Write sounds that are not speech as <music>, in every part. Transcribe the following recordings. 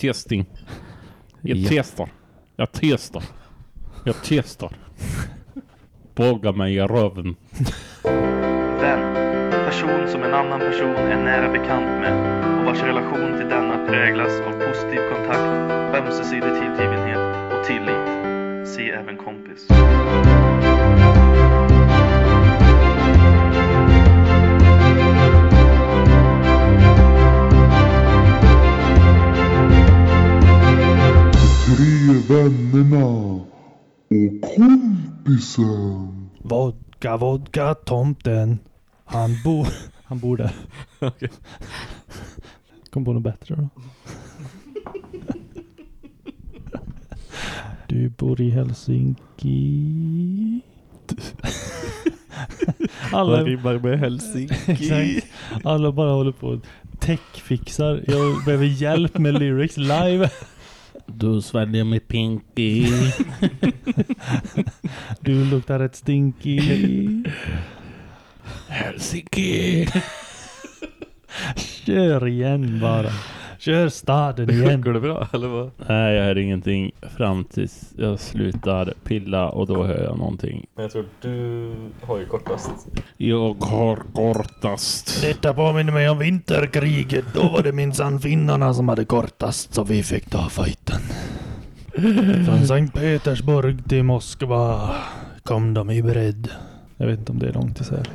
testing. Jag Ja. testar. Jag testar. Jag testar. Båga mig i röven. Vän. Person som en annan person är nära bekant med och vars relation till denna präglas av positiv kontakt, ömsesidig tillgivenhet och tillit. Se även kompis. Vännerna och kompisen. Vodka, vodka, tomten. Han bor... <laughs> Han bor där. Okej. Kom på något bättre då. Du bor i Helsinki. <laughs> Vad Alla, rimmar med Helsinki? <laughs> Alla bara håller på och techfixar. Jag behöver hjälp med lyrics live. Du sväljer mitt pinky. <laughs> Du luktar rätt stinky. Helsinki. Kör igen bara. Kör staden igen. Går det bra eller vad? Nej, jag hör ingenting fram tills jag slutar pilla och då hör jag någonting. Men jag tror du har ju kortast. Jag har kortast. Detta påminner mig om vinterkriget. Då var det minsann finnarna som hade kortast så vi fick ta fighten. Från Sankt Petersburg till Moskva kom de i bredd. Jag vet inte om det är långt isär.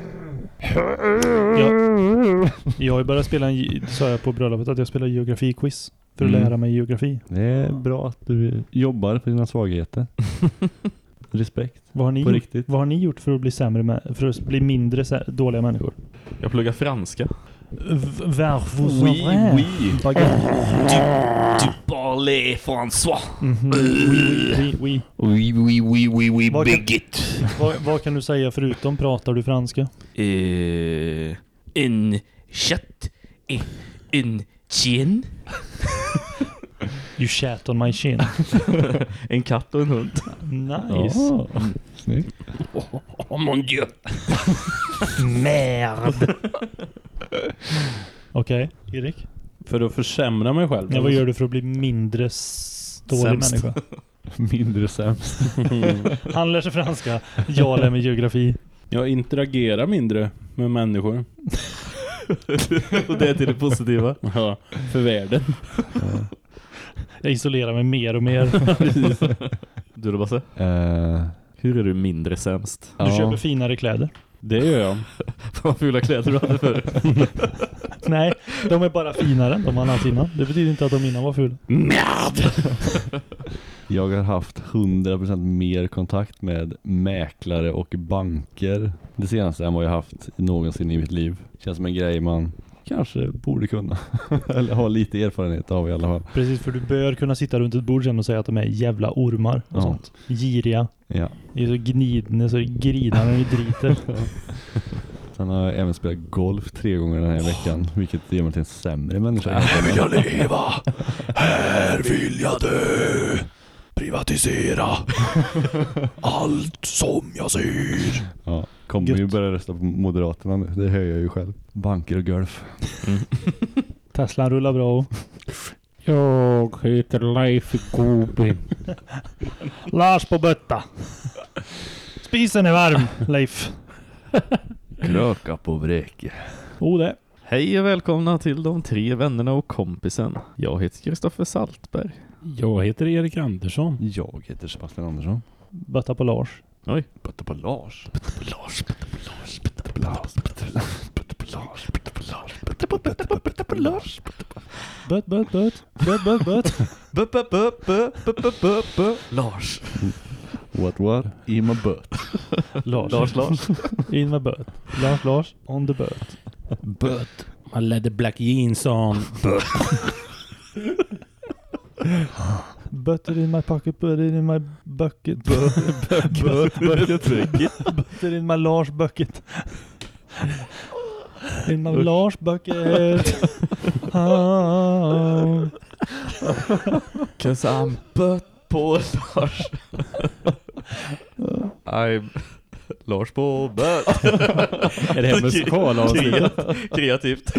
Jag, <laughs> jag har ju börjat spela en, sa jag på bröllopet, att jag spelar geografiquiz. För att Mm. lära mig geografi. Det är bra att du jobbar för dina svagheter. <laughs> Respekt. Vad har ni, På gjort, riktigt. vad har ni gjort för att bli sämre med, för att bli mindre sä- dåliga människor? Jag pluggar franska. Varför Oui, oui. Baguette. Du parles François. Mhm. Oui, oui, oui. Oui, oui, oui, oui, oui, Vad kan- bigot. Vad, vad kan du säga förutom pratar du franska? Eh, en chatt. En, en tjen. You shat on my chin. <laughs> en katt och en hund. Nice. Ja, snyggt. Oh mon dieu. Merde. <laughs> Okej, Erik. För att försämra mig själv. Ja, vad gör du för att bli mindre dålig Sämst. människa? <laughs> Mindre sämst. <laughs> Han lär sig franska, jag lär mig geografi. Jag interagerar mindre med människor. och det är till det positiva. Ja, för världen. Jag isolerar mig mer och mer. Du då Basse? Eh, Hur är du mindre sämst? Du ja. köper finare kläder. Det gör jag. <laughs> Vad fula kläder du hade förr. <laughs> Nej, de är bara finare än de han hade innan. Det betyder inte att de innan var fula. <laughs> Jag har haft 100% mer kontakt med mäklare och banker det senaste än vad jag haft någonsin i mitt liv. Känns som en grej man kanske borde kunna. Eller ha lite erfarenhet av i alla fall. Precis, för du bör kunna sitta runt ett bord sen och säga att de är jävla ormar och Ja. sånt. Giriga. Ja. Det är så gnidande så det grinar när ni driter. <laughs> Sen har jag även spelat golf tre gånger den här veckan. Vilket gör mig till en sämre människa. Här vill jag leva. Här vill jag dö. Privatisera. Allt som jag ser. Ja, kommer ju Gött. börja rösta på Moderaterna nu. Det hör jag ju själv. Banker och golf. Teslan rullar bra. <laughs> Jag heter Leif Gobi. Lars <laughs> på bötta. Spisen är varm, Leif. Kröka på vräke. Oh det. Hej och välkomna till de tre vännerna och kompisen. Jag heter Kristoffer Saltberg. Jag heter Erik Andersson. Jag heter Sebastian Andersson. Bötta på Lars. Oj. Bötta på Lars. Bötta på Lars. Bötta på Lars. Bötta på Lars. Bötta på Lars. Bötta på Lars. Bötta på Lars. Bötta på på Bötta på Lars. Bött, bött, bött. Bött, bött, bött. Bö, bö, bö, bö, bö, bö, bö, bö. Lars. What what? I my butt. Lars. Lars, Lars. In med böt. Lars, Lars. On the böt. Butt. I let the black jeans on. Butter in my pocket, butter in my bucket. Bucket. Butter in my Lars bucket. In my Lars bucket. Ah. <laughs> Cause I'm butt på Lars. I'm Lars Bobbe. <laughs> Är det här musikalavsnittet? Kreativt.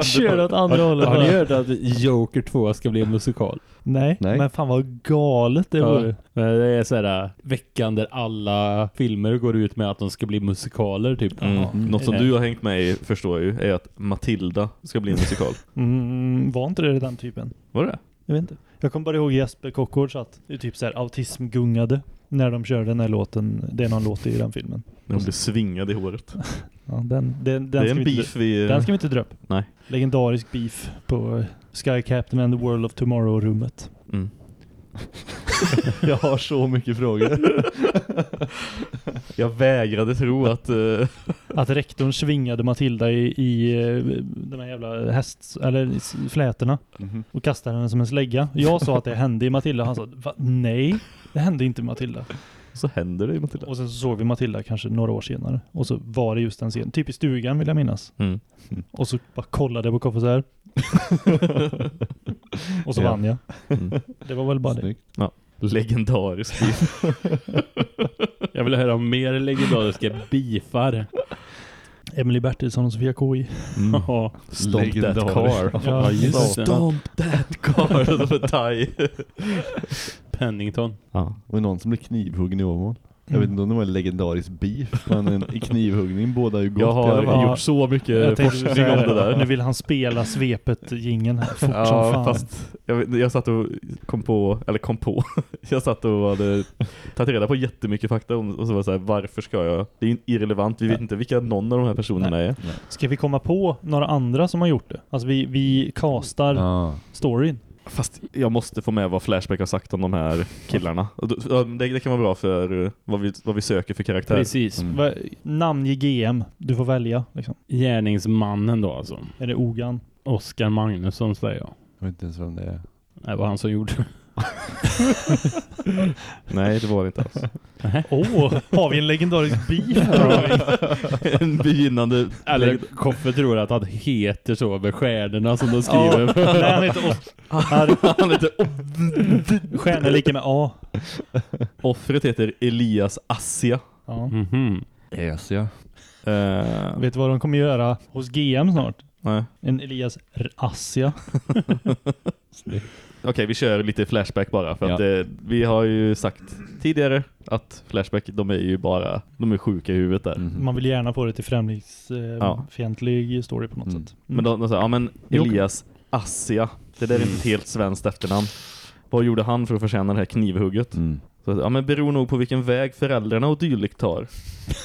<laughs> Kör åt andra hållet. Har ni hört att Joker 2 ska bli en musikal? Nej, Nej. men fan vad galet det vore. Men Det är såhär veckan där alla filmer går ut med att de ska bli musikaler typ. Mm. Ja. Något som du har hängt med i förstår jag ju är att Matilda ska bli en musikal. <laughs> Mm, var inte det den typen? Var det Jag vet inte. Jag kommer bara ihåg Jesper Kockgård satt det är typ så här autismgungade när de körde den här låten. Det är någon låt i den filmen. När hon blir svingad i håret. <laughs> Ja, den, den, den, det är en beef vi... den ska vi inte dra upp. Nej. Legendarisk beef på Sky Captain and the World of Tomorrow-rummet. Mm. <laughs> Jag har så mycket frågor. Jag vägrade tro att... eh, Att rektorn svingade Matilda i, i eh, de här jävla häst... eller flätorna Mhm. och kastade henne som en slägga. Jag sa att det hände i Matilda. Han sa Va? nej, det hände inte Matilda. så händer det i Matilda. Och sen så såg vi Matilda kanske några år senare. Och så var det just den scenen. Typ i stugan vill jag minnas. Mm. <laughs> Och så bara kollade jag på Koffe så här. <laughs> och så Ja. vann jag. Mm. Det var väl bara det. Snyggt. Legendarisk. <laughs> Jag vill höra om mer legendariska beefar. Emily Bertilsson och Sofia KI. <laughs> Ja, Stomp that car. Ja, just. Stomp that car. <laughs> Pennington. Ja. Och någon som blev knivhuggen i Åmål. Jag Mm. vet inte om det var en legendarisk beef, men en i knivhuggning båda ju gott. Jag har. Ja. gjort så mycket forskning om det där. Nu vill han spela svepet jingeln här fort som Ja, fan. fast jag, jag satt och kom på, eller kom på, <laughs> jag satt och hade tagit reda på jättemycket fakta om, och så var det så här, varför ska jag? Det är irrelevant, vi vet inte vilka någon av de här personerna är. Ska vi komma på några andra som har gjort det? Alltså vi, vi castar Ja. storyn. Fast jag måste få med vad Flashback har sagt om de här killarna. Det, det kan vara bra för eh, vad vi, vad vi söker för karaktär. Precis. Mm. Namn i GM. Du får välja. Liksom. Gärningsmannen då alltså. Är det Ogan? Oskar Magnusson säger jag. Jag vet inte ens vem det är. Det var han som gjorde <laughs> Nej, det var det inte alls. Åh, har vi en legendarisk beef? <laughs> en begynnande... Eller Koffe tror att han heter så med stjärnorna som de skriver. Nej, han heter. Han heter Stjärna lika med A. Offret heter Elias Assia. Ja. Mhm. Äsia. Uh, Vet du vad de kommer göra hos GM snart? nej. En Elias Assia. <laughs> Okej, vi kör lite Flashback bara för att Ja. eh, vi har ju sagt tidigare att Flashback, de är ju bara, de är sjuka i huvudet där. Mhm. Man vill gärna få det till Ja. främlingsfientlig story på något Mm. sätt. Men de, de säger, ja men. Elias Assia, det där är inte ett helt svenskt efternamn. Vad gjorde han för att förtjäna det här knivhugget? Mm. Så, ja men beror nog på vilken väg föräldrarna och dylikt tar.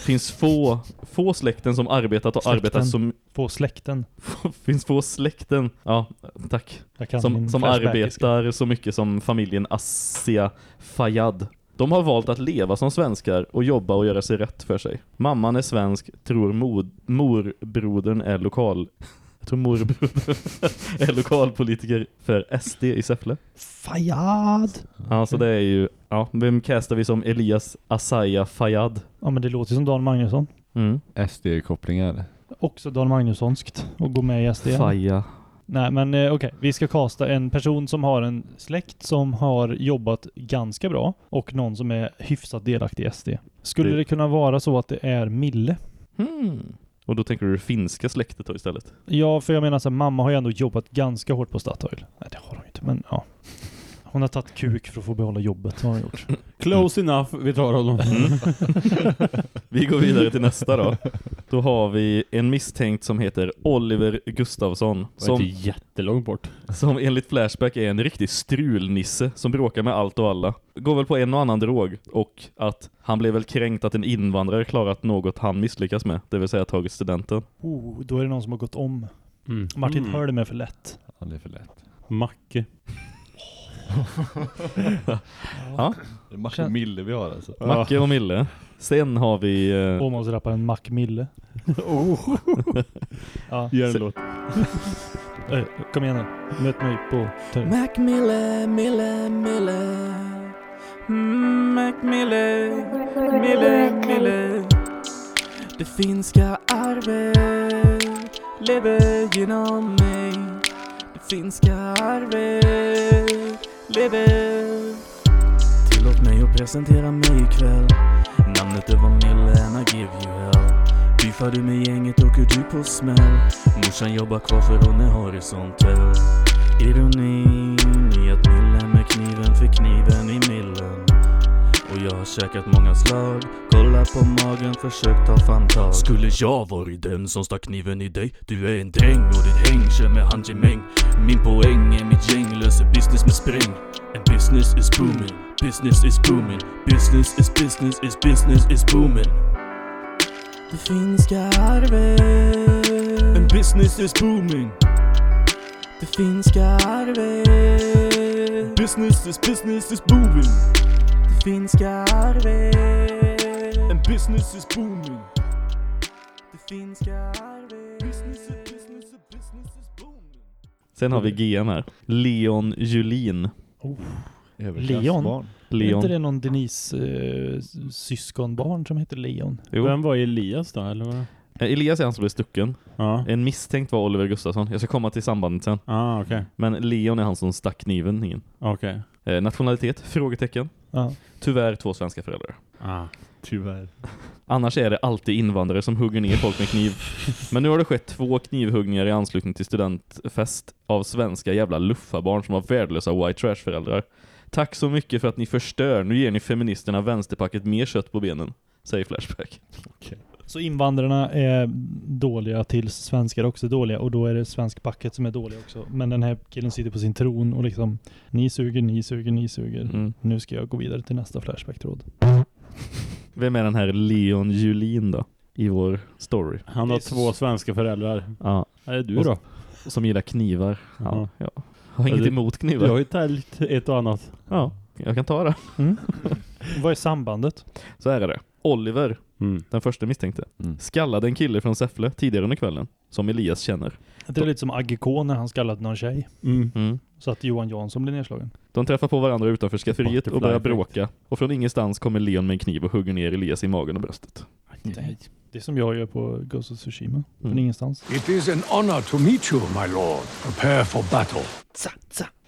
Finns få, få släkten som arbetat och Släkten. arbetat som... På släkten. <laughs> Finns få släkten, ja tack. Som, som arbetar så mycket som familjen Assia Fayyad. De har valt att leva som svenskar och jobba och göra sig rätt för sig. Mamman är svensk, tror mod, morbrodern är lokal... Jag <laughs> tror morbrodern <laughs> är lokalpolitiker för SD i Säffle. Fayad! Ja, så det är ju... Ja, vem castar vi som Elias Asaya Fayyad? Ja men det låter som Dan Magnusson. Mm. SD-kopplingar. Också Dan Magnussonskt och gå med i SD. Faya. Nej men eh, okej, vi ska kasta en person som har en släkt som har jobbat ganska bra och någon som är hyfsat delaktig i SD. Skulle Det- det kunna vara så att det är Mille? Hmm. Och då tänker du det finska släktet då istället? Ja, för jag menar så här, mamma har ju ändå jobbat ganska hårt på Statoil. Nej, det har hon ju inte, men ja. Hon har tagit kuk för att få behålla jobbet, har hon gjort. <laughs> Close enough, vi tar honom. <laughs> Vi går vidare till nästa då. Då har vi en misstänkt som heter Oliver Gustafsson. Det är Som, inte jättelångt bort. som enligt Flashback är en riktig strulnisse som bråkar med allt och alla. Går väl på en och annan drog. Och att han blev väl kränkt att en invandrare klarat något han misslyckas med. Det vill säga tagit studenten. Oh, då är det någon som har gått om. Mm. Martin Mm. hör det med för lätt. Ja, det är för lätt. Macke. <laughs> Ja, Det är Martin Känn- Mille vi har alltså. Macke och Mille. Sen har vi... Eh, Åmålsrapparen Mac Mille. <laughs> ja, Gör en låt. eh, kom igen nu. Möt mig på tur. Mac Mille, Mille, Mille mm, Mac Mille, Mille, Mille Det finska arvet lever genom mig Det finska arvet lever Tillåt mig att presentera mig ikväll. Namnet det var Mille and I give you hell. Beefar du med gänget åker du på smäll? Morsan jobbar kvar för hon är horisontell. Ironin i att Mille med kniven för kniven i jag har käkat många slag. Kolla på magen, försökt ta fan tag. Skulle jag varit den som stack kniven i dig? Du är en dräng och ditt häng kör med handgemäng Min poäng är mitt gäng löser business med spräng. And business is booming, business is booming Business is business is business is booming. Det finska arvet. And business is booming. Det finska arvet. Business is business is booming finska arvet And business is booming Det finska arvet Business business business is booming Sen har vi GM här. Leon Julin. Leon? Är Leon. inte det någon Denise eh, syskonbarn som heter Leon? Jo. Vem var Elias då? Eller vad? Eh, Elias är han som blev stucken. Ja. En misstänkt var Oliver Gustafsson. Jag ska komma till sambandet sen. Ah, okej. Men Leon är han som stack kniven in. Okej. Eh, nationalitet? Frågetecken. Ja. Tyvärr två svenska föräldrar. Ah. Tyvärr. Annars är det alltid invandrare som hugger ner folk med kniv. <laughs> Men nu har det skett två knivhuggningar i anslutning till studentfest av svenska jävla luffabarn som har värdelösa white trash-föräldrar. Tack så mycket för att ni förstör. Nu ger ni feministerna vänsterpacket mer kött på benen, säger Flashback. Så invandrarna är dåliga tills svenskar också är dåliga och då är det svensk packet som är dålig också. Men den här killen sitter på sin tron och liksom ni suger, ni suger, ni suger. Mm. Nu ska jag gå vidare till nästa Flashback-tråd. <laughs> Vem är den här Leon Julin då? I vår story. Han har två svenska föräldrar. Ja. Är det du Och- då? Som gillar knivar. Ja, Ja. ja. Har inget emot Du har knivar. ju täljt ett och annat. Ja, jag kan ta det. Mm. <laughs> Vad är sambandet? Så här är det. Oliver, Mm. den första misstänkte, Mm. skallade en kille från Säffle tidigare under kvällen, som Elias känner. Det är lite som Agge K när han skallade någon tjej. Mm. Mm. Så att Johan Jansson blev nedslagen. De träffar på varandra utanför skafferiet och börjar bråka. Och från ingenstans kommer Leon med en kniv och hugger ner Elias i magen och bröstet. Det är som jag gör på Ghost of Tsushima. Från Mm. ingenstans. It is an honor to meet you, my lord. Prepare for battle.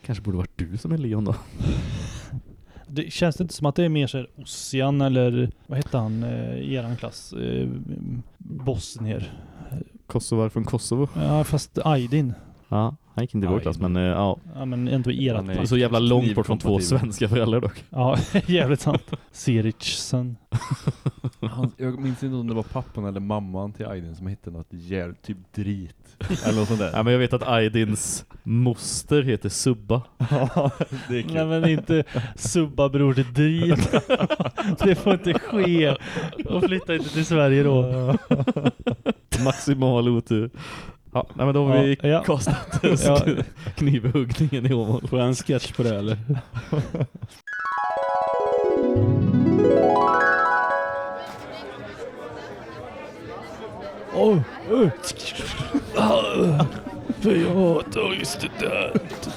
Kanske borde varit du som är Leon då. <laughs> Det känns det inte som att det är mer såhär Ossian eller vad hette han eh, i eran klass? Eh, Bosnier. Kosovar från Kosovo. Ja fast Aydin. Ja, han gick inte i vår klass men eh, ja. Ja men ändå i ert klass. Så jävla långt bort från två svenska föräldrar dock. <laughs> Ja, jävligt sant. Siricsen. Han, jag minns inte om det var pappan eller mamman till Aydin som hette något jävligt typ drit. Eller något sånt där. Ja, men jag vet att Aydins moster heter Subba. Ja, det är kul. Nej men inte subba bror till drit. <laughs> det får inte ske. Och flytta inte till Sverige då. Maximal otur. Ja, nej, men då har vi Ja, kastat <laughs> <laughs> Ja. knivhuggningen i Åmål. Får jag en sketch på det eller? Åh, oh, För jag har tagit student.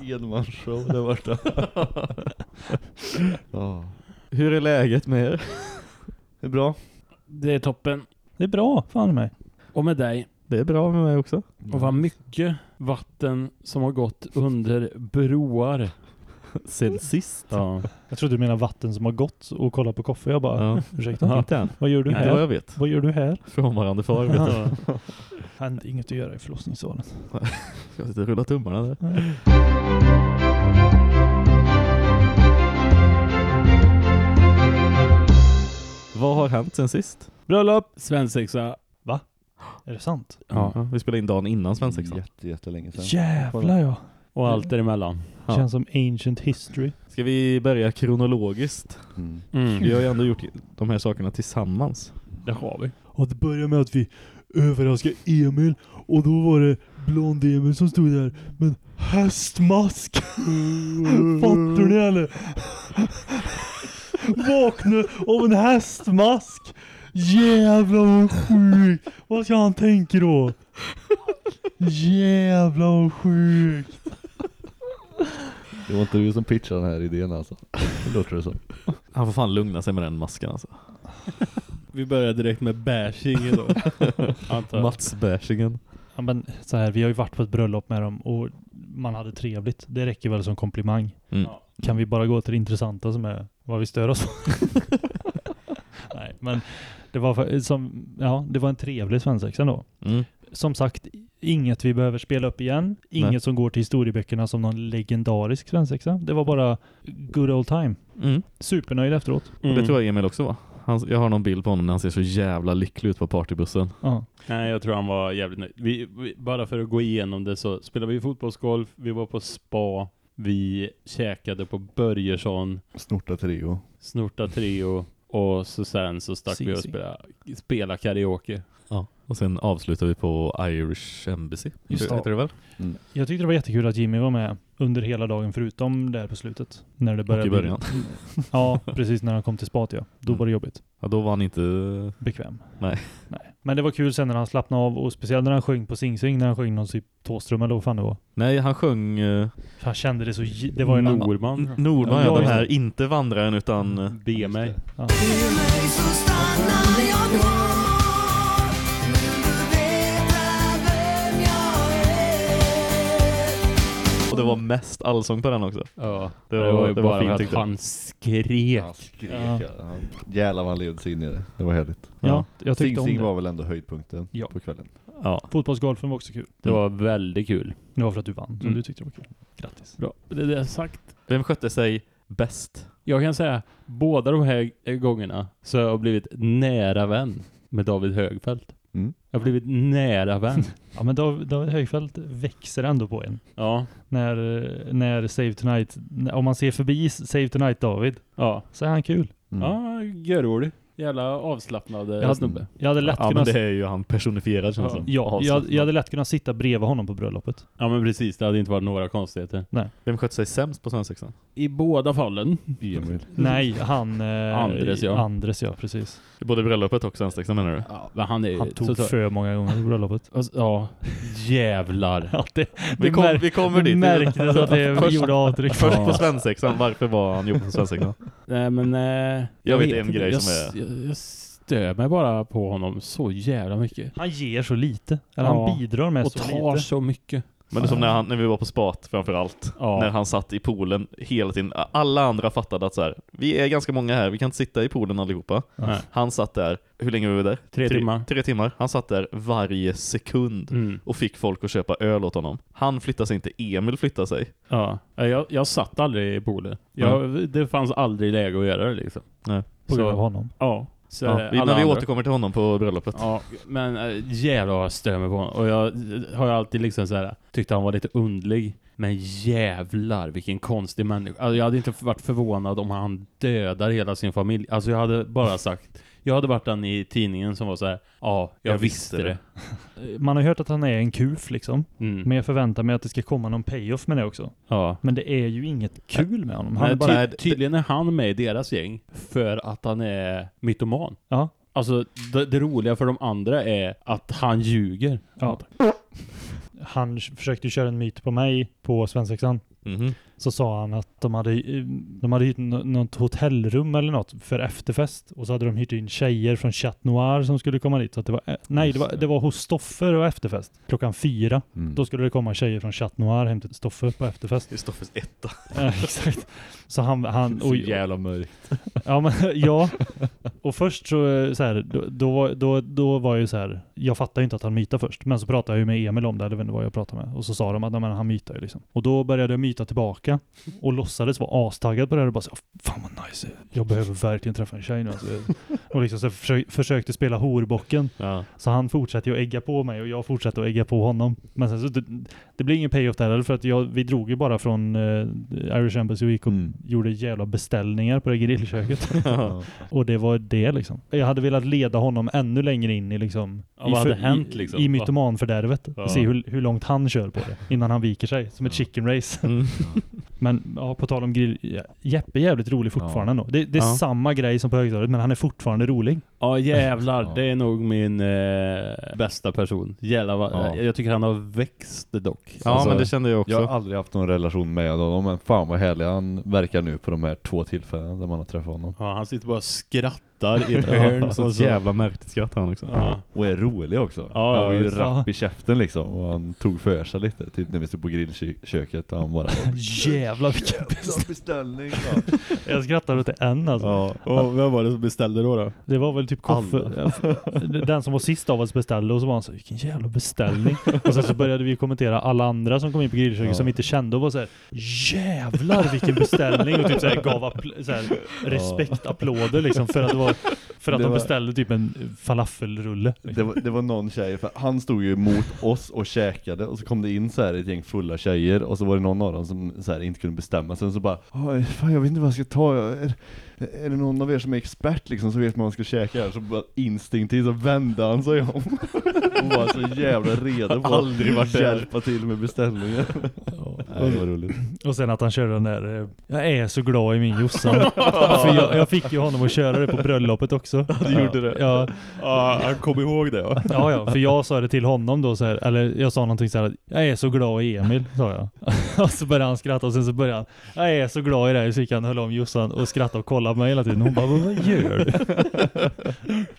Enmansshow där borta. ja. Hur är läget med er? Det är bra. Det är toppen. Det är bra, fan mig. Och med dig. Det är bra med mig också. Och vad mycket vatten som har gått under broar. Sen sist. Ja. Jag trodde du menade vatten som har gått och kollat på kaffe. Jag bara, Ja. ursäkta? Inte än. Vad gör du Inte vad här? jag vet. Vad gör du här? Frånvarande far. Vet du. Hände inget att göra i förlossningssalen. <laughs> Jag sitter och rullar tummarna där. Vad har hänt sen sist? Bröllop. Svensexa. <gasps> Är det sant? Ja. Vi spelade in dagen innan svensexan. Jätte, jättelänge sedan. Jävlar ja. Och allt däremellan. Ja. Känns som ancient history. Ska vi börja kronologiskt? Mm. Mm. Vi har ju ändå gjort de här sakerna tillsammans. Det har vi. Och det började med att vi överraskade Emil och då var det blond Emil som stod där med en hästmask. <laughs> Fattar ni eller? Vakna av en hästmask. Jävlar vad sjukt. Vad ska han tänka då? Jävlar vad sjukt. Det var inte du som pitchade den här idén alltså. Det låter det som. Han får fan lugna sig med den masken alltså. Vi börjar direkt med bashing då. Antar jag. Mats-bashingen. Ja men så här, vi har ju varit på ett bröllop med dem och man hade trevligt. Det räcker väl som komplimang. Mm. Kan vi bara gå till det intressanta som är vad vi stör oss på? <laughs> Nej, men det var, som, ja, det var en trevlig svensexa då. Mm. Som sagt, inget vi behöver spela upp igen. Inget Nej. som går till historieböckerna som någon legendarisk svensexa. Det var bara good old time. Mm. Supernöjd efteråt. Mm. Det tror jag Emil också var. Han, jag har någon bild på honom när han ser så jävla lycklig ut på partybussen. Ja. Nej, jag tror han var jävligt nöjd. Vi, vi, bara för att gå igenom det så spelade vi fotbollsgolf, vi var på spa, vi käkade på Börjesson, Snorta trio. snorta trio och så sen så stack vi och Sing, sing. spelade, spelade karaoke. Ja. Och sen avslutar vi på Irish Embassy. Just Heter det. det väl? Jag tyckte det var jättekul att Jimmy var med under hela dagen förutom där på slutet. När det började i början. Ja, precis när han kom till spat ja. Då var det jobbigt. Ja, då var han inte... Bekväm. Nej. Nej. Men det var kul sen när han slappnade av och speciellt när han sjöng på Sing Sing, när han sjöng någon typ Thåström eller vad fan det var. Nej, han sjöng... Uh, han kände det så... Det var ju en annan... Norman. Nordman, Ja, ja, de just här, inte vandraren utan... Be mig. Ja. Och det var mest allsång på den också. Ja, Det det var- var, ju det var bara fint, för att han skrek. Han skrek. Ja. Ja. Han, jävlar han levde sig in i det. Det var härligt. Ja, jag Sing tyckte om Sing det. var väl ändå höjdpunkten Ja. på kvällen. Ja. Fotbollsgolfen var också kul. Det var väldigt kul. Det var för att du vann, så Mm. du tyckte det var kul. Grattis. Bra. Det där sagt. Vem skötte sig bäst? Jag kan säga, båda de här gångerna så har jag blivit nära vän med David Högfeldt. Mm. Jag har blivit nära vän. <laughs> Ja men David, David Högfeldt växer ändå på en. ja, När, när Save Tonight, om man ser förbi Save Tonight David, ja. så är han kul. Mm. Ja, görrolig. Jävla avslappnad eh, Jag hade, snubbe. jag hade lätt Ja, men kunnat... det är ju han personifierad känns Ja. Ja, jag, jag hade lätt kunnat sitta bredvid honom på bröllopet. Ja men precis, det hade inte varit några konstigheter. Vem skötte sig sämst på svensexan? I båda fallen. Emil. Nej, han... Eh, Andres, ja. Andres, ja, precis. I både bröllopet och svensexan menar du? Ja, men han är Han så- tog så- för många gånger på bröllopet. Alltså, Ja, jävlar. Ja, det, Vi, det kom, vi kommer det dit. märktes att det <laughs> Först- gjorde avtryck. Först på svensexan, varför var han jobbig på svensexan? Nej men... Eh, Jag vet en grej jag, som är- Jag, stör mig bara på honom så jävla mycket. Han ger så lite. Eller Ja. han bidrar med Och så tar lite. så mycket. Men det är som när, han, när vi var på spat framför allt. Ja. När han satt i poolen hela tiden. Alla andra fattade att så här, vi är ganska många här, vi kan inte sitta i poolen allihopa. Nej. Han satt där, hur länge var vi där? Tre timmar. Tre timmar. Han satt där varje sekund Mm. och fick folk att köpa öl åt honom. Han flyttade sig inte, Emil flyttade sig. Ja, jag, jag satt aldrig i poolen. Jag, Det fanns aldrig läge att göra det liksom. Nej. På grund av Så, honom. ja. Så Ja, vi, men vi andra- återkommer till honom på bröllopet. Ja, men äh, jävlar vad jag stör mig på honom. Och jag eh, har ju alltid liksom så här tyckt han var lite undlig. Men jävlar vilken konstig människa. Alltså, jag hade inte varit förvånad om han dödar hela sin familj. Alltså jag hade bara sagt jag hade varit den i tidningen som var så här. Ja, jag, Jag visste visste det. <laughs> Man har hört att han är en kuf liksom. Mm. Men jag förväntar mig att det ska komma någon payoff med det också. ja. Men det är ju inget kul med honom. Han Nej, är bara... ty tydligen är han med i deras gäng för att han är mytoman. Ja. Alltså det, det roliga för de andra är att han ljuger. Ja. Han försökte köra en myt på mig på svensexan. Mhm. Så sa han att de hade, de hade hyrt nå- något hotellrum eller något för efterfest. Och så hade de hyrt in tjejer från Chat Noir som skulle komma dit. Så att det var, eh, nej, det var, det var hos Stoffer och efterfest. Klockan fyra. Mm. Då skulle det komma tjejer från Chat Noir hem till Stoffer på efterfest. Kristoffers etta. <laughs> Ja, exakt. Så han, han <laughs> Så och, jävla mörkt. <laughs> Ja, men ja. Och först så, eh, så här, då, då, var- då, då var ju så här, jag fattade ju inte att han mytade först. Men så pratade jag ju med Emil om det, eller vet inte vad jag pratade med. Och så sa de att nej, men han mytar ju liksom. Och då började jag myta tillbaka. Och låtsades vara astaggad på det här och bara så, fan vad nice. Jag behöver verkligen träffa en tjej nu. Alltså. <laughs> Och liksom så försök, försökte spela horbocken. Ja. Så han fortsatte ju att ägga på mig och jag fortsatte att ägga på honom. Men sen så, det, det blev ingen payoff där heller, för att jag, vi drog ju bara från uh, Irish Embassy och gick och Mm. gjorde jävla beställningar på det grillköket. Ja. <laughs> <laughs> och det var det liksom. Jag hade velat leda honom ännu längre in i liksom... Ja, i, för- hänt i, liksom? I mytomanfördärvet. Ja. Se hur, hur långt han kör på det innan han viker sig. Som ett chicken race. Mm. Men ja, på tal om grill... ja, Jeppe är jävligt rolig fortfarande ändå. Det, det är Ja. samma grej som på högstadiet men han är fortfarande rolig. Ja jävlar, <laughs> det är nog min eh, bästa person. Jävlar vad, Ja. Jag tycker han har växt dock. Ja, Alltså, men det kände jag också. Jag har aldrig haft någon relation med honom, men fan vad härlig han verkar nu på de här två tillfällena där man har träffat honom. Ja, han sitter bara och skrattar i ett hörn. så och så- jävla märkligt skratt han också. Ja. Och är rolig också. Ja, han var ju visst. rapp i käften liksom, och han tog för sig lite, typ när vi stod på grillköket och han bara <laughs> Jävlar vilken <laughs> beställning Jag skrattar åt det än alltså. Ja, Och vem var det som beställde då? då? Det var väl typ kaffe. <laughs> Den som var sist av oss beställde och så var han så vilken jävla beställning. och sen så började vi kommentera alla andra som kom in på grillköket Ja. som vi inte kände och var så här jävlar vilken beställning och typ så här gav så här, respektapplåder liksom för att det var <laughs> för att Det de var- beställde typ en falafelrulle. Det var, det var någon tjej, för han stod ju mot oss och käkade och så kom det in så här ett gäng fulla tjejer och så var det någon av dem som så här inte kunde bestämma sig och så bara "Oj, fan jag vet inte vad jag ska ta, är, är det någon av er som är expert liksom så vet man vad man ska käka här så bara instinktivt så vände han sig om och var så jävla redo på Aldrig varit att hjälpa till med beställningen. Nej, det var roligt. Och sen att han körde den där eh, Jag är så glad i min Jossan. <laughs> för jag, jag fick ju honom att köra det på bröllopet också. Du gjorde det? Ja, Ja, han kom ihåg det. Ja. Ja, ja, för jag sa det till honom då så här, eller jag sa någonting så här, jag är så glad i Emil, sa jag. <laughs> och så började han skratta och sen så började han, jag är så glad i dig, så gick han och höll om Jossan och skrattade och kollade på mig hela tiden. Hon bara, vad gör du? det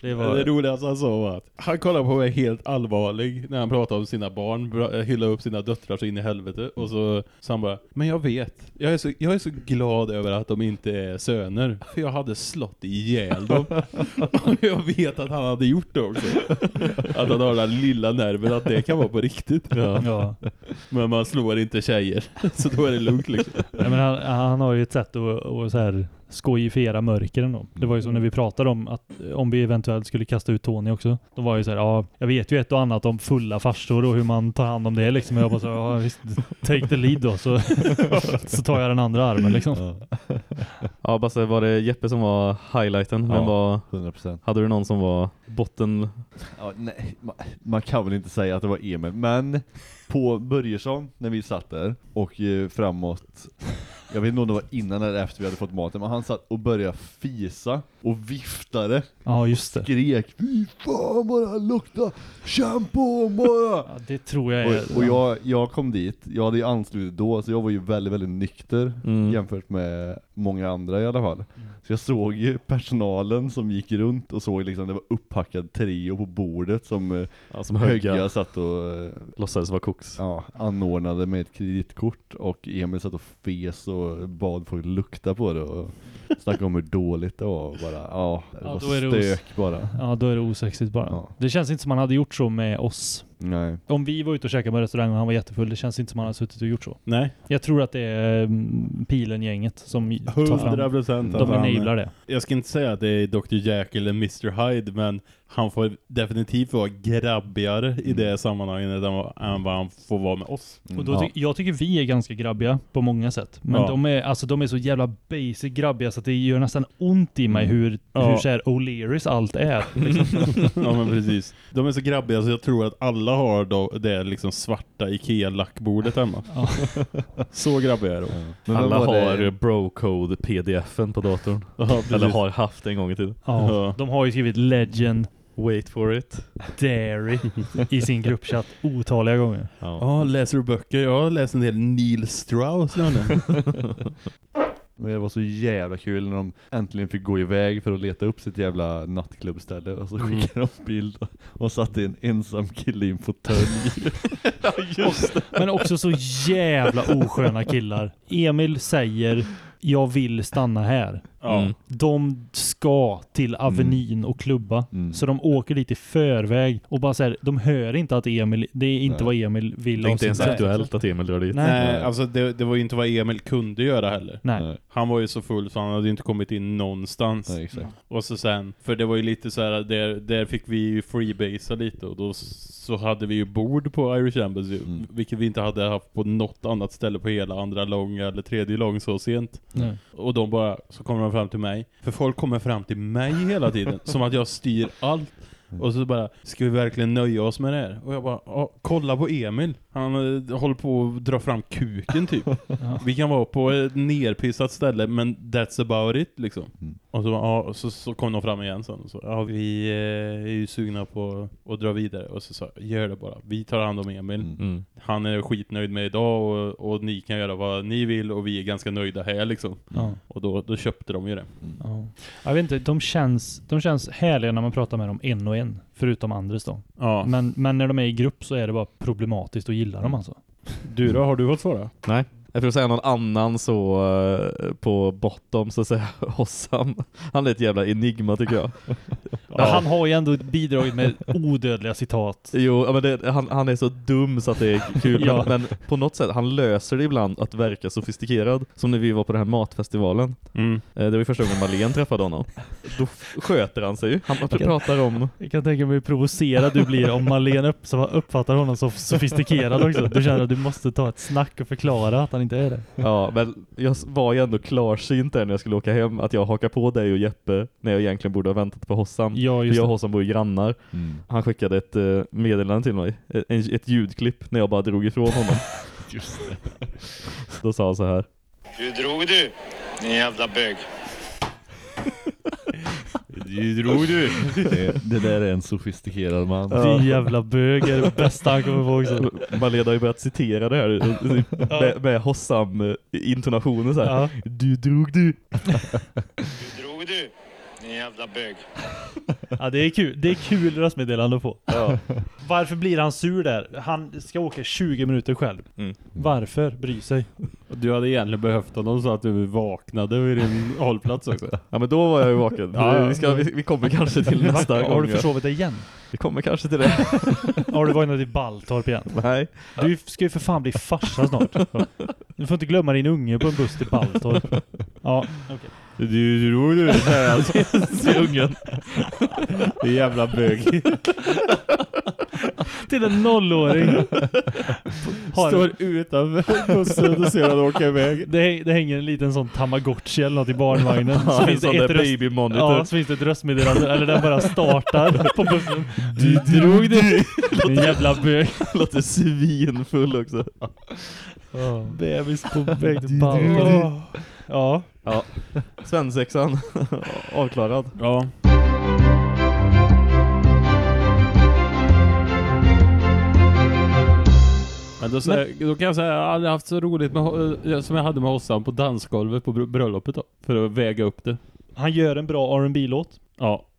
<laughs> Det var, roligaste han sa var att han kollade på mig helt allvarlig när han pratade om sina barn, bra- hyllade upp sina döttrar så in i helvete. Och så sa han bara, men jag vet, jag är, så, jag är så glad över att de inte är söner. För jag hade slått ihjäl dem. <laughs> och jag vet att han hade gjort det också. Att han har den lilla nerven, att det kan vara på riktigt. ja. Men man slår inte tjejer. <laughs> så då är det lugnt liksom. Nej, men han, han har ju ett sätt att, att så här skojifiera mörker ändå. Det var ju som när vi pratade om att om vi eventuellt skulle kasta ut Tony också. Då var ju så här, ja, jag vet ju ett och annat om fulla farsor och hur man tar hand om det liksom. Och jag bara så, ja visst, take the lead då så, <laughs> så tar jag den andra armen liksom. Ja, Basse, var det Jeppe som var highlighten? Men Ja. var, 100%. hade du någon som var botten? Ja, nej, man, man kan väl inte säga att det var Emil, men på Börjesson när vi satt där och eh, framåt jag vet inte om det var innan eller efter vi hade fått maten, men han satt och började fisa och viftade, Ja, just det. skrek Fy fan vad det här luktar shampoo bara! Ja, det tror jag är... Och, och jag, jag kom dit, jag hade ju anslutit då, så jag var ju väldigt, väldigt nykter Mm. jämfört med många andra i alla fall. Så jag såg ju personalen som gick runt och såg liksom det var upphackad trio på bordet som eh, Ja, som Högga högga. satt och eh, Låtsades vara koks. ja, anordnade med ett kreditkort och Emil satt och fes och bad folk lukta på det och snackade om hur dåligt det var bara, ja, det Ja, var då är det os- stök bara. Ja, då är det osexigt bara. Ja. Det känns inte som man hade gjort så med oss. Nej. Om vi var ute och käkade på restaurang och han var jättefull, det känns inte som han hade suttit och gjort så. Nej, Jag tror att det är mm, pilen-gänget som tar 100 fram... procent. De enablar det. Jag ska inte säga att det är Dr. Jack eller Mr. Hyde, men han får definitivt vara grabbigare i det sammanhanget än vad, han får vara med oss. Och då Ja. ty- jag tycker vi är ganska grabbiga på många sätt. Men Ja. de, är, alltså, de är så jävla basic grabbiga så att det gör nästan ont i mig Mm. hur, Ja. hur så här O'Learys allt är. Liksom. <laughs> <laughs> ja men precis. De är så grabbiga så jag tror att alla har då det liksom svarta Ikea-lackbordet hemma. Ja. <laughs> Så grabbiga är de. Men Alla var det- har bro-code pdf-en på datorn. Eller har haft en gång i tiden. Ja. Ja. De har ju skrivit Legend Wait for it. Dairy i sin gruppchatt otaliga gånger. Ja. Ja, läser du böcker? Jag har läst en del Neil Strauss. <laughs> Men det var så jävla kul när de äntligen fick gå iväg för att leta upp sitt jävla nattklubbställe och så skickade de bild och, satte en ensam kille i en fåtölj. <laughs> Men också så jävla osköna killar. Emil säger jag vill stanna här. Ja. Mm. De ska till Avenyn och klubba. Mm. Så de åker dit i förväg och bara så här, de hör inte att Emil, det är inte Nej. vad Emil vill Det är inte ens träff. aktuellt att Emil drar dit. Nej. Nej, alltså det, det var ju inte vad Emil kunde göra heller. Nej. Nej, Han var ju så full så han hade ju inte kommit in någonstans. nej, exakt. Och så sen, för det var ju lite så här, där, där fick vi ju freebasea lite och då så hade vi ju bord på Irish Embassy, Mm. vilket vi inte hade haft på något annat ställe på hela andra lång eller tredje lång så sent. Nej. Och de bara, så kommer de fram till mig. För folk kommer fram till mig hela tiden, som att jag styr allt. Och så bara, ska vi verkligen nöja oss med det här? Och jag bara, kolla på Emil. Han eh, håller på att dra fram kuken typ. Ja. Vi kan vara på ett nerpissat ställe, men that's about it liksom. Mm. Och så, ja, och så, så kom de fram igen sen och så, ja vi eh, är ju sugna på att dra vidare. Och så sa jag, gör det bara. Vi tar hand om Emil. Mm. Mm. Han är skitnöjd med idag och, och ni kan göra vad ni vill och vi är ganska nöjda här liksom. Ja. Och då, då köpte de ju det. Ja. Jag vet inte, de känns, de känns härliga när man pratar med dem en och en. Förutom Andres då. Ja. Men, men när de är i grupp så är det bara problematiskt att gilla dem alltså. Du då, har du fått svara? Nej. Jag tror säga någon annan så eh, på bottom så säger jag <laughs> Hossam. Han är ett jävla enigma tycker jag. <laughs> Ja. Han har ju ändå bidragit med odödliga citat. Jo, men det, han, han är så dum så att det är kul. <laughs> Ja. men, på något sätt, han löser det ibland att verka sofistikerad. Som när vi var på den här matfestivalen. Mm. Eh, Det var ju första gången Marlene träffade honom. Då sköter han sig ju. Han pratar om... Jag kan tänka mig hur provocerad du blir om upp, som uppfattar honom så sofistikerad också. Du känner att du måste ta ett snack och förklara att han inte är det. Ja, men jag var ju ändå klarsynt där när jag skulle åka hem. Att jag hakar på dig och Jeppe när jag egentligen borde ha väntat på Hossam. Ja, För just jag och det. Hossam bor ju grannar. Mm. Han skickade ett eh, meddelande till mig. Ett, ett ljudklipp när jag bara drog ifrån honom. <laughs> Just det. Då sa han så här. Hur drog du? Din jävla bög. Du drog du. Det, det där är en sofistikerad man. Din jävla bög är det bästa han kommer på också. Marlene har ju börjat citera det här eh, med, med Hossam-intonationer så här. Ja. Du drog du. Hur drog du? Din jävla bög. <laughs> Ja, det är kul. Det är kul röstmeddelande att få. Ja. <laughs> Varför blir han sur där? Han ska åka 20 minuter själv. Mm. Varför bry sig? <laughs> Du hade egentligen behövt honom så att du vaknade vid din hållplats också. ja, men då var jag ju vaken. Ja. Vi, ska, vi, vi kommer kanske till nästa Har gång. du försovit dig igen? Vi kommer kanske till det. Har du varit i Balltorp igen? Nej. Du ska ju för fan bli farsa snart. Du får inte glömma din unge på en buss till Balltorp. Ja, okej. Du drog du. säger han till ungen. Det är jävla bög. Till en nollåring. Har Står utanför bussen och ser att åka iväg. det, det hänger en liten sån tamagotchi eller något i barnvagnen. Ja, så finns det ett där röst... baby monitor. Ja, så finns det ett röstmeddelande, eller den bara startar på bussen. Du drog det! Din jävla bög. Låter svinfull också. Bebis på <laughs> väg till Balltorp. Ja. Ja. Svensexan. <laughs> Avklarad. Ja. Men då, säger- då kan jag säga att jag aldrig haft så roligt med, eh, som jag hade med Hossan på dansgolvet på br- bröllopet då. För att väga upp det. Han gör en bra rb låt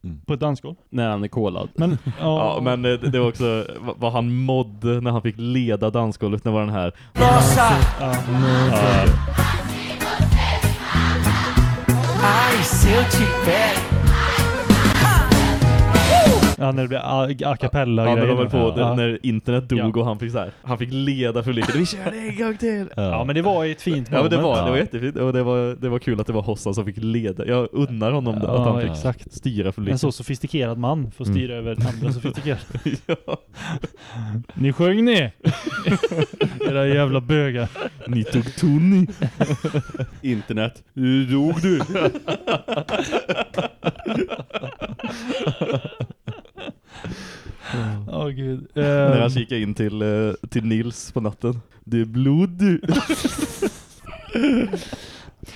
Ja, på ett dansgolv. när han är kolad. Men, <laughs> ja, Ja, men eh, det, det var också vad- han mådde när han fick leda dansgolvet när var den här. Ja. Ja, när det blir a, a cappella Ja, när de grejer. höll på, ja. när internet dog Ja. och han fick så här. Han fick leda publiken. Vi kör det en gång till! ja, men det var ett fint Ja men det moment. var, det var jättefint och det var, det var kul att det var Hossan som fick leda. Jag unnar honom det, Ja, att han fick exakt. styra En publiken. så sofistikerad man får styra över andra sofistikerade. <laughs> ja. Ni sjöng ni! <laughs> Era jävla bögar. Ni tog Tony. Internet. Du dog du. <laughs> <laughs> Åh gud. När Eh, han kikade in till, eh, till Nils på natten. Det är blod <laughs>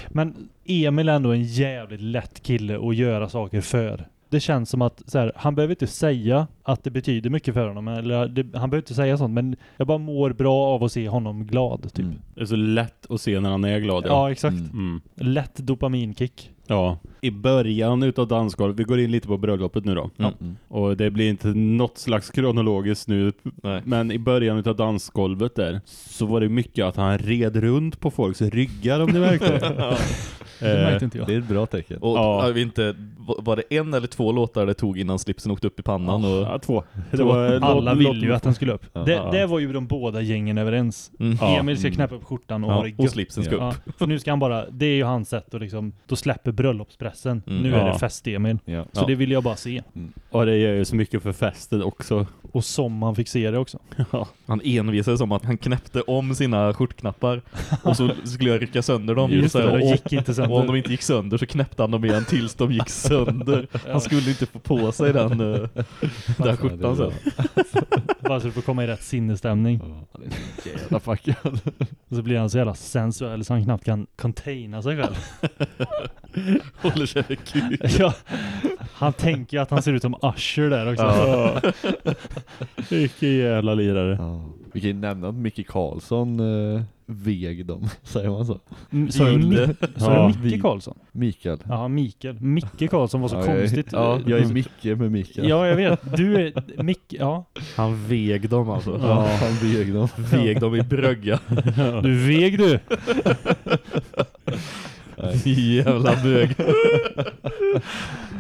men Emil är ändå en jävligt lätt kille att göra saker för. Det känns som att så här, han behöver inte säga att det betyder mycket för honom. Eller det, han behöver inte säga sånt. Men jag bara mår bra av att se honom glad. Typ. Mm. Det är så lätt att se när han är glad. Ja, Ja. exakt. Mm. Mm. Lätt dopaminkick. ja. I början utav dansgolvet, vi går in lite på bröllopet nu då. Ja. Mm. Och det blir inte något slags kronologiskt nu. Nej. Men i början utav dansgolvet där så var det mycket att han red runt på folks ryggar om ni märkte. <laughs> Det Eh, märkte inte jag. Det är ett bra tecken. Och Ja. ja. vi inte, var det en eller två låtar det tog innan slipsen åkte upp i pannan? Och, Ja, två. Det var Alla ville ju att han skulle upp. Ja. Det, Ja. det var ju de båda gängen överens. mm. Ja. Emil ska knäppa upp skjortan och ha det ja, och gött. slipsen ska Ja. upp. Ja, för nu ska han bara, det är ju hans sätt att liksom, då släpper bröllopspressen. Mm. Nu är Ja. det fest-Emil. Ja. Så Ja. det vill jag bara se. Och det gör ju så mycket för festen också. Och som man fick se det också. <laughs> Han envisades om att han knäppte om sina skjortknappar och så skulle jag rycka sönder dem. Just det, de och- gick inte Och om de sönder. inte gick sönder så knäppte han dem igen tills de gick sönder. Han skulle inte få på sig den, uh, <laughs> den skjortan sen. Bara så du får komma i rätt sinnesstämning. Han är så jävla fuckad. Och så blir han så jävla sensuell så han knappt kan containa sig själv. <laughs> Håller sig med kuk. <laughs> ja, han tänker ju att han ser ut som Usher där också. Ja. <laughs> Vilken jävla lirare. Ja. Vi kan ju nämna att Micke Karlsson eh, veg dem, <laughs> säger man så? Mm, Så är det Ja, Micke Karlsson? Mikael. Ja, Mikael. Micke Karlsson var så <laughs> ja, jag är- konstigt. Ja, jag är Micke med Mikael. Ja, jag vet. Du är Micke, ja. Han veg dem alltså. Ja, han veg dem. Veg dem i brögga. Du veg du. <laughs> <laughs> Jävla bög. <laughs>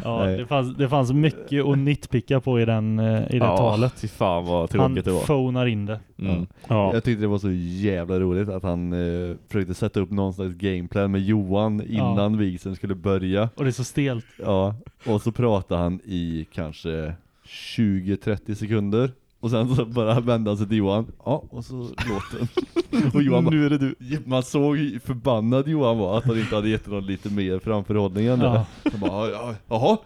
Ja, Nej. det fanns, det fanns mycket att nitpicka på i, den, eh, i det ja, talet. Fy fan vad Han tråkigt det var. phonar in det. Mm. Ja. Jag tyckte det var så jävla roligt att han eh, försökte sätta upp någon slags gameplan med Johan innan vigseln skulle börja. Och det är så stelt. Ja, och så pratade han i kanske 20-30 sekunder. Och sen så bara vände han sig till Johan. Ja, och så låten. <laughs> och Johan bara, Nu är det du. man såg hur förbannad Johan var att han inte hade gett honom lite mer framförhållning än det. Ja. Så bara, ja, jaha.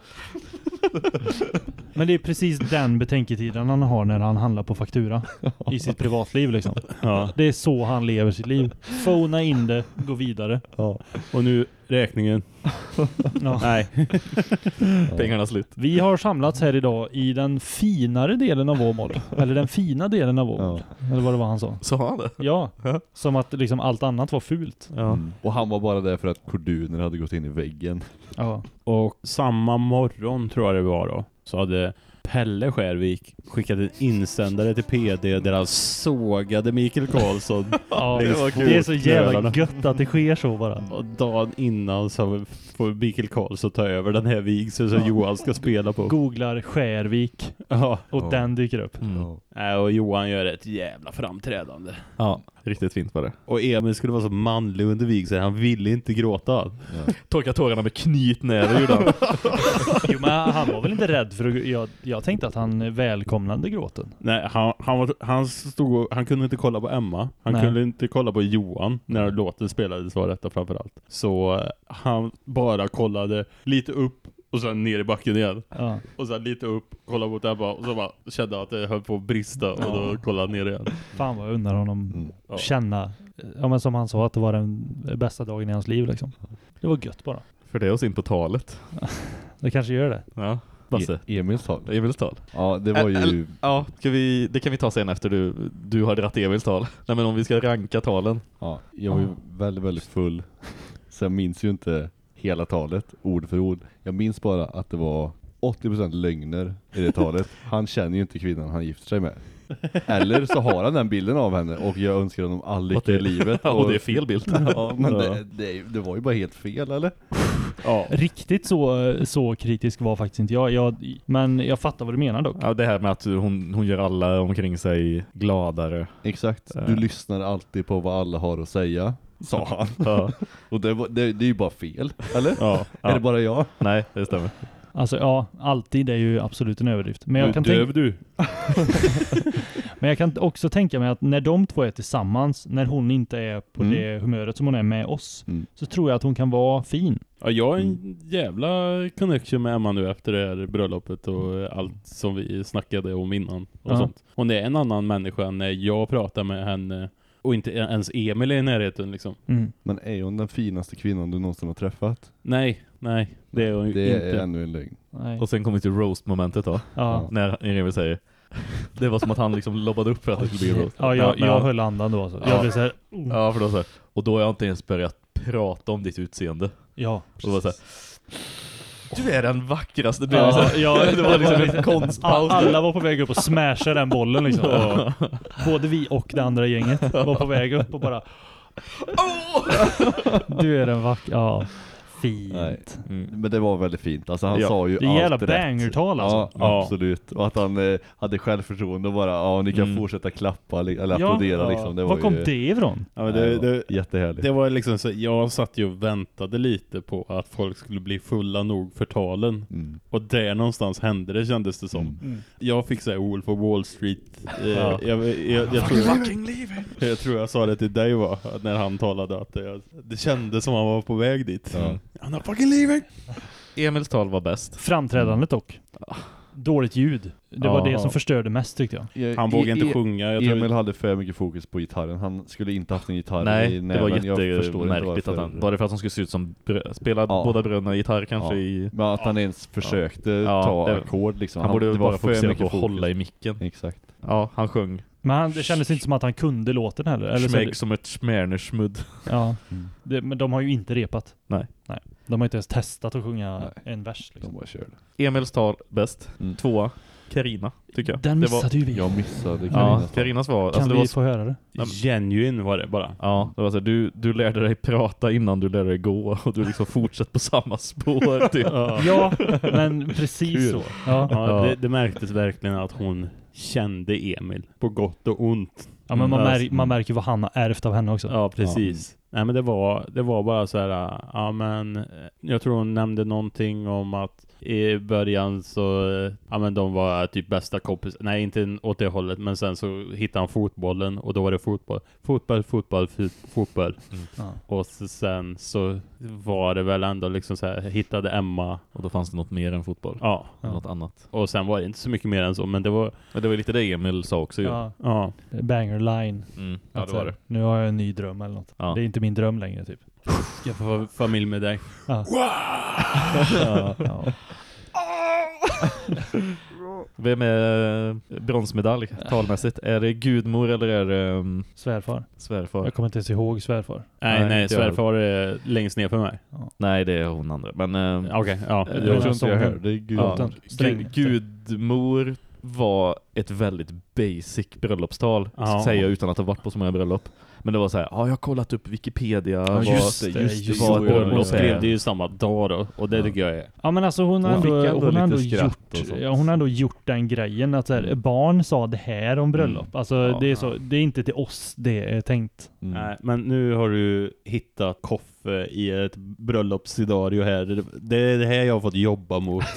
Men det är precis den betänketiden han har när han handlar på faktura. I sitt privatliv liksom. Ja. Det är så han lever sitt liv. Phona in det, gå vidare. ja. Och nu räkningen. <laughs> Ja. Nej. <laughs> Pengarna slut. Vi har samlats här idag i den finare delen av Åmål. Eller den fina delen av Åmål. Eller vad det var han sa. Så har han det? Ja, som att liksom allt annat var fult. Ja. Mm. Och han var bara där för att korduner hade gått in i väggen. Ja. Och samma morgon tror jag det var då, så hade Pelle Skärvik skickat en insändare till PD där han sågade Mikael Karlsson. <laughs> Ja, Det det är så jävla gött att det sker så bara. Och dagen innan så får Mikael Karlsson ta över den här vigseln som Johan ska spela på. Googlar Skärvik Ja. och Ja. den dyker upp. Mm. Nej, och Johan gör ett jävla framträdande. Ja, riktigt fint var det. Och Emil skulle vara så manlig under vigseln, han ville inte gråta. Torka tårarna med knytnäve gjorde han. <laughs> Jo, men han var väl inte rädd för att... Jag, jag tänkte att han välkomnade gråten. Nej, han, han, var, han, stod och, han kunde inte kolla på Emma. Han Nej. kunde inte kolla på Johan när låten spelades var detta framförallt. Så eh, han bara kollade lite upp och sen ner i backen igen. Ja. Och sen lite upp, kollade mot Emma och så bara kände att det höll på att brista och då kollade ner igen. Fan vad jag undrar honom Mm. Ja. känna, ja men som han sa, att det var den bästa dagen i hans liv liksom. Det var gött bara. För det är oss in på talet. <laughs> Det kanske gör det. Ja, Basse. E- Emils tal. Emils tal. Ja, det var ju... Äl- Ja, ska vi, det kan vi ta sen efter du, du har dratt Emils tal. <laughs> Nej men om vi ska ranka talen. Ja, jag var ju väldigt, väldigt full. Så jag minns ju inte hela talet, ord för ord. Jag minns bara att det var 80% lögner i det talet. <laughs> Han känner ju inte kvinnan han gifter sig med. Eller så har han den bilden av henne och jag önskar honom all lycka i livet. <laughs> Ja, och det är fel bild. <laughs> Ja, men det, det, det var ju bara helt fel, eller? Ja. Riktigt så, så kritisk var faktiskt inte jag. jag. Men jag fattar vad du menar dock. Ja, det här med att hon, hon gör alla omkring sig gladare. Exakt. Eh. Du lyssnar alltid på vad alla har att säga, sa han. Ja. Och det, var, det, det är ju bara fel, eller? Ja. Är det bara jag? Nej, det stämmer. Alltså ja, alltid är ju absolut en överdrift. Men jag, Du kan döv du. <laughs> men jag kan också tänka mig att när de två är tillsammans, när hon inte är på Mm. det humöret som hon är med oss, Mm. så tror jag att hon kan vara fin. Ja, jag har en Mm. jävla connection med Emma nu efter det här bröllopet och allt som vi snackade om innan och Ja. sånt. Hon är en annan människa när jag pratar med henne och inte ens Emil är i närheten liksom. Mm. Men är hon den finaste kvinnan du någonsin har träffat? Nej, nej, det är hon ju Det inte. är ännu en lögn. Nej. Och sen kommer vi till roast-momentet då. Ja. När Emil säger <laughs> det var som att han liksom lobbade upp för att det skulle bli roast. Ja, jag, men jag höll andan då alltså. Ja. Jag blev såhär, Ja, för då så här. Och då har jag inte ens börjat prata om ditt utseende. ja. Och det var så här, du är den vackraste. Det, Ja, ja, det var liksom en <laughs> konstpaus. Alla var på väg upp och smasha den bollen liksom. Både vi och det andra gänget var på väg upp och bara <laughs> Du är den vackra, ja. Fint. Nej. Mm. Men det var väldigt fint. Alltså han Ja, sa ju Det är jävla allt rätt. bangertal alltså. Ja, Ja. absolut. Och att han eh, hade självförtroende och bara, ja ni kan Mm. fortsätta klappa eller applådera Ja. liksom. Det var Var kom ju, det ifrån? Ja, det, det var det, jättehärligt. det var liksom så, jag satt ju och väntade lite på att folk skulle bli fulla nog för talen. Mm. Och där någonstans hände det kändes det som. Mm. Jag fick säga Wolf of Wall Street. Eh, Ja. jag, jag, jag, tror, jag tror jag sa det till dig va, när han talade att det, det kändes som han var på väg dit. I'm not fucking leaving! Emils tal var bäst. Framträdandet dock. Dåligt ljud. Det var Ja. det som förstörde mest tyckte jag. Han vågade inte E- sjunga. Jag tror Emil hade för mycket fokus på gitarren. Han skulle inte haft en gitarr Nej, i det var näven. Jag förstår inte jättemärkligt att han, bara för att han skulle se ut som brö- spela Ja. båda bröderna gitarr kanske Ja. i... Men att han ens försökte Ja, ta det- ackord liksom. Han borde det bara fokusera mycket på att hålla i micken. Exakt. Ja, han sjöng Men han, det kändes inte som att han kunde låten heller. Eller så, Schmegg som ett smärnersmudd. <laughs> ja, Mm. det, men de har ju inte repat. Nej. Nej. De har inte ens testat att sjunga Nej. en vers. Liksom. De bara körde. Emils tal bäst. Mm. Tvåa, Karina tycker jag. Den Det var- missade ju vi. Jag missade Ja, Karinas. Karinas var... Kan Alltså det vi var få höra det? Genuine var det bara. Ja, det var så här, du, du lärde dig prata innan du lärde dig gå och du liksom fortsatt på samma spår <laughs> typ. Ja, men precis Kul. så. Ja. Ja, Ja. Det, det märktes verkligen att hon kände Emil. På gott och ont. ja, men man, Mm. mär, man märker vad han har ärvt av henne också. Ja, precis. Nej men det var, det var bara så här, ja men, eh, jag tror hon nämnde någonting om att i början så, ja men de var typ bästa kompis, nej inte åt det hållet, men sen så hittade han fotbollen och då var det fotboll, fotboll, fotboll, fot- fotboll. Ja. Och så, sen så var det väl ändå liksom så här, hittade Emma, Och då fanns det något mer än fotboll. ja, Ja. Något annat. och sen var det inte så mycket mer än så, men det var, Men det var lite det Emil sa också ju. Ja. ja, Banger line. Mm, ja det var det. Nu har jag en ny dröm eller något. Ja. Det är inte min dröm längre typ. Vara familj med dig. Ja. ja, ja. Vem är eh, bronsmedalj talmässigt? Är det gudmor eller är det um, Svärfar. svärfar? Jag kommer inte ens ihåg svärfar. Nej, Nej, nej, jag svärfar är längst ner för mig. Nej, det är hon andra. Men ehm, Okej, ja. Jag Jag tror inte jag jag hörde ja, Gudmor. Sträng. gu- gudmor var ett väldigt basic bröllopstal, Ja. säger jag utan att ha varit på så många bröllop. Men det var så här, ja jag har kollat upp Wikipedia. Ja, vad- just det, just just det. vad Och ett Så de bröllop skrev det ju samma dag då, och det Ja. tycker jag är... Ja men alltså hon har Hon ändå, ändå hon har ändå gjort, ja, hon har ändå gjort den grejen att så här, Mm. barn sa det här om bröllop. Mm. Alltså Ja. det är så, det är inte till oss det är tänkt. Mm. Nej, men nu har du hittat Koffe i ett bröllopsscenario här. Det- Det är det här jag har fått jobba mot. <laughs>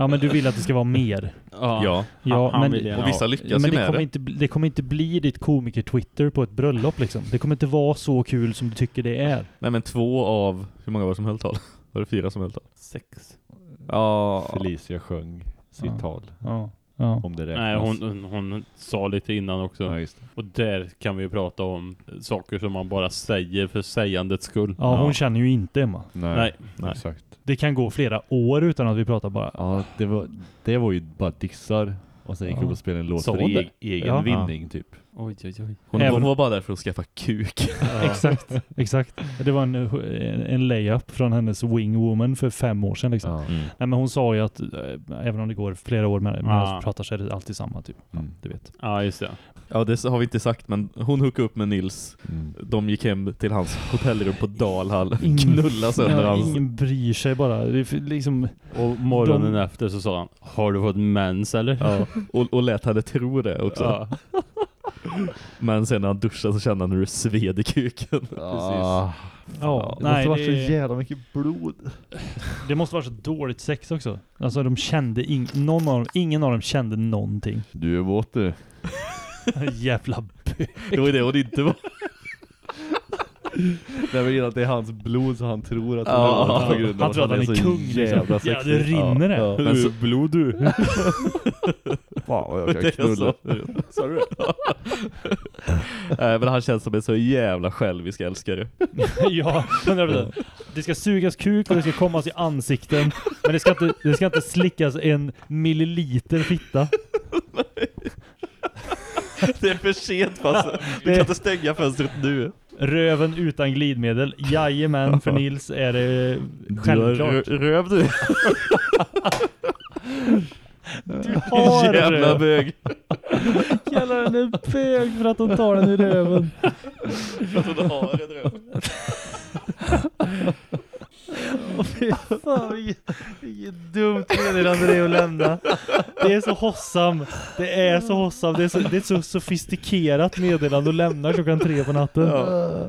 Ja men du vill att det ska vara mer. Ja, Ja, han men, vill och vissa lyckas men ju det med kommer, det. inte, bli- det kommer inte bli ditt komiker-twitter på ett bröllop liksom. Det kommer inte vara så kul som du tycker det är. Nej men två av, hur många var det som höll tal? <laughs> Var det fyra som höll tal? Sex. Ja, Felicia sjöng sitt Ja. tal. Ja. Ja. Om det räknas. Nej, hon, hon, hon sa lite innan också. Ja, just det. Och där kan vi ju prata om saker som man bara säger för sägandets skull. ja, hon känner ju inte Emma. Nej, Nej. Nej. exakt. Det kan gå flera år utan att vi pratar bara. Ja, det var, det var ju bara dissar. Och sen gick Ja. upp och spelade en låt Sa för hon e- egen Ja. vinning typ. Oj, oj, oj. hon, Även- hon var bara där för att skaffa kuk. <laughs> Exakt, exakt. Det var en, en layup från hennes wingwoman för fem år sedan liksom. Ja. Mm. Nej men hon sa ju att äh, även om det går flera år med, med Ja. oss pratar så är det alltid samma typ. Ja, Mm. du vet. Ja, just det. Ja, det har vi inte sagt, men hon hookade upp med Nils. Mm. De gick hem till hans hotellrum på Dalhall. Ingen- Knulla sönder Ja, hans... ingen bryr sig bara. Det är liksom, Och morgonen De- efter så sa han, har du fått mens eller? Ja, och, och lät henne tro det också. Ja. Men sen när han duschade så kände han hur det sved i kuken. Ah, ja, det nej, måste varit det, så jävla mycket blod. det måste vara så dåligt sex också. Alltså de kände, ing, någon av dem, ingen av dem kände någonting. Du är våt du. <laughs> Jävla bög. Det var det hon inte var. <laughs> Nej men att det är hans blod så han tror att det Ja. är på grund av Han tror att han är så kung liksom. Ja, det rinner det. Ja. Men så- blod du. <laughs> Fan vad jag kan knulla. så. <laughs> Sa du det? <laughs> Nej, men han känns som en så jävla självisk älskare. <laughs> ja, 100%. Det ska sugas kuk och det ska kommas i ansikten. Men det ska inte, det ska inte slickas en milliliter fitta. Det är för sent fast vi kan inte stänga fönstret nu. Röven utan glidmedel. Jajamän, för Nils är det självklart. rö- röv du. Har Jävla röv. bög. <laughs> Kallar henne en bög för att hon tar den i röven. För att hon har en röv. Åh, fy fan vilket, vilket dumt meddelande det är att lämna. Det är så hossam. Det är så hossam. Det är så, det är så sofistikerat meddelande att lämna klockan tre på natten. Ja,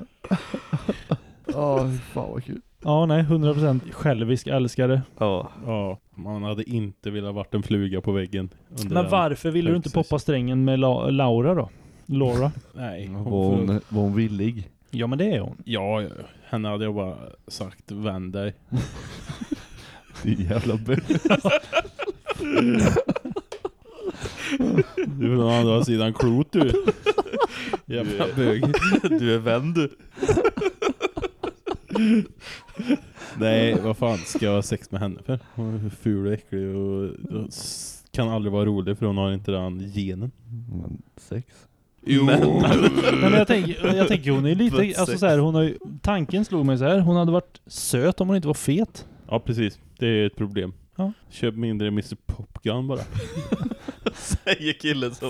Ja, fan vad kul. Nej, 100% självisk älskare. Ja. Ja, man hade inte velat varit en fluga på väggen. under Men varför ville du inte poppa strängen med La Laura då? Laura? <laughs> Nej. Var hon, var hon villig? Ja men det är hon. Ja, henne hade jag bara sagt vänd dig. <laughs> Din jävla bög. Du är på andra sidan klot du. <laughs> Jävla bög. Du är vän du. Nej, vad fan ska jag ha sex med henne för? Hon är ful och äcklig och, kan aldrig vara rolig för hon har inte den genen. Men sex? Jo. <laughs> Nej, men jag tänker, jag tänker hon är <laughs> Men lite, alltså så här, hon har ju, tanken slog mig så här, hon hade varit söt om hon inte var fet. Ja, precis. Det är ett problem. Ja. Köp mindre Mr Popgun bara. <laughs> Säger killen som...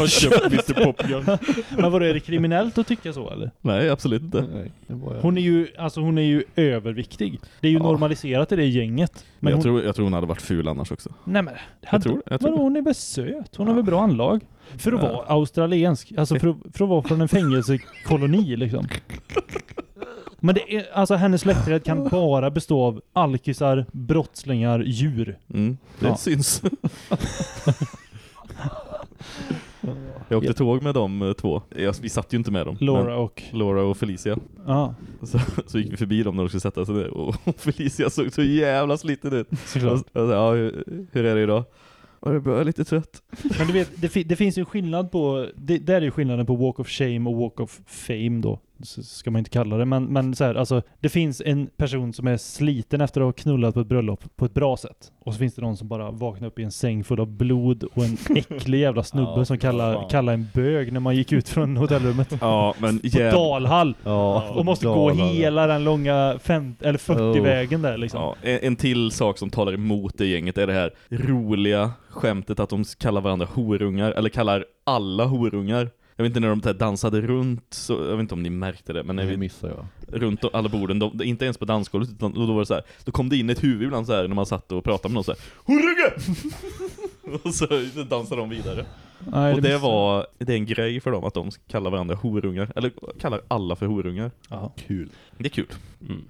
Har köpt Mr Popgun. <laughs> Men vadå, är det kriminellt att tycka så eller? Nej, absolut inte. Nej, jag. Hon är ju, alltså hon är ju överviktig. Det är ju Ja. normaliserat i det gänget. Men Men jag, hon, tror, jag tror hon hade varit ful annars också. nej men, hade, tror det, jag tror vadå, det. hon är väl söt? Hon har väl bra anlag? För att Ja. vara australiensk, alltså för, att- för att vara från en fängelsekoloni liksom. <laughs> Men det är, alltså hennes släktträd kan <laughs> bara bestå av alkisar, brottslingar, djur. Mm, det Ja. syns. <laughs> jag åkte tåg med de eh, två. Jag, vi satt ju inte med dem. Laura och... Laura och Felicia. Ja, Så, så gick vi förbi dem när de skulle sätta sig ner. Och <laughs> Felicia såg så jävla sliten ut. såklart. Och, och så, ja, hur, hur är det idag? Bra, jag är lite trött. Men du vet, det, fi- det finns ju skillnad på, det, där är ju skillnaden på Walk of Shame och Walk of Fame då. Ska man inte kalla det, men, men så här, alltså det finns en person som är sliten efter att ha knullat på ett bröllop på ett bra sätt. Och så finns det någon som bara vaknar upp i en säng full av blod och en <laughs> äcklig jävla snubbe Ja, som kallar, fan. kallar en bög när man gick ut från hotellrummet. Ja, men På jävlar. Dalhall! Ja, Och måste gå Dalarna. hela den långa fem, eller 40 Oh. vägen där liksom. Ja, en, en till sak som talar emot det gänget är det här roliga skämtet att de kallar varandra horungar, eller kallar alla horungar. Jag vet inte när de där dansade runt, så, jag vet inte om ni märkte det, men när Det vi, missar jag. runt alla borden, de, inte ens på dansgolvet, utan då var det så här, då kom det in ett huvud ibland så här när man satt och pratade med någon så här, <laughs> och så dansade de vidare. Nej, och det missar- var, det är en grej för dem att de kallar varandra horungar, eller kallar alla för horungar. Ja. Kul. Det är kul. Mm.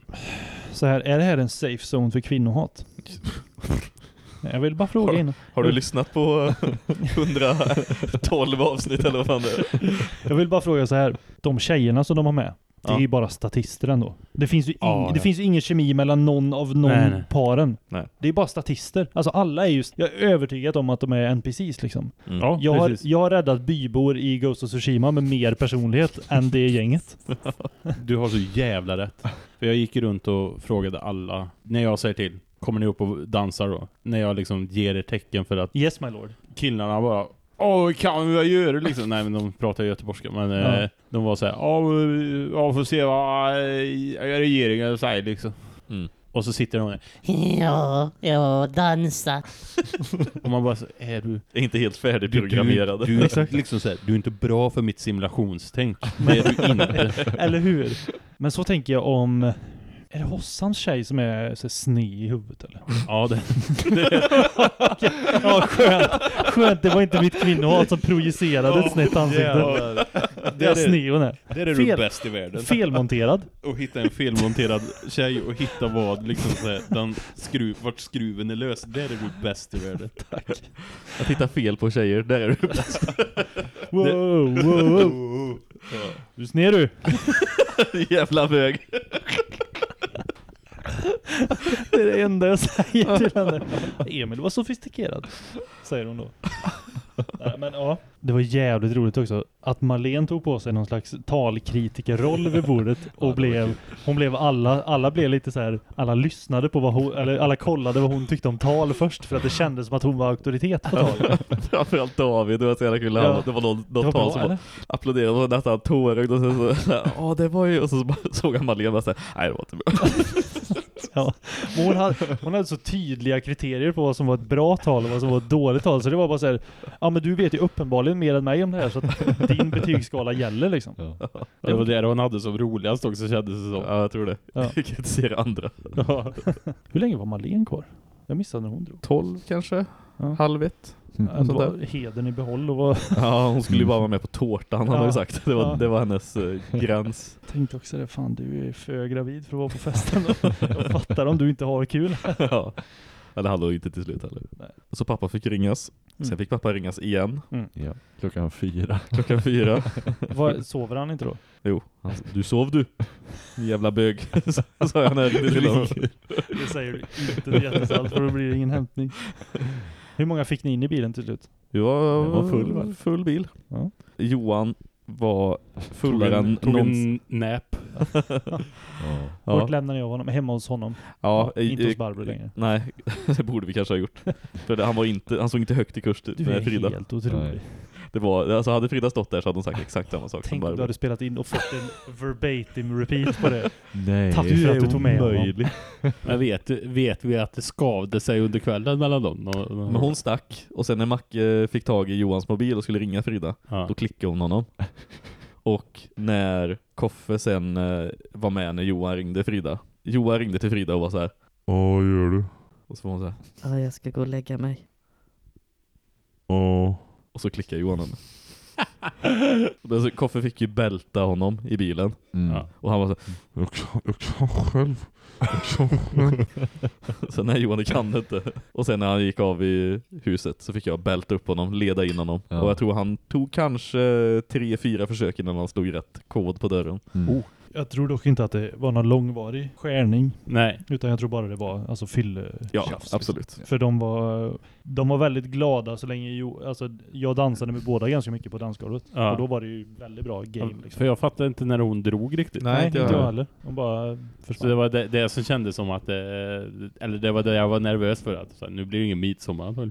Så här, är det här en safe zone för kvinnohat? <laughs> Jag vill bara fråga in. Har du lyssnat på <laughs> 112 avsnitt eller vad fan det är? Jag vill bara fråga så här. De tjejerna som de har med, det är Ja. ju bara statister ändå. Det finns ju, ing, Ja, det ja. finns ju ingen kemi mellan någon av någon Nej, nej. paren. Nej. Det är bara statister. Alltså alla är just, jag är övertygad om att de är NPCs liksom. Mm. Ja, Jag har, jag har räddat bybor i Ghost of Tsushima med mer personlighet <laughs> än det gänget. Du har så jävla rätt. För jag gick runt och frågade alla, när jag säger till, kommer ni upp och dansar då? När jag liksom ger er tecken för att Yes my lord. killarna bara Åh, kan vi vad gör du liksom? Nej men de pratar göteborgska men Ja. eh, de var så här, ja, vi- får se vad eh, regeringen säger liksom. Mm. Och så sitter de där Ja, ja, dansa. <laughs> och man bara så, är du är inte helt du, du, färdigprogrammerade. du, är liksom så här, du är inte bra för mitt simulationstänk. Det är du inte. <laughs> Eller hur? Men så tänker jag om... Är det Hossans tjej som är så sned i huvudet eller? Ja, det, <laughs> Ja, skönt. Skönt, det var inte mitt kvinnohat som projicerade ett snett ansikte. jävlar. Det är sned hon är. Där är Fel. du bäst i världen. Felmonterad. Och hitta en felmonterad tjej och hitta vad liksom så här, den skruv, vart skruven är lös. Där är du bäst i världen. Tack. Att hitta fel på tjejer, där är du bäst. <laughs> Wow, wow, wow. Du är sned du. <laughs> Jävla bög. Det är det enda jag säger till <laughs> henne. Emil var sofistikerad, säger hon då. <laughs> Nej, men ja, det var jävligt roligt också att Marlene tog på sig någon slags talkritikerroll vid bordet och blev, hon blev alla, alla blev lite så här, alla lyssnade på vad hon, eller alla kollade vad hon tyckte om tal först för att det kändes som att hon var auktoritet på tal. <laughs> Framförallt David, det var så jävla kul. Ja. Det var någon, något var tal bra, som eller? applåderade och nästan tårögd och sen så, ja det var ju, och så bara såg han Malena och så här, nej det var inte bra. Ja. Men hon, hade, hon hade så tydliga kriterier på vad som var ett bra tal och vad som var ett dåligt tal. Så det var bara så här, ja men du vet ju uppenbarligen mer än mig om det här så att din <laughs> betygsskala gäller liksom. Ja. Det var det hon hade som roligast också kändes det som. Ja jag tror det. Ja. Jag <laughs> kritiserar andra. Ja. Hur länge var Marlene kvar? Jag missade när hon drog. 12 kanske? Ja. Halv ett? Alltså, var hedern i behåll och var, Ja hon skulle ju bara vara med på tårtan han Ja. har ju sagt. Det var, Ja. det var hennes eh, gräns. <laughs> tänkte också det, fan du är för gravid för att vara på festen. <laughs> Jag fattar om du inte har kul. <laughs> ja. Eller hade hon inte till slut heller. Nej. Så pappa fick ringas. Sen Mm. fick pappa ringas igen. Ja. Klockan fyra. Klockan fyra. Vad, sover han inte då? Jo, han du sov du. Jävla bög. Sa jag när jag ringde till honom. Det säger du inte jättesalt för då blir det ingen hämtning. Hur många fick ni in i bilen till slut? Vi var, full, va? full bil. Ja. Johan var fullare än någonsin. en nap. <laughs> Ja. Vart lämnade jag honom? Hemma hos honom. Ja, inte eh, hos Barbro längre. Nej, <laughs> det borde vi kanske ha gjort. För det, han, var inte, han såg inte högt i kurs Du är Frida. helt otrolig. Nej. Det var, alltså hade Frida stått där så hade hon sagt exakt samma sak Tänk som om du hade spelat in och fått en verbatim repeat på det. Nej, Tack för att du tog med honom. omöjligt. Men vet, vet vi att det skavde sig under kvällen mellan dem? Men hon stack och sen när Macke fick tag i Johans mobil och skulle ringa Frida, Ja. då klickade hon honom. Och när Koffe sen eh, var med när Johan ringde Frida. Johan ringde till Frida och var så här. Ja, gör du? Och så var hon så här. Ja, jag ska gå och lägga mig. Ja. <laughs> Och så klickade Johan henne. Men så Koffe fick ju bälta honom i bilen. Mm. Ja. Och han var så Jag kan, jag kan själv. Jag kan själv. <laughs> Sen nej Johan det kan inte. Och sen när han gick av i huset så fick jag bälta upp honom, leda in honom. Ja. Och jag tror han tog kanske tre, fyra försök innan han stod rätt kod på dörren. Mm. Jag tror dock inte att det var någon långvarig skärning. Nej. Utan jag tror bara det var alltså fylle Ja, tjafs, liksom. absolut. För de var, de var väldigt glada så länge jo, alltså, jag dansade med båda ganska mycket på dansgolvet. Ja. Och då var det ju väldigt bra game liksom. För jag fattade inte när hon drog riktigt. Nej, inte inte jag heller. De bara Så det var det, det som kändes som att, eh, eller det var det jag var nervös för att så här, nu blir det ingen midsommar. <laughs>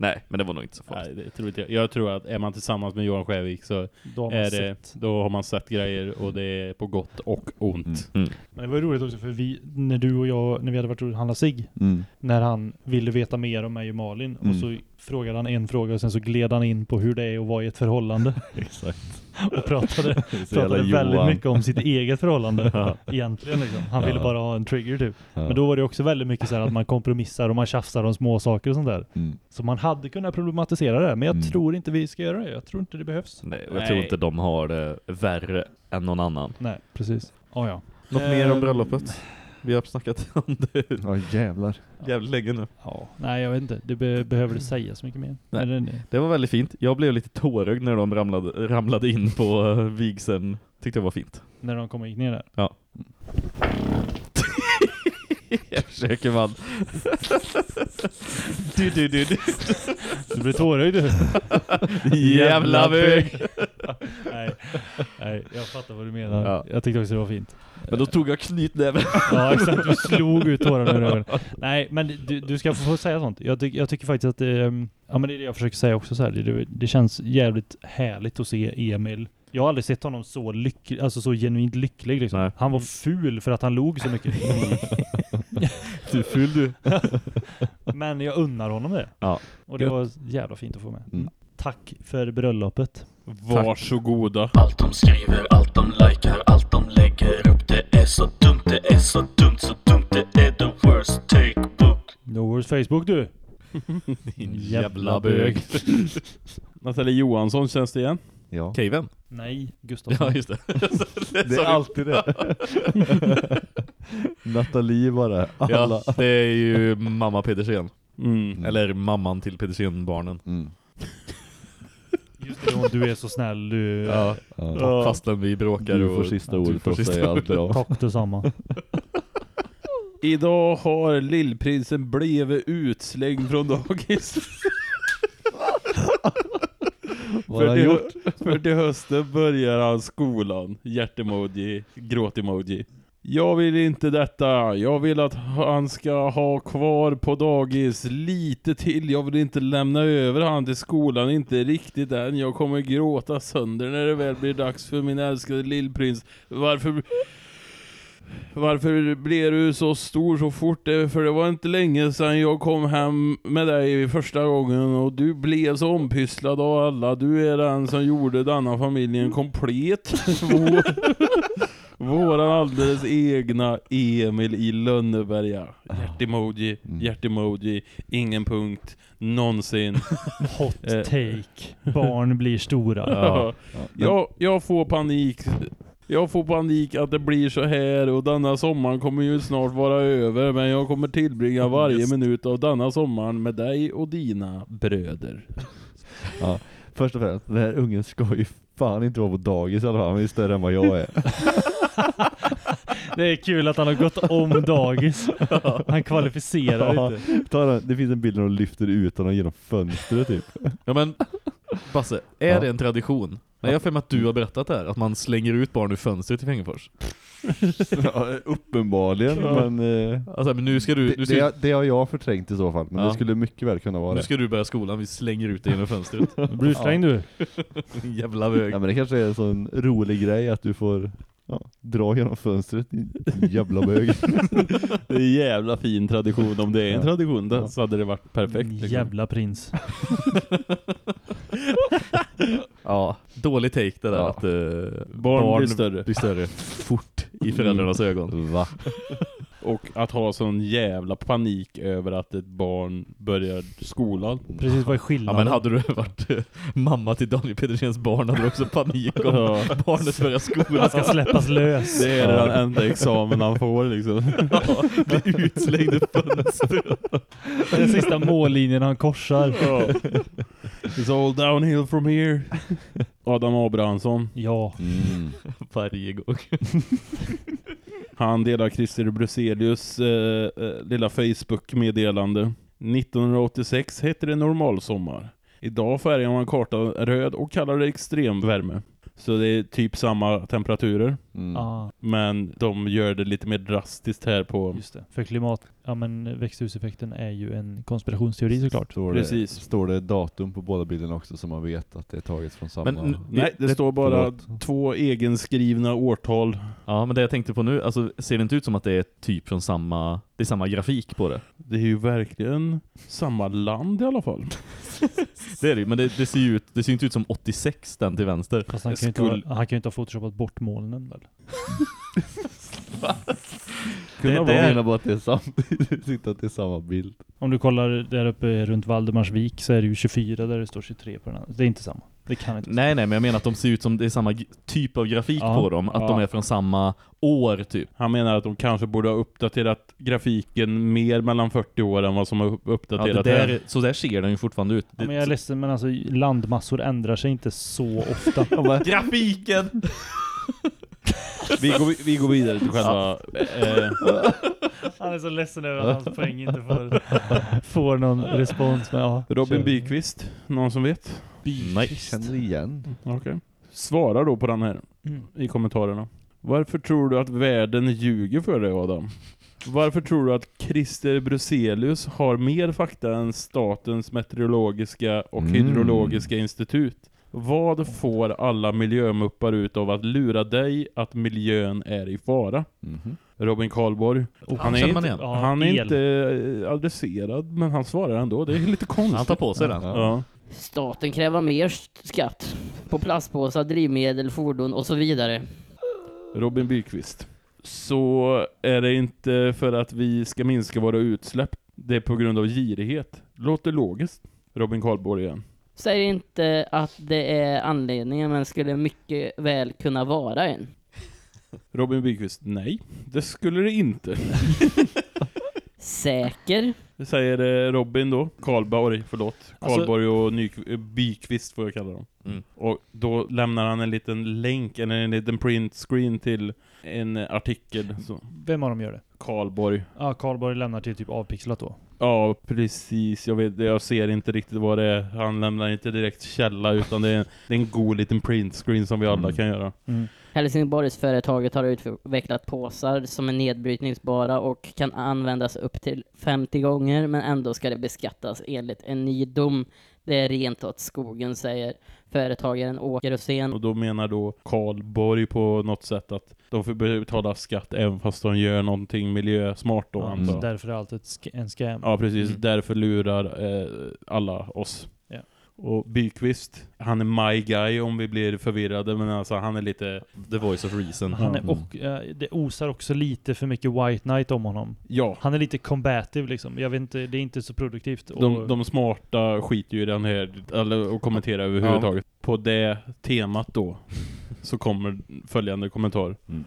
Nej, men det var nog inte så farligt. Nej, det tror inte jag. Jag tror att är man tillsammans med Johan Skävik så Då har man är det, sett. då har man sett grejer och det är på gott och ont. Mm. Men det var ju roligt också för vi, när du och jag, när vi hade varit och handlat sig Mm. när han ville veta mer om mig och Malin Mm. och så frågade han en fråga och sen så gled han in på hur det är att vara i ett förhållande <laughs> Exakt. och pratade, <laughs> pratade väldigt mycket om sitt eget förhållande <laughs> Ja. egentligen liksom. Han ville Ja. bara ha en trigger typ. Ja. Men då var det också väldigt mycket så här att man kompromissar och man tjafsar om små saker och sånt där. Mm. Så man hade kunnat problematisera det, men jag Mm. tror inte vi ska göra det. Jag tror inte det behövs. Nej, och jag Nej. tror inte de har det värre än någon annan. Nej, precis. Oh, ja. Något Eh, mer om bröllopet? Vi har snackat <laughs> om det Ja jävlar. jävligt länge nu. ja. Nej, jag vet inte. Det be behöver det sägas mycket mer. Nej. Men det- Det var väldigt fint. Jag blev lite tårögd när de ramlade, ramlade in på uh, vigseln. Tyckte det var fint. när de kommer gick ner där. Ja. Försöker man. du, du, du, du. Du blir tårögd du. <laughs> Jävla bög. nej, nej, jag fattar vad du menar. Ja. Jag tyckte också det var fint. Men då tog jag knytnäven. Ja exakt, du slog ut tårarna ur ögonen. <laughs> Nej men du, du ska få säga sånt. Jag, tyck, jag tycker faktiskt att det, ehm, ja men det är det jag försöker säga också så här. Det, det, det känns jävligt härligt att se Emil. Jag har aldrig sett honom så lycklig, alltså så genuint lycklig liksom. Nej. Han var ful för att han log så mycket. <laughs> <laughs> Du ful du. <laughs> men jag unnar honom det. Ja. Och det Gött. var jävla fint att få med. Mm. Tack för bröllopet. Varsågoda. Allt de skriver, allt de likar, allt de lägger upp Det är så dumt, det är så dumt, så dumt Det är the worst take book Novers Facebook du. <laughs> Din jävla bög. Nathalie Johansson känns det igen? Ja. Caven. Nej, Gustav. Ja just det. <laughs> Det är alltid det. <laughs> Nathalie bara. Alla. Ja, det är ju mamma Pedersen. Mm. Eller mamman till Pedersen-barnen. Mm. Just det, och du är så snäll du. Ja. Ja. Fastän vi bråkar Du och... får sista ordet och säga allt bra. Tack detsamma. <laughs> Idag har lillprinsen blivit utslängd från dagis. Vad har han gjort? <laughs> för till hösten börjar han skolan. Hjärtemoji, gråtemoji. Jag vill inte detta. Jag vill att han ska ha kvar på dagis lite till. Jag vill inte lämna över han till skolan. Inte riktigt än. Jag kommer gråta sönder när det väl blir dags för min älskade lillprins. Varför... Varför blev du så stor så fort? För det var inte länge sedan jag kom hem med dig första gången och du blev så ompysslad av alla. Du är den som gjorde denna familjen komplett. <laughs> Vår, våran alldeles egna Emil i Lönneberga. Hjärtemoji, Mm. hjärtemoji, ingen punkt, någonsin. <laughs> Hot Eh. take. Barn blir stora. Ja. Ja. Jag, jag får panik. Jag får panik att det blir så här och denna sommaren kommer ju snart vara över men jag kommer tillbringa varje Just. minut av denna sommaren med dig och dina bröder. <laughs> Ja. Först och främst, den här ungen ska ju fan inte vara på dagis i alla fall. Han är större än vad jag är. <laughs> Det är kul att han har gått om dagis. <laughs> Han kvalificerar Ja, inte. ta den- det finns en bild när de lyfter ut honom genom fönstret typ. Ja men, Basse, är Ja. det en tradition? Nej, jag har att du har berättat det här, att man slänger ut barn ur fönstret i Fängefors. <laughs> ja, uppenbarligen, Ja. men... Eh, Alltså, men nu ska du... det, nu ska, det, det har jag förträngt i så fall, men Ja. det skulle mycket väl kunna vara nu det. ska du börja skolan, vi slänger ut dig genom fönstret. <laughs> Blir du <laughs> slängd du? Jävla bög. Ja men det kanske är en sån rolig grej att du får ja, dra genom fönstret, jävla bög. Det är en jävla fin tradition. Om det är en Ja. tradition då, så hade det varit perfekt. Liksom. Jävla prins. Ja, dålig take det där Ja. att eh, Barn blir större. blir större <laughs> fort i föräldrarnas ögon. Va? <laughs> Och att ha sån jävla panik över att ett barn börjar skolan. Precis, vad är Ja skillnaden? men hade du varit eh, mamma till Daniel Pedersens barn hade du också panik om Ja. barnet börjar skolan. Han ska släppas lös. Det är den enda examen han får liksom. <laughs> Ja, blir utslängd i fönstret. Den sista mållinjen han korsar. It's all downhill from here. Adam Abrahamsson. Ja. Mm. <laughs> Varje gång. <laughs> Han delar Christer Bruselius eh, eh, lilla Facebook-meddelande. 1986 hette det normalsommar. Idag färgar man kartan röd och kallar det extremvärme. Så det är typ samma temperaturer. Mm. Ah, Men de gör det lite mer drastiskt här på... just det. För klimat, ja men växthuseffekten är ju en konspirationsteori såklart. Står Precis. Det, står det datum på båda bilderna också så man vet att det är taget från samma... Men, Nej, det, det- står bara förlåt. två egenskrivna årtal. Ja, men det jag tänkte på nu, alltså ser det inte ut som att det är typ från samma, det är samma grafik på det? Det är ju verkligen samma land i alla fall. <laughs> Det är det men det, det ser ju ut, det ser inte ut som 86 den till vänster. Fast han kan, ju inte skulle- ha, han kan ju inte ha photoshopat bort molnen väl? <laughs> Kunna Jag vara. menar bara att det är samma, inte att det är samma bild. Om du kollar där uppe runt Valdemarsvik så är det ju 24 där det står 23 på den andra. Det är inte samma. Det kan inte Nej, nej, men jag menar att de ser ut som det är samma typ av grafik Ja. på dem. Att Ja. de är från samma år typ. Han menar att de kanske borde ha uppdaterat grafiken mer mellan 40 år än vad som har upp- Ja, det uppdaterat där, så där ser den ju fortfarande ut. Ja, men jag är ledsen men alltså landmassor ändrar sig inte så ofta. <laughs> Grafiken! <laughs> <laughs> Vi går, vi går vidare till själva... Eh, Han är så ledsen över att hans poäng inte får, får någon respons. Men, ja, Robin. Bykvist, någon som vet? Nej. Känner igen. Okej. Svara då på den här Mm. i kommentarerna. Varför tror du att världen ljuger för dig Adam? Varför tror du att Christer Bruselius har mer fakta än Statens meteorologiska och Mm. hydrologiska institut? Vad får alla miljömuppar ut av att lura dig att miljön är i fara? Mhm. Robin Karlborg. Oh, han är, inte. Ja, han är el. inte eh, adresserad, men han svarar ändå. Det är lite konstigt. Han tar på sig den. Ja. Staten kräver mer skatt på plastpåsar, drivmedel, fordon och så vidare. Robin Bykvist. Så är det inte för att vi ska minska våra utsläpp. Det är på grund av girighet. Låter logiskt. Robin Karlborg igen. Säger inte att det är anledningen, men skulle mycket väl kunna vara en. Robin Bykvist. Nej, det skulle det inte. <laughs> Säker? Det säger eh, Robin då. Karlborg, förlåt. Alltså- Karlborg och Nyk- eh, Bykvist får jag kalla dem. Mm. Och då lämnar han en liten länk, eller en liten print screen till en artikel. Så. Vem av dem gör det? Karlborg. Ja, Karlborg lämnar till typ avpixlat då. Ja, precis. Jag, vet, jag ser inte riktigt vad det är. Han lämnar inte direkt källa utan det är, det är en god liten printscreen som vi alla Mm. kan göra. Helsingborgsföretaget har utvecklat påsar som är nedbrytningsbara och kan användas upp till 50 gånger men ändå ska det beskattas enligt en ny dom. Det är rent åt skogen, säger företagaren Åke Rosén. Och då menar då Karlborg på något sätt att de får betala skatt även fast de gör någonting miljösmart då antar så därför är allt ett sk- en scam. Ja, precis. Mm. Därför lurar eh, alla oss. Och Bykvist, han är my guy om vi blir förvirrade, men alltså han är lite... The voice of reason. Han är och, eh, det osar också lite för mycket White Knight om honom. Ja, Han är lite combative liksom. Jag vet inte, det är inte så produktivt. Och, de, de smarta skiter ju i den här, eller och kommenterar överhuvudtaget. På det temat då, så kommer följande kommentar. Mm.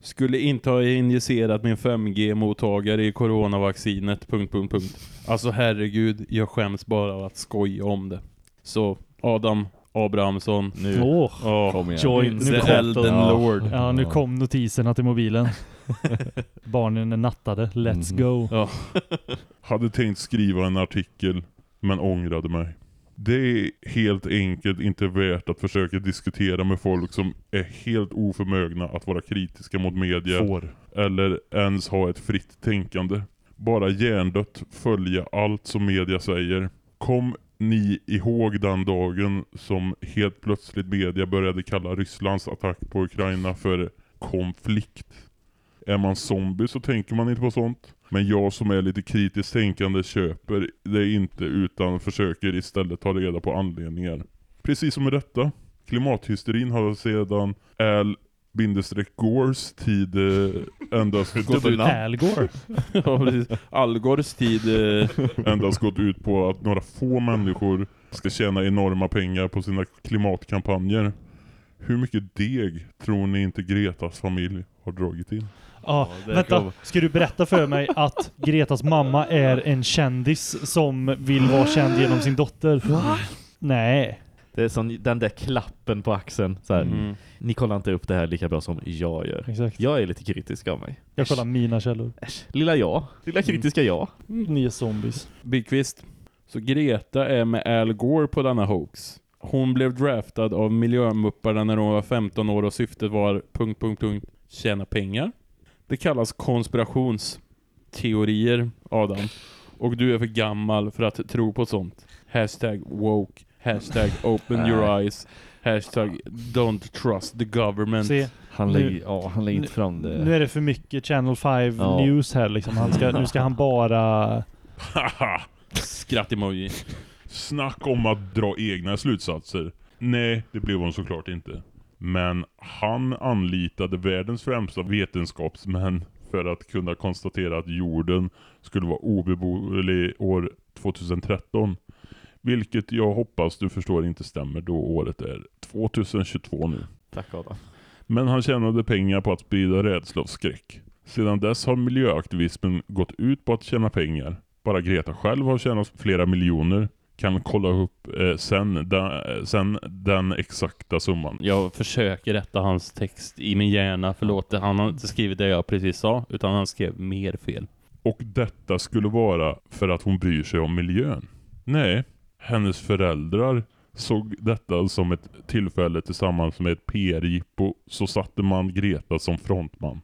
Skulle inte ha injicerat min 5G-mottagare i coronavaccinet, punkt, punkt, punkt. Alltså herregud, jag skäms bara av att skoja om det. Så Adam, Abrahamsson. Nu. Åh, Ja. Kom igen. Joins Nu The kom- Elden Ja. Lord. ja nu kom notiserna till mobilen. <laughs> Barnen är nattade. Let's Mm. go. Ja. <laughs> Hade tänkt skriva en artikel, men ångrade mig. Det är helt enkelt inte värt att försöka diskutera med folk som är helt oförmögna att vara kritiska mot media. Får. Eller ens ha ett fritt tänkande. Bara hjärndött följa allt som media säger. Kom ni ihåg den dagen som helt plötsligt media började kalla Rysslands attack på Ukraina för konflikt? Är man zombie så tänker man inte på sånt. Men jag som är lite kritiskt tänkande köper det inte utan försöker istället ta reda på anledningar. Precis som med detta. Klimathysterin har sedan Al Gores tid eh, endast <laughs> gått ut, Al <laughs> Gore. ja, precis. Algors tid. Eh, endast gått ut på att några få människor ska tjäna enorma pengar på sina klimatkampanjer. Hur mycket deg tror ni inte Gretas familj har dragit in? Ja, där vänta. Ska du berätta för mig att Gretas mamma är en kändis som vill vara känd genom sin dotter? Nej. Det är som den där klappen på axeln. Så här. mm. Ni kollar inte upp det här lika bra som jag gör. Exakt. Jag är lite kritisk av mig. Jag kollar mina källor. Äsch, lilla jag. Lilla kritiska jag. Ni är zombies. Byggqvist. Så Greta är med Al Gore på denna hoax. Hon blev draftad av miljömupparna när hon var 15 år och syftet var... Punkt, punkt, punkt, tjäna pengar. Det kallas konspirationsteorier, Adam. Och du är för gammal för att tro på sånt. Hashtag woke. Hashtag open your eyes. Hashtag don't trust the government. Se, Han Nu- lägger, ja, han lägger inte fram det. nu är det för mycket Channel 5 Ja. news här liksom. Han ska, nu ska han bara... <laughs> Skratt-emoji. Snack om att dra egna slutsatser. Nej, det blev hon såklart inte. Men han anlitade världens främsta vetenskapsmän för att kunna konstatera att jorden skulle vara obeboelig år 2013. Vilket jag hoppas du förstår inte stämmer då året är 2022 nu. Tack Adam. Men han tjänade pengar på att sprida rädsla och skräck. Sedan dess har miljöaktivismen gått ut på att tjäna pengar. Bara Greta själv har tjänat flera miljoner. Kan kolla upp eh, sen, den, sen den exakta summan. Jag försöker rätta hans text i min hjärna. Förlåt, han har inte skrivit det jag precis sa. Utan han skrev mer fel. Och detta skulle vara för att hon bryr sig om miljön. Nej, hennes föräldrar såg detta som ett tillfälle tillsammans med ett PR-jippo så satte man Greta som frontman.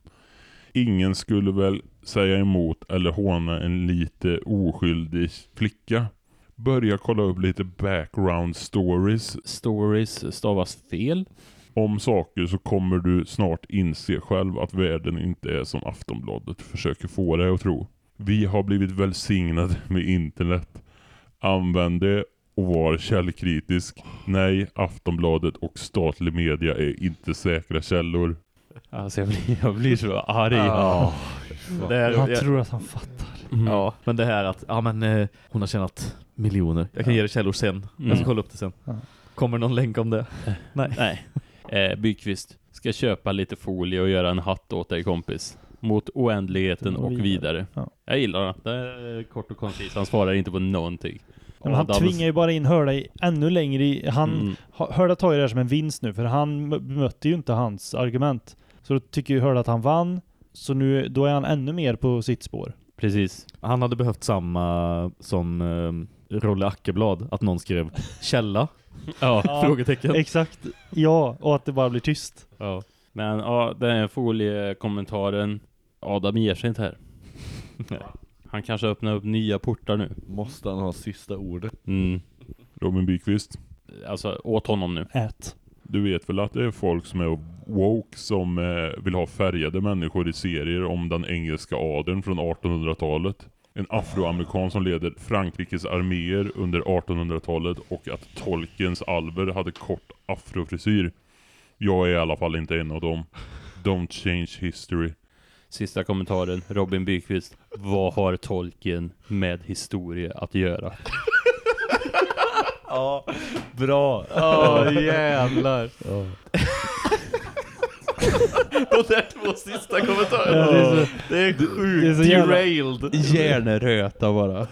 Ingen skulle väl säga emot eller håna en lite oskyldig flicka. Börja kolla upp lite background stories Stories stavas fel. om saker så kommer du snart inse själv att världen inte är som Aftonbladet försöker få dig att tro. Vi har blivit välsignade med internet. Använd det och var källkritisk. Nej, Aftonbladet och statlig media är inte säkra källor. Alltså jag blir, jag blir så arg. Ja. Det är, Han jag, tror att han fattar. Mm. ja, men det här att ja, men, eh, hon har tjänat miljoner. Jag kan ge dig källor sen. Jag ska Mm. kolla upp det sen. Ja. Kommer någon länk om det? Nej. Nej. Eh, Byggqvist ska köpa lite folie och göra en hatt åt dig kompis. Mot oändligheten och vidare. Ja. Jag gillar det. Det är kort och koncist. Han svarar inte på någonting. Men han Adams- tvingar ju bara in Hörda i ännu längre i... Han, Mm. Ha- Hörda tar ju det här som en vinst nu, för han m- bemötte ju inte hans argument. Så då tycker ju Hörda att han vann, så nu, då är han ännu mer på sitt spår. Precis. Han hade behövt samma som eh, Rolle Ackeblad. Att någon skrev källa? <laughs> Ja. <laughs> Frågetecken. Exakt. Ja, och att det bara blir tyst. ja. Men ja, den här foliekommentaren. Adam ger sig inte här. <laughs> Han kanske öppnar upp nya portar nu. Måste han ha sista ordet? Mm. Robin Byqvist, Alltså åt honom nu. Ät. du vet väl att det är folk som är woke som eh, vill ha färgade människor i serier om den engelska adeln från 1800-talet. En afroamerikan som leder Frankrikes arméer under 1800-talet och att Tolkiens alver hade kort afrofrisyr. Jag är i alla fall inte en av dem. Don't change history. Sista kommentaren. Robin Byqvist. Vad har tolken med historia att göra? Ja, bra. Ja, jävlar. <laughs> De där två sista kommentarerna. Ja, det är så- det är det är sjukt så jävla- derailed. Hjärneröta bara.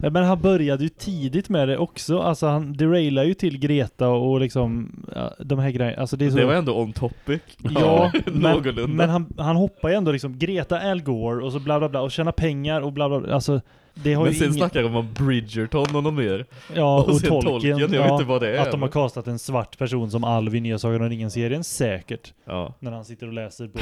Nej, Men han började ju tidigt med det också. Alltså han derailar ju till Greta och liksom ja, de här grejerna. Alltså det är så... Det var ändå on topic. Ja, men, men han, han hoppar ju ändå liksom Greta Al Gore och så bla bla bla och tjäna pengar och bla bla bla. Alltså det har Men ju sen ingen... snackar de om Bridgerton och något mer. Ja, och, sen Tolkien. jag ja, vet inte vad det är. Att de har kastat en svart person som Alv i Nya Sagan om ringen-serien, säkert. Ja. När han sitter och läser på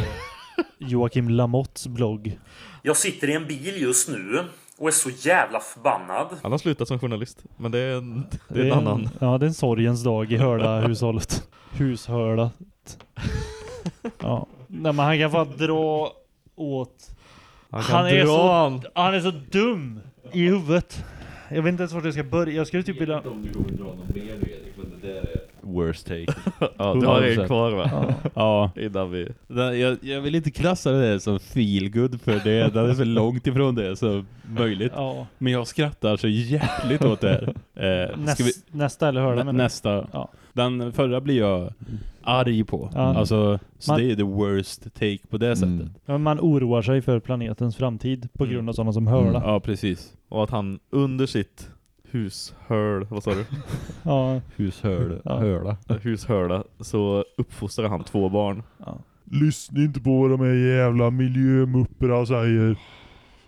Joakim Lamotts blogg. Jag sitter i en bil just nu och är så jävla förbannad. Han har slutat som journalist. Men det är en, det är en annan. Ja, det är en sorgens dag i Hörda hushållet. Hushördat. Ja. Nej, men han kan fan dra åt... Han kan är dra så, han. han är så dum i huvudet. Jag vet inte ens vart jag ska börja. Jag skulle typ vilja... Om du kommer dra någon mer Fredrik, men det där är worst take. <laughs> Ja, du har en 100%. kvar va? Ja. Innan vi... Jag, jag vill inte klassa det där som feel good för det. Den är så långt ifrån det som möjligt. Ja. Men jag skrattar så hjärtligt åt det här. <laughs> Eh, Näst, vi, Nästa eller hörda nä, nästa. Ja. Den förra blir jag arg på. Ja. Alltså, så Man- det är the worst take på det Mm. sättet. Ja, Man oroar sig för planetens framtid på grund av sådana som Hörda. Ja, precis. Och att han under sitt hushörl, vad sa du? <laughs> Ja. Hushörd, Ja. hörda. Hushörla, så uppfostrar han två barn. Ja. Lyssna inte på vad de här jävla miljömupperna säger.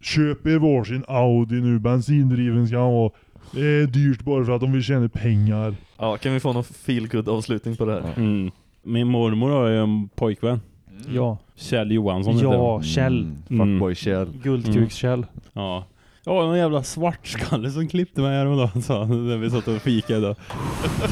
Köp er varsin Audi nu, bensindriven ska han vara. Det är dyrt bara för att de vill tjäna pengar. Ja, kan vi få någon feel good avslutning på det här? Mm. Min mormor har ju en pojkvän. Ja. Kjell Johansson heter Ja. Kjell. Mm. Fuckboy Kjell. Guldkukskjell. Ja. Ja, en jävla svartskalle som klippte mig häromdagen sa han när vi satt och fikade.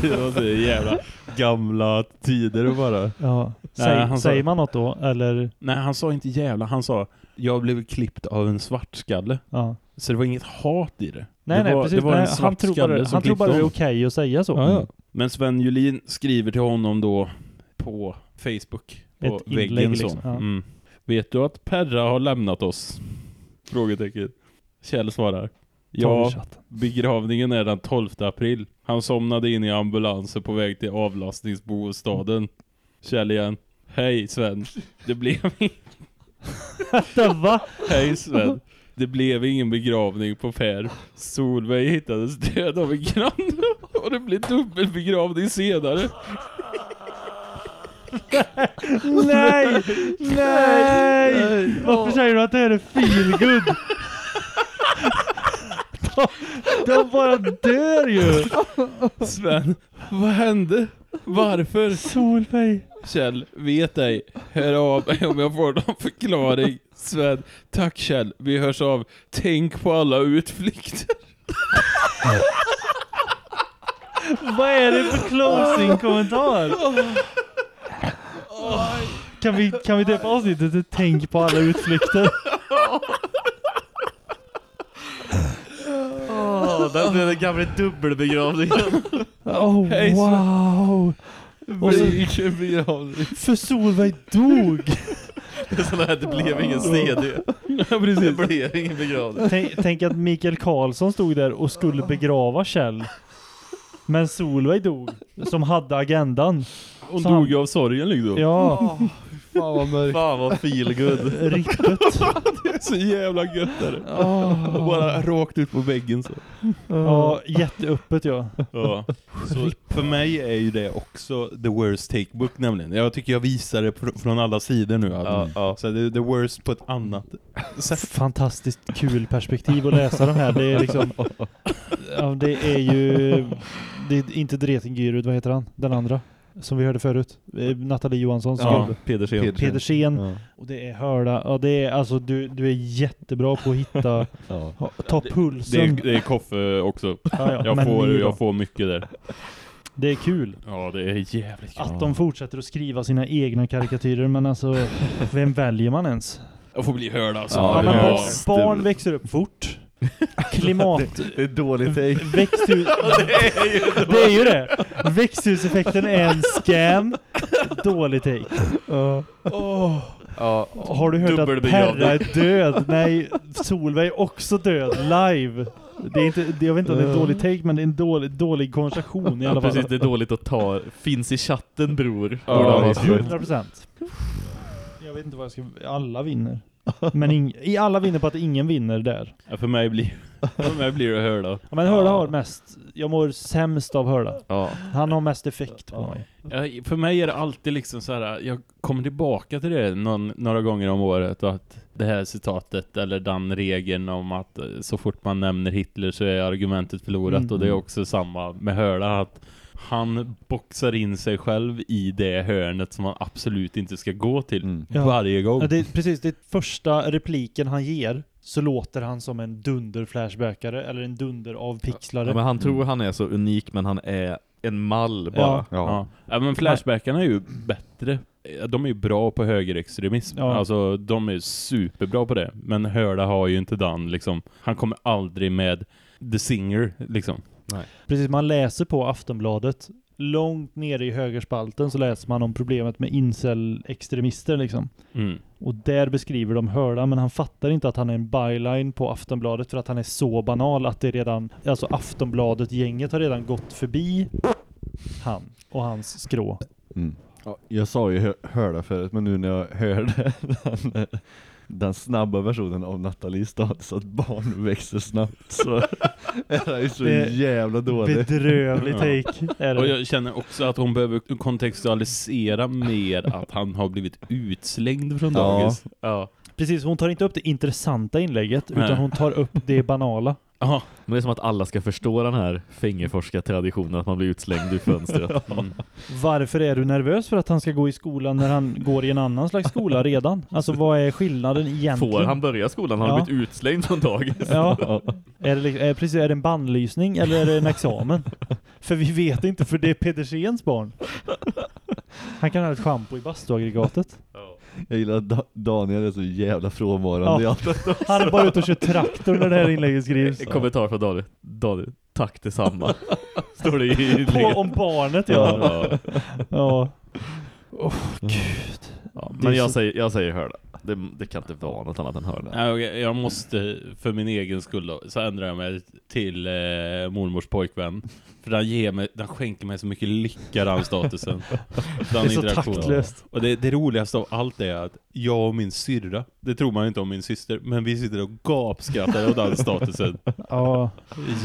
Det var så jävla gamla tider och bara. Ja. Nej, Säg, han sa- säger man något då? Eller? Nej, han sa inte jävla. Han sa jag blev klippt av en svartskalle. Ja. Så det var inget hat i det. Nej, det nej, var, precis. Det var nej, en han tror bara, han tror bara det är okej att säga så. Ja, ja. Men Sven Julin skriver till honom då på Facebook. På Ett inlägg väggen så. liksom, ja. Mm. Vet du att Perra har lämnat oss? Frågetecken. Kjell svarar. Ja, begravningen är den 12 april. Han somnade in i ambulansen på väg till avlastningsbostaden. Kjell igen. Hej Sven. Det blev <laughs> ingen... <laughs> Va? Hej Sven. Det blev ingen begravning på Per. Solveig hittades död av en granne <laughs> och det blev dubbelbegravning senare. nej! Nej! Varför säger du att det här är feelgood? <laughs> de, bara dör ju! Sven, vad hände? Varför? Solveig. Kjell, vet ej. Hör av mig om jag får någon förklaring. Sven, tack Kjell. Vi hörs av. Tänk på alla utflykter. Vad är det för closing-kommentar? Kan vi, kan vi döpa avsnittet till Tänk på alla utflykter? Åh, den blev den gamla dubbelbegravningen. <laughs> Oh, Hej, wow! Och så, Vilken begravning. för Solveig dog! <laughs> Det är sån här, det blev ingen CD. Ja, precis. Det blev ingen begravning. Tänk, tänk att Mikael Karlsson stod där och skulle begrava Kjell. Men Solveig dog, som hade agendan. Hon Så han- dog ju av sorgen liksom. Ja, <laughs> Fan vad mörkt. Fan vad feel good. <laughs> rippet. <laughs> Det är så jävla gött är det. Oh. Och bara rakt ut på väggen så. Ja, jätteöppet ja. Ja. Så för mig är ju det också the worst take book nämligen. Jag tycker jag visar det pr- från alla sidor nu. Att, Ja. Så det är the worst på ett annat sätt. Fantastiskt kul perspektiv att läsa de här. Det är liksom... <laughs> Ja, det är ju... Det är inte Dretengyrud, vad heter han? Den andra. Som vi hörde förut. Eh, Nathalie Johanssons Ja. gubbe. Pedersen. Pedersen. Ja. Och det är hörda. Ja, det är alltså du, du är jättebra på att hitta... <laughs> Ja. ta Det är, pulsen. det är koffe också. Ja, ja, Jag men får, jag får mycket där. Det är kul. Ja, det är jävligt kul. Att de fortsätter att skriva sina egna karikatyrer, men alltså, vem väljer man ens? Jag får bli hörd alltså. Ja, Ja, det barn växer upp fort. <laughs> Klimat... Det är dåligt take. <laughs> Växthus... <laughs> det är ju det! Växthuseffekten är en scam. Dålig take. Åh. Ja. Har du hört att. Perra är död? Nej, Solveig är också död, live. Det är inte, det- jag vet inte om det är en dålig take, men det är en dålig, dålig konversation i alla fall. precis, det är dåligt att ta. Finns i chatten bror. Ja, Borde han ha det är skrivit. 100%. Jag vet inte vad jag ska... Alla vinner. Men ing- i alla vinner på att ingen vinner där. Ja, för mig blir, för mig blir det hörda. Ja, men Hörda har mest, jag mår sämst av Hörda. Ja. Han har mest effekt på mig. Ja, för mig är det alltid liksom så här. jag kommer tillbaka till det någon, några gånger om året och att det här citatet eller den regeln om att eh, så fort man nämner Hitler så är argumentet förlorat Mm. och det är också samma med Hörda att han boxar in sig själv i det hörnet som man absolut inte ska gå till Ja. varje gång. Ja, det är precis, det är första repliken han ger så låter han som en dunder-flashbackare eller en dunder-avpixlare. Ja, men han tror han är så unik men han är en mall bara. Ja. Ja. ja, men flashbackarna är ju bättre. De är ju bra på högerextremism. Ja. Alltså, de är superbra på det. Men Hörda har ju inte den, liksom. Han kommer aldrig med The Singer, liksom. Nej. Precis, man läser på Aftonbladet. Långt nere i högerspalten så läser man om problemet med incel-extremister liksom. Mm. Och där beskriver de Hörda, men han fattar inte att han är en byline på Aftonbladet för att han är så banal att det redan, alltså Aftonbladet-gänget har redan gått förbi han och hans skrå. Mm. Ja, jag sa ju hö- hörda förut, men nu när jag hörde den, <laughs> den snabba versionen av Nathalies status att barn växer snabbt så <laughs> är det ju så Det- jävla dåligt. Bedrövlig take är Och jag känner också att hon behöver kontextualisera mer att han har blivit utslängd från Ja. dagis. Ja. Precis, hon tar inte upp det intressanta inlägget Nej. utan hon tar upp det banala. Ja. Men det är som att alla ska förstå den här fingerforskartraditionen att man blir utslängd ur fönstret. <laughs> Mm. Varför är du nervös för att han ska gå i skolan när han går i en annan slags skola redan? Alltså vad är skillnaden egentligen? Får han börja skolan? Han har Ja. blivit utslängd från dagis. Ja. <laughs> Är det, är, precis, är det en bandlysning eller är det en examen? För vi vet inte, för det är Pedersens barn. Han kan ha ett schampo i bastuaggregatet. Jag gillar att da- Daniel är så jävla frånvarande Ja. <laughs> Han är bara ute och kör traktor när det här inlägget skrivs. En kommentar från Daniel. Daniel, tack detsamma. <laughs> Står det i På, inlägget. om barnet ja. Ja. Ja. Åh gud. Ja, men jag så- säger, jag säger hörda. Det, det kan inte vara något annat än hörda. Ja, okej, Jag måste, för min egen skull då, så ändrar jag mig till eh, mormors pojkvän. För den, ger mig, den skänker mig så mycket lycka, den statusen. <laughs> Den Det är så taktlöst. Och det, det roligaste av allt är att jag och min syrra, det tror man inte om min syster, men vi sitter och gapskrattar åt den statusen. <laughs> Ja.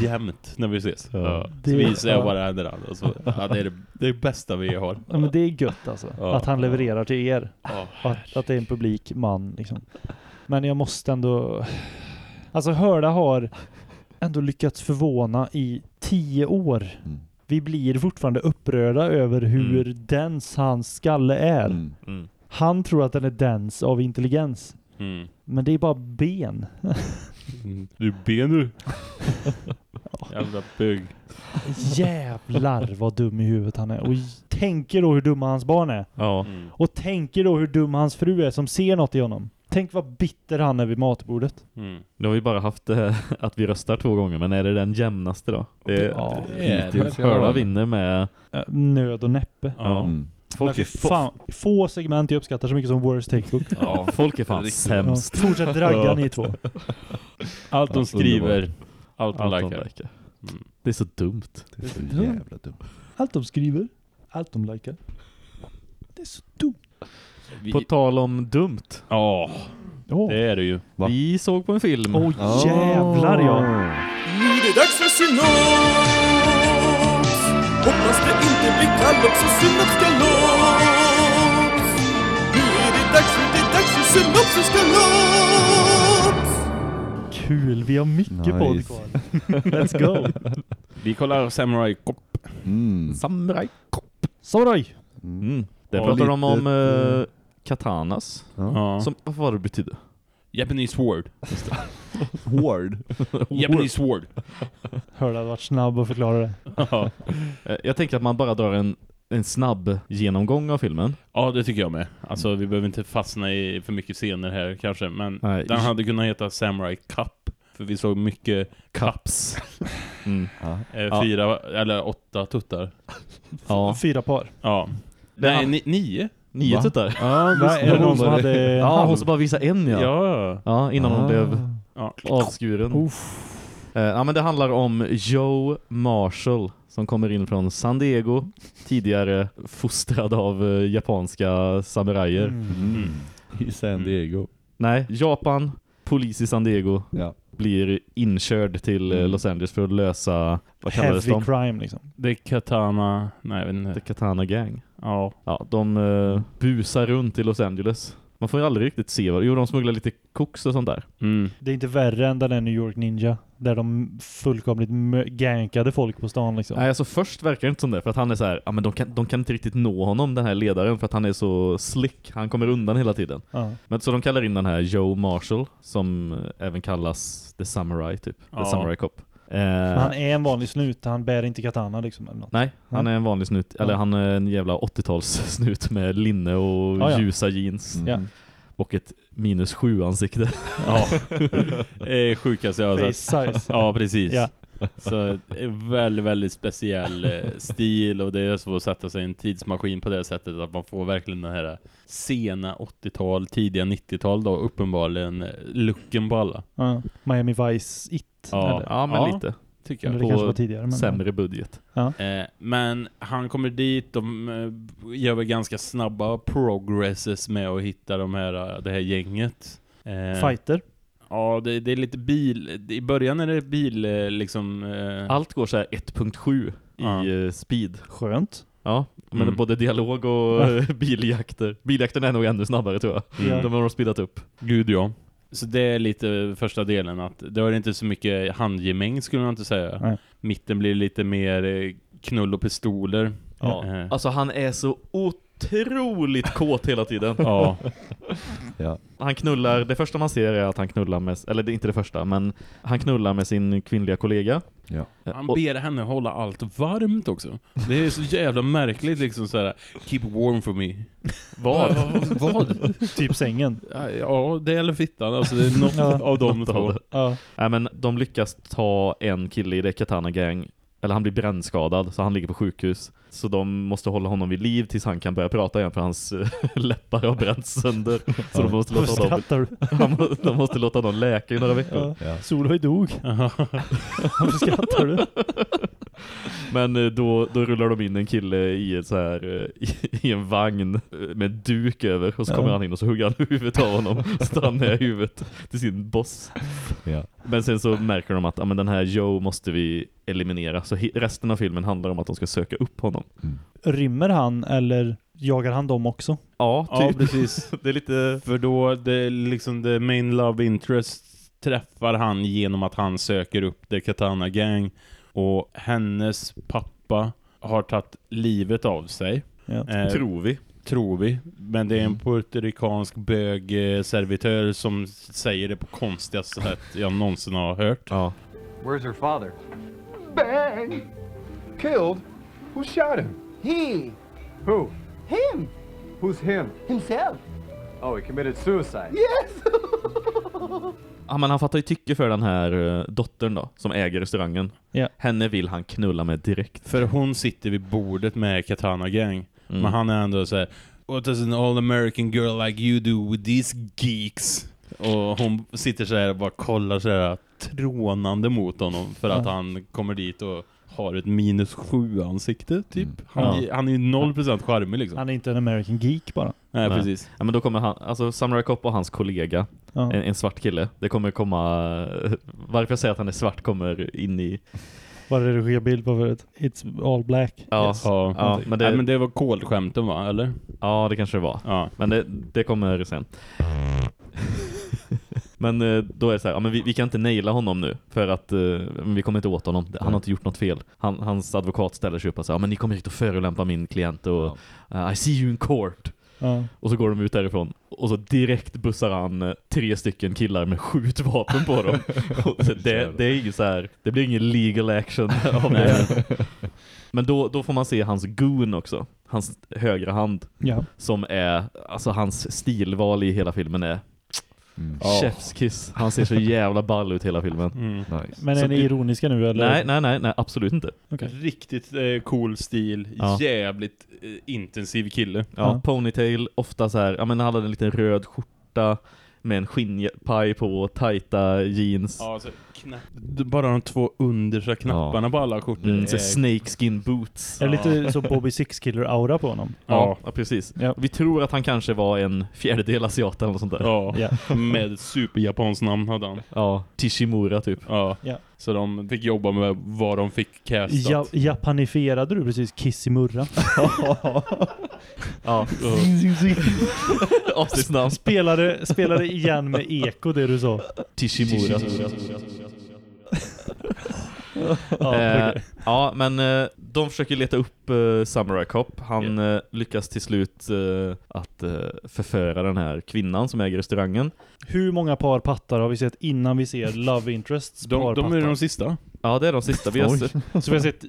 Jämt när vi ses. Ja. Det- så visar jag ja. bara den. Och så, ja, det, är det, det är det bästa vi har. ja men det är gött alltså. Ja. Att han levererar till er. Ja. Att, att det är en publik man liksom. Men jag måste ändå... Alltså Hörda har ändå lyckats förvåna i tio år. Mm. Vi blir fortfarande upprörda över hur dens hans skalle är. Mm. Mm. Han tror att den är dens av intelligens. Mm. Men det är bara ben. Mm. Du är ben du. <laughs> Jävla bög. Jävlar vad dum i huvudet han är. Och tänker då hur dumma hans barn är. Ja. Mm. Och tänker då hur dum hans fru är som ser något i honom. Tänk vad bitter han är vid matbordet. Mm. Nu har vi bara haft här <laughs> att vi röstar två gånger, men är det den jämnaste då? Det är, Ja, det är det. Hittills. Hörda vinner med... Eh, Nöd och näppe. Ja. Mm. Folk är, fan, få segment jag uppskattar så mycket som Worst Takebook. ja, folk är fan sämst. Ja, fortsätt dragga ni två. <laughs> Allt de Ja, skriver, underbart. allt de Allt de likar. likar. Mm. Det är så dumt. Det är så jävla dumt. Allt de skriver, allt de likar. Det är så dumt. Vi, På tal om dumt. ja, Åh, det är det ju. Va? Vi såg på en film. Åh, jävlar ja. Nu är det dags för synops Hoppas det inte blir kalops och synopskalops Nu är det dags för, det är dags för synopsiskalops Kul, vi har mycket Nice. podd kvar. Let's go. Vi kollar Samurai Cop. Mm. Samurai. Samurai. Mm. Där Ja, pratar de om eh, katanas. Ja. Ja. Som, vad var det betydde? Japanese Sword. <laughs> Ward. <laughs> Japanese Sword. Hörde att varit snabb och förklara det. <laughs> Ja. Eh, Jag tänker att man bara drar en, en snabb genomgång av filmen. ja, det tycker jag med. Alltså, vi behöver inte fastna i för mycket scener här kanske, men Nej. den hade kunnat heta Samurai Cup. För vi såg mycket Caps. Mm. Ja. eh, Ja. fyra eller åtta tuttar. Ja. Fyra par. Ja. Nej, ni, nio. Nio Va? tuttar. Ja, Va, är det någon som hade Ja, hon som bara visade en ja. Ja. Ja, innan hon Ah. blev ja. avskuren. Eh, ja, men det handlar om Joe Marshall som kommer in från San Diego, tidigare fostrad av eh, japanska samurajer. Mm. I San Diego. Nej, Japan, polis i San Diego Ja. blir inkörd till eh, Mm. Los Angeles för att lösa, vad kallades Heavy de? crime liksom. Det är Katana... Nej, jag vet inte. The Katana Gang. Ja. Ja, de eh, busar runt i Los Angeles. Man får ju aldrig riktigt se vad Jo, de smugglar lite koks och sånt där. Mm. Det är inte värre än den där New York Ninja. Där de fullkomligt gankade folk på stan liksom. Nej, alltså först verkar det inte som det, för att han är så här, ja men de kan, de kan inte riktigt nå honom, den här ledaren, för att han är så slick. Han kommer undan hela tiden. Ja. Men så de kallar in den här Joe Marshall, som eh, även kallas The Samurai typ. Ja. The Samurai Cop. Eh, Men han är en vanlig snut, han bär inte katana liksom eller något. Nej, han är en vanlig snut. Eller han är en jävla 80-tals snut med linne och Ja, ja. ljusa jeans. Ja. Och ett minus sju ansikte. Ja. <laughs> Sjukaste jag har sett. Ja, precis. Ja. Så det är väldigt, väldigt speciell eh, stil och det är så att sätta sig i en tidsmaskin på det sättet att man får verkligen den här sena 80-tal, tidiga 90-tal då uppenbarligen eh, looken på alla. Ja. Miami Vice It. Ja, eller? Ja, men lite. Tycker jag. Eller det kanske var tidigare. Men Sämre budget. Ja. Eh, men han kommer dit, de eh, gör väl ganska snabba progresses med att hitta de här, det här gänget. Eh, Fighter. Ja, det, det är lite bil. I början är det bil eh, liksom... Eh, Allt går så här 1.7 Ja. i eh, speed. Skönt. Ja, men Mm. både dialog och <laughs> eh, biljakter. Biljakten är nog ännu snabbare tror jag. Mm. De har de speedat upp. Gud ja. Så det är lite första delen att det är inte så mycket handgemäng skulle man inte säga. Nej. Mitten blir lite mer knull och pistoler. Ja. Eh, Alltså han är så otroligt kåt hela tiden. ja. Ja. Han knullar, det första man ser är att han knullar med, eller det är inte det första, men han knullar med sin kvinnliga kollega. Ja. Han ber henne hålla allt varmt också. Det är så jävla märkligt liksom så här. Keep warm for me. Vad? Vad? Typ sängen. Ja, det eller fittan. Alltså det är något Ja. av de Något av två. Ja. Nej men de lyckas ta en kille i det Katana Gang eller han blir brännskadad så han ligger på sjukhus. Så de måste hålla honom vid liv tills han kan börja prata igen för hans eh, <laughs> läppar har bränts sönder. Så <laughs> de måste låta du? Han de måste låta dem läka i några veckor. Ja. Solveig dog. <laughs> Varför skrattar du? Men eh, då, då rullar de in en kille i, ett så här, eh, i, i en vagn med duk över och så Ja. kommer han in och så hugger han huvudet av honom han med huvudet till sin boss. Ja. Men sen så märker de att ja, men den här Joe måste vi eliminera. Så resten av filmen handlar om att de ska söka upp honom. Rymmer han eller jagar han dem också? Ja, Ja, typ. precis. <laughs> det är lite... För då, det är liksom the main love interest träffar han genom att han söker upp The Katana Gang och hennes pappa har tagit livet av sig. Ja. Eh, Tror vi. tror vi. Men det är en puertoricansk bögservitör som säger det på konstigaste sätt jag någonsin har hört. Ja. Where's her father? Bang! Killed? Who shot him? He. Who? Him. Who's him? Himself. Oh, he committed suicide. Yes! <laughs> Ja, men han fattar ju tycke för den här eh, dottern då, som äger restaurangen. Ja. Henne vill han knulla med direkt. För hon sitter vid bordet med Katana Gang. Mm. Men han är ändå så här. What does an all American girl like you do with these geeks? Och hon sitter så här och bara kollar så här trånande mot honom för att han kommer dit och har ett minus sju ansikte typ. Han, Ja. är, han är ju 0% charmig liksom. Han är inte en American geek bara. Nej, Nej. precis. Ja, men då kommer han, alltså Samurai Cop och hans kollega, Ja. en, en svart kille. Det kommer komma, varför jag säger att han är svart kommer in i, Vad är det du bild på förut? It's all black. ja, Yes. Ja, ja men det, Nej, men det var kolskämten va, eller? ja det kanske det var. Ja. Men det, det kommer sen. men eh, då är det så här, ja, men vi, vi kan inte naila honom nu för att men vi kommer inte åt honom. Han har inte gjort något fel. Han, hans advokat ställer sig upp och säger, ja, men ni kommer hit och förolämpa min klient och eh, I see you in court. Ja. Och så går de ut därifrån och så direkt bussar han tre stycken killar med skjutvapen på dem. <laughs> Det, det är inget så här, det blir ingen legal action <laughs> av det. Men då, då får man se hans goon också. Hans högra hand. Ja. Som är, alltså hans stilval i hela filmen är Mm. chef's kiss. Han ser så jävla ball ut hela filmen. Mm. Nice. Men Så är ni det- ironiska nu eller? Nej, nej, nej, nej, absolut inte. Riktigt eh, cool stil. Ja. Jävligt eh, intensiv kille. Ja, Ja. ponytail, ofta så här, ja men han hade en liten röd skjorta, med en skinnpaj på, tajta jeans. Ja, alltså, knapp, bara de två understa knapparna på alla skjortor. Mm, så snakeskin boots. Är det lite så Bobby Six-killer-aura på honom? Ja, ja, precis. Ja. Vi tror att han kanske var en fjärdedel asiat eller något sånt där. Ja, Ja. med superjapans namn hade han. Ja, Tishimura typ. Ja. Ja. Så de fick jobba med vad de fick castat. Ja, japanifierade du precis Kissimurra? Ja. Avsnittsnamn. spelade, spelade igen med eko det du sa. Tishimura. <laughs> Ja, eh, okej. ja, men eh, de försöker leta upp eh, Samurai Cop. Han eh, lyckas till slut eh, att förföra den här kvinnan som äger restaurangen. Hur många par pattar har vi sett innan vi ser <laughs> Love Interests De, par de är de sista. Ja, det är de sista. Vi har Oj. sett, Så vi har sett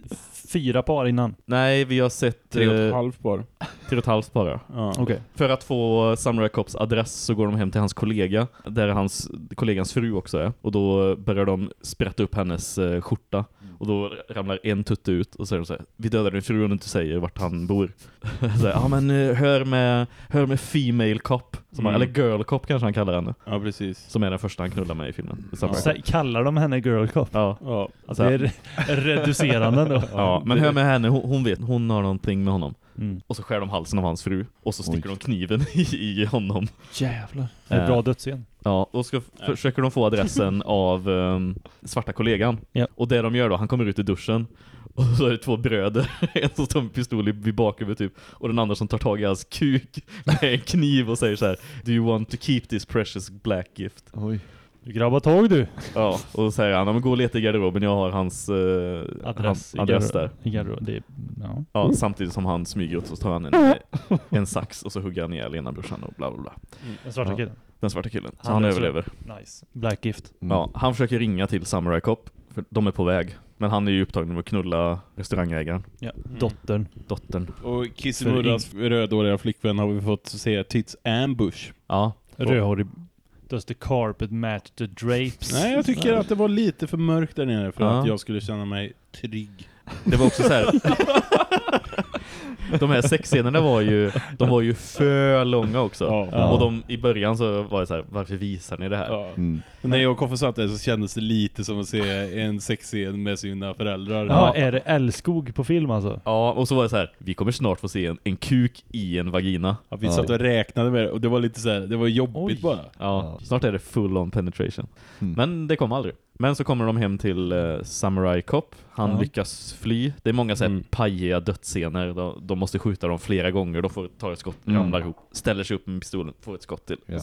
fyra par innan? nej, vi har sett Tre och ett eh, halvt par. tre och ett halvt bara. Ja. Okej. För att få Samurai Cops adress så går de hem till hans kollega, där hans kollegans fru också är. Och då börjar de sprätta upp hennes eh, skjorta. Och då ramlar en tutte ut och säger de så här, vi dödar din fru om du inte säger vart han bor. <laughs> så ja men eh, hör med, hör med female cop, som han, Mm. eller girl cop kanske han kallar henne. Ja, precis. Som är den första han knullar med i filmen. Sä- Kallar de henne girl cop? Ja. Ja. Alltså, det är re- <laughs> reducerande ändå. Ja, men hör med henne, hon, hon vet, hon har någonting med honom. Mm. Och så skär de halsen av hans fru. Och så sticker de kniven <laughs> i, i honom. Jävlar. Det är en bra Eh, dödsscen. Ja, och ska försöker de få adressen <laughs> av ehm, svarta kollegan. Ja. Och det de gör då, han kommer ut i duschen. <laughs> Och så är det två bröder. En som står med pistol vid bakhuvudet typ. Och den andra som tar tag i hans kuk med en kniv och säger så här: Do you want to keep this precious black gift? Oj. Du grabbar tag du. Ja, och då säger han, "Ja, men gå och leta i garderoben, jag har hans eh, Adress, han, adress där. i garderob. Det är, ja. Ja, samtidigt som han smyger ut så tar han en, <laughs> en sax och så hugger han ihjäl ena brorsan och bla bla bla. Den svarta Ja. killen. Den svarta killen. Så Han han, så- överlever. Nice. Black gift. Ja, han försöker ringa till Samurai Cop, för de är på väg. Men han är ju upptagen med att knulla restaurangägaren. Ja. Dottern. Dottern. Och Kissimurras rödhåriga flickvän har vi fått se Tits Ambush. Ja. Rödhårig. Does the carpet match the drapes? Nej, jag tycker att det var lite för mörkt där nere för Ja. att jag skulle känna mig trygg. Det var också så här. <laughs> De här sexscenerna var ju de var ju för långa också. Ja. Och de i början så var det så här, varför visar ni det här? Ja. Mm. När jag och Koffe satt där så kändes det lite som att se en sexscen med sina föräldrar. Ja, är det älskog på film alltså? Ja, och så var det så här, vi kommer snart få se en, en kuk i en vagina. Ja, vi satt och räknade med det och det var lite så här, det var jobbigt Oj. bara. Ja, snart är det full on penetration. Mm. Men det kom aldrig. Men så kommer de hem till eh, Samurai Cop. Han Ja. lyckas fly. Det är många så här Mm. pajiga dödsscener. De, de måste skjuta dem flera gånger. De får ta ett skott, Mm. ramlar ihop, ställer sig upp med pistolen, får ett skott till. Ja.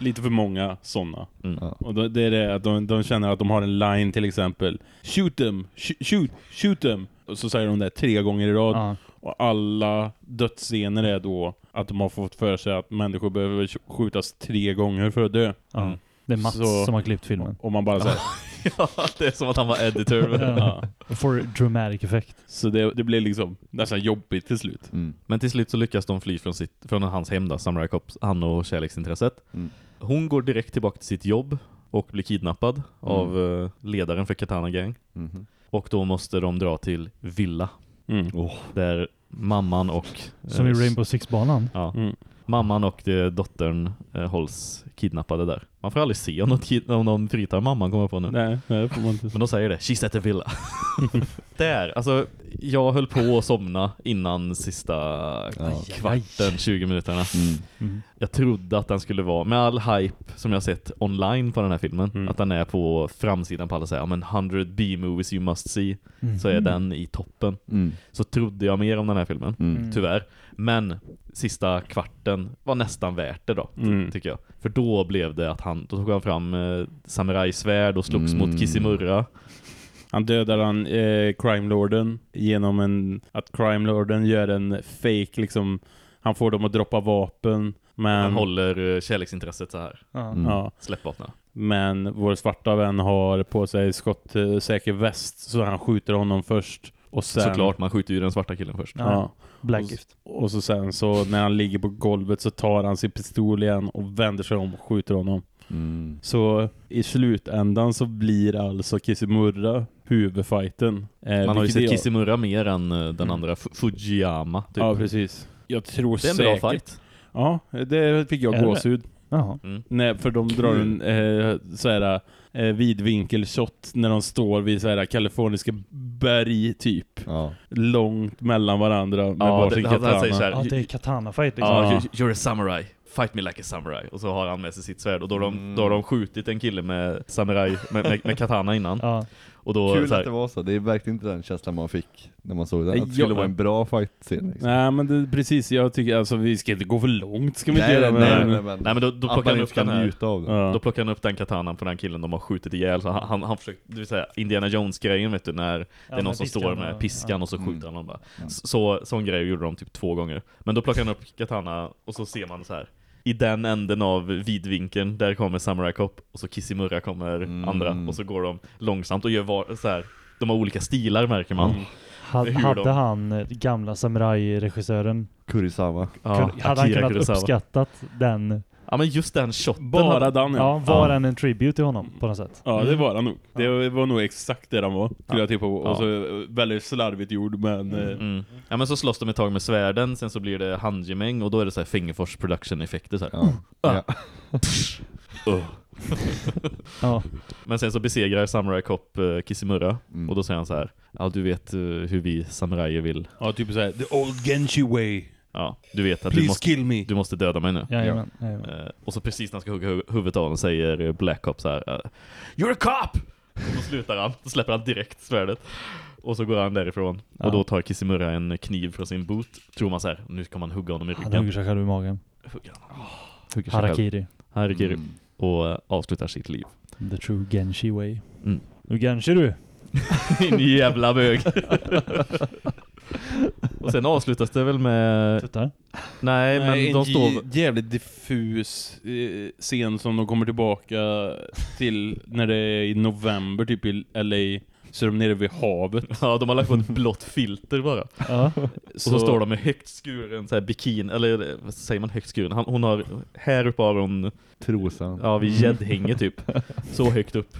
Lite för många sådana. mm. Ja. Och då, det är det att de, de känner att de har en line till exempel. Shoot them, sh- shoot, shoot them. Och så säger de det tre gånger i rad. Ja. Och alla dödsscener är då att de har fått för sig att människor behöver sk- skjutas tre gånger för att dö. ja. Mm. Det är Mats Så- som har klippt filmen. Och man bara säger <laughs> ja, det är som att han var editor. Ja. For dramatic effect. Så det, det blev liksom nästan jobbigt till slut. Mm. Men till slut så lyckas de fly från, sitt, från hans hem då, Samurai Cops, han och kärleksintresset. Mm. Hon går direkt tillbaka till sitt jobb och blir kidnappad av eh, ledaren för Katana Gang. Mhm. Och då måste de dra till Villa. Mm. Åh. Där mamman och... Som i eh, Rainbow Six-banan. Ja. Mm. Mamman och eh, dottern eh, hålls kidnappade där. Man får aldrig se om kid- om de fritar mamman, kommer på nu. Nej, nej, får man inte. Men de säger det. She's at the villa. <laughs> där, alltså jag höll på att somna innan sista Ja. kvarten, 20 minuterna. Mm. Mm. Jag trodde att den skulle vara, med all hype som jag sett online på den här filmen, Mm. att den är på framsidan på alla säger, ja men 100 B-movies you must see, Mm. så är den i toppen. Mm. Så trodde jag mer om den här filmen, Mm. tyvärr. Men sista kvarten var nästan värt det då, Mm. tycker jag. För då blev det att han, då tog han fram eh, samurajsvärd och slogs Mm. mot Kissimurra. Han dödar han eh, crime lorden genom en att crime lorden gör en fake liksom han får dem att droppa vapen men Han håller eh, kärleksintresset så här. Mm. ja, Släpp vapnen. men vår svarta vän har på sig skottsäker väst så han skjuter honom först och sen Såklart, man skjuter ju den svarta killen först. Ja. Black Och-. Och så sen så när han ligger på golvet så tar han sin pistol igen och vänder sig om och skjuter honom. Mm. Så i slutändan så blir alltså Kissimurra huvudfighten. Eh, Man har ju sett jag- mer än eh, den Mm. andra, Fu- Fujiyama. Typ. Ja, precis. Jag tror Det är en säkert... bra fight. Ja, det fick jag gåshud. Mm. Nej, för de drar en eh, så här eh, vidvinkelshot när de står vid så här kaliforniska berg typ. Ja. Långt mellan varandra med Ja, varsin det- han- han katana. säger så här, Ja, det är katana-fight liksom. Ja, you- you're a samurai. Fight me like a samurai. Och så har han med sig sitt svärd. Och då har de, då har de skjutit en kille med samurai, med, med, med katana innan. Ja. Och då, Kul så här, att det var så. Det är verkligen inte den känslan man fick när man såg den. Att det Ja. skulle vara en bra fight-scen. Liksom. Nej, men det, precis. Jag tycker alltså vi ska inte gå för långt. Ska vi inte Nej, göra nej, men- nej, men- Nej men då, då plockar man han inte upp den här. av det. Ja. Då plockar han upp den katanan på den killen de har skjutit ihjäl. Så han, han, han försöker, det vill säga Indiana Jones-grejen vet du, när det är någon som står med piskan och så Mm. skjuter han dem bara. Så, sån grej gjorde de typ två gånger. Men då plockar han upp katana och så ser man så här. I den änden av vidvinkeln, där kommer Samurai Cop och så Kissimurra kommer Mm. andra och så går de långsamt och gör var, så här. De har olika stilar märker man. Hur hade de- han, eh, gamla samurai-regissören, Kurisawa. Ja, hade han kunnat Kurosawa. uppskattat den? Ja men just den shotten Bara hade- den Ja, ja. var den en tribute till honom på något sätt? Ja, det var han nog. Det var nog exakt det han var. Skulle jag tippa på. Ja. Och så eh, väldigt slarvigt gjord, men... eh, Mm. Ja men så slåss de ett tag med svärden, sen så blir det handgemäng och då är det så här Fingerfors production-effekter så här. Ja. Ah. Ja. <laughs> Uh. <laughs> Ja. Men sen så besegrar Samurai Cop uh, Mm. och då säger han så här. Ja du vet hur vi samurajer vill. Ja, typ såhär, the old Genshi way. Ja, du vet att du måste, kill me. du måste döda mig nu. Jajamän, jajamän. Eh, och så precis när han ska hugga hu- huvudet av honom säger Black Cop så här. eh, You're a cop! Och då slutar han, då släpper han direkt svärdet. Och så går han därifrån. Ja. Och då tar Kissimurra en kniv från sin boot. Tror man så här, nu ska man hugga honom i Han ryggen. hugger sig själv i magen. Hugger han. Hugger sig själv. Harakiri. Harakiri. Mm. Och eh, avslutar sitt liv. The true Genshi way. Mm. Nu Genshi du! <laughs> Din jävla bög. <laughs> och sen avslutas det väl med... Tuttar? Nej, men en de står... j- jävligt diffus eh, scen som de kommer tillbaka till när det är i november typ i LA. Så är de nere vid havet. <laughs> Ja, de har lagt på ett blått filter bara. Ja. Och så, står de med högt skuren så här bikin eller vad säger man högt skuren? Han, hon har här uppe har hon Trosan. ja vid gäddhänget typ. Så högt upp.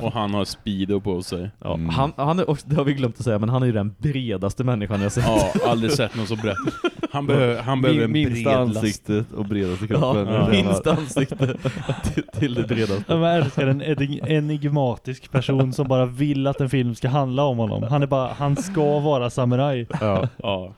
Och han har speedo på sig. Ja, Mm. han, han är, och det har vi glömt att säga, men han är ju den bredaste människan jag sett. Ja, aldrig sett någon så brett. Han, behöver han behöver en Minsta last. ansiktet och bredaste Ja, kroppen. Det är det minst han- ansikte <laughs> till, till det bredaste. Ja, Jag älskar en enig- enigmatisk person som bara vill att en film ska handla om honom. Han är bara, han ska vara samuraj. Ja, ja.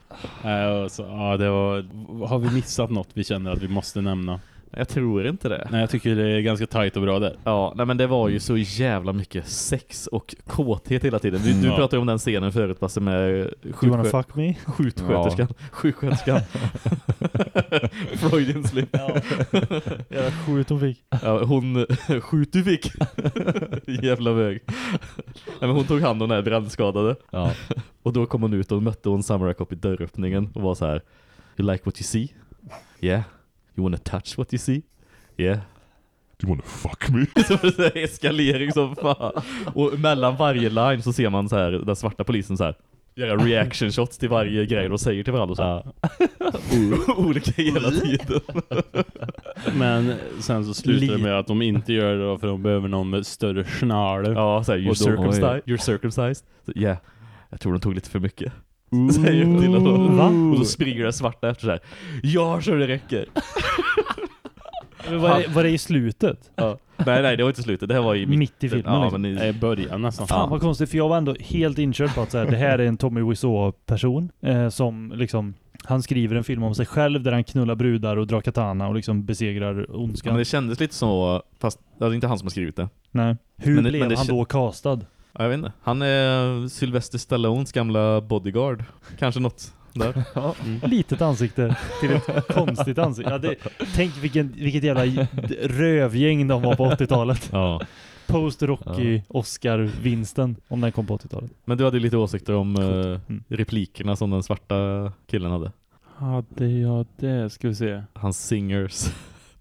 Och så, ja, det var... Har vi missat något vi känner att vi måste nämna? Jag tror inte det. Nej, jag tycker det är ganska tajt och bra där. Ja, nej men det var ju så jävla mycket sex och kåthet hela tiden. Du, du Ja. pratade om den scenen förut, Basse, med skjutskö- fuck me? skjutsköterskan. Sjuksköterskan. <laughs> Freudian slip. Jävla skjut hon fick. Ja, hon, <laughs> skjut du fick. Jävla väg. Nej, men hon tog hand om den här brännskadade. Ja. Och då kom hon ut och mötte hon Samurai Cop i dörröppningen och var så här. You like what you see? Yeah. You wanna touch what you see? Yeah. Du wanna fuck me? <laughs> Så det är eskalering som fan. Och mellan varje line så ser man så här den svarta polisen så här göra reaction shots till varje grej de säger till varandra så här. <laughs> Olika hela tiden. Men sen så slutar det med att de inte gör det då, för de behöver någon med större snarle. Ja, så här, you're, circumcised, you're circumcised. Så, yeah. Jag tror de tog lite för mycket. <laughs> Säger de till honom. Va? Och då springer den svarta efter så här. Ja, så det räcker. <laughs> Men Var det, var det i slutet? Ja. Nej, nej, det var inte slutet. Det här var i Mitt i filmen, Ja, liksom. men i, Nej, början nästan. Fan vad konstigt, för jag var ändå helt inkörd på att så här, det här är en Tommy Wiseau-person eh, som liksom, han skriver en film om sig själv där han knullar brudar och drar katana och liksom besegrar ondskan. men det kändes lite så, fast det är inte han som har skrivit det. Nej. Hur Men blev men det han då castad? Ja, jag vet inte. Han är Sylvester Stallones gamla bodyguard. Kanske något där. <laughs> Ja, litet ansikte till ett konstigt ansikte. Ja, det, tänk vilken, vilket jävla rövgäng de var på 80-talet. Ja. Post-Rocky Oscar-vinsten, om den kom på 80-talet. Men du hade lite åsikter om eh, Mm. replikerna som den svarta killen hade. Hade jag det? Ska vi se. Hans singers.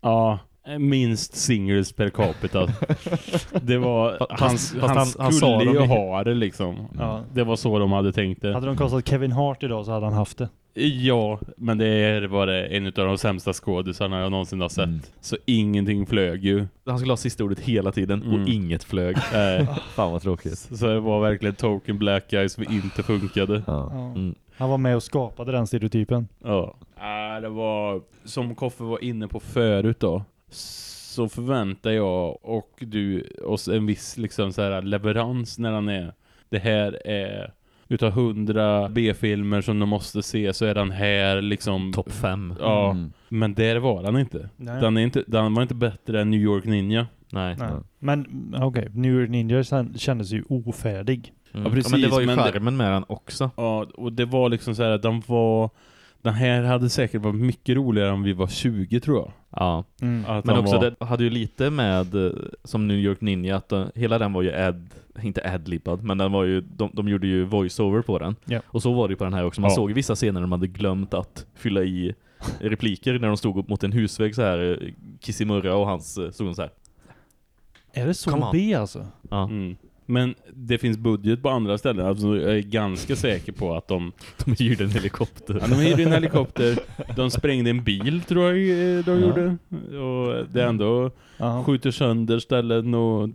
Ja, minst singles per capita. <laughs> Det var, Fast- han, fast han, han- han sa skulle ju ha det liksom. Ja. Det var så de hade tänkt det. Hade de kastat Kevin Hart idag så hade han haft det. Ja, men det är bara en av de sämsta skådisarna jag någonsin har sett. Mm. Så ingenting flög ju. Han skulle ha sista ordet hela tiden Mm. och inget flög. <laughs> Eh, <laughs> Fan vad tråkigt. så det var verkligen token black guys som inte funkade. Ja. Mm. Han var med och skapade den stereotypen. Ja. Äh, det var, som Koffe var inne på förut då. Så förväntar jag och du oss en viss liksom så här leverans när han är det här är utav hundra B-filmer som de måste se så är den här liksom Topp fem. Ja, Mm. men där var den inte. Nej. Den, är inte. den var inte bättre än New York Ninja. Nej. Nej. Men okej, New York Ninja kändes ju ofärdig. Mm. Ja, precis, men det var ju men skärmen med den också. Ja, och det var liksom så här att den var den här hade säkert varit mycket roligare om vi var 20 tror jag. Ja. Mm. Men också var, det hade ju lite med eh, som New York Ninja att eh, hela den var ju ad inte adlibbad men den var ju de, de gjorde ju voiceover på den. Ja. Och så var det ju på den här också. Man Ja. såg i vissa scener när de hade glömt att fylla i repliker när de stod upp mot en husvägg så här eh, Kissimurra och hans eh, stod så här. Är det så. B alltså? Ja. mm. Men det finns budget på andra ställen. Alltså jag är ganska säker på att de <laughs> De hyrde en helikopter. Ja, de hyrde en helikopter. <laughs> De sprängde en bil tror jag de Ja. gjorde. Och det ändå Ja. skjuter sönder ställen och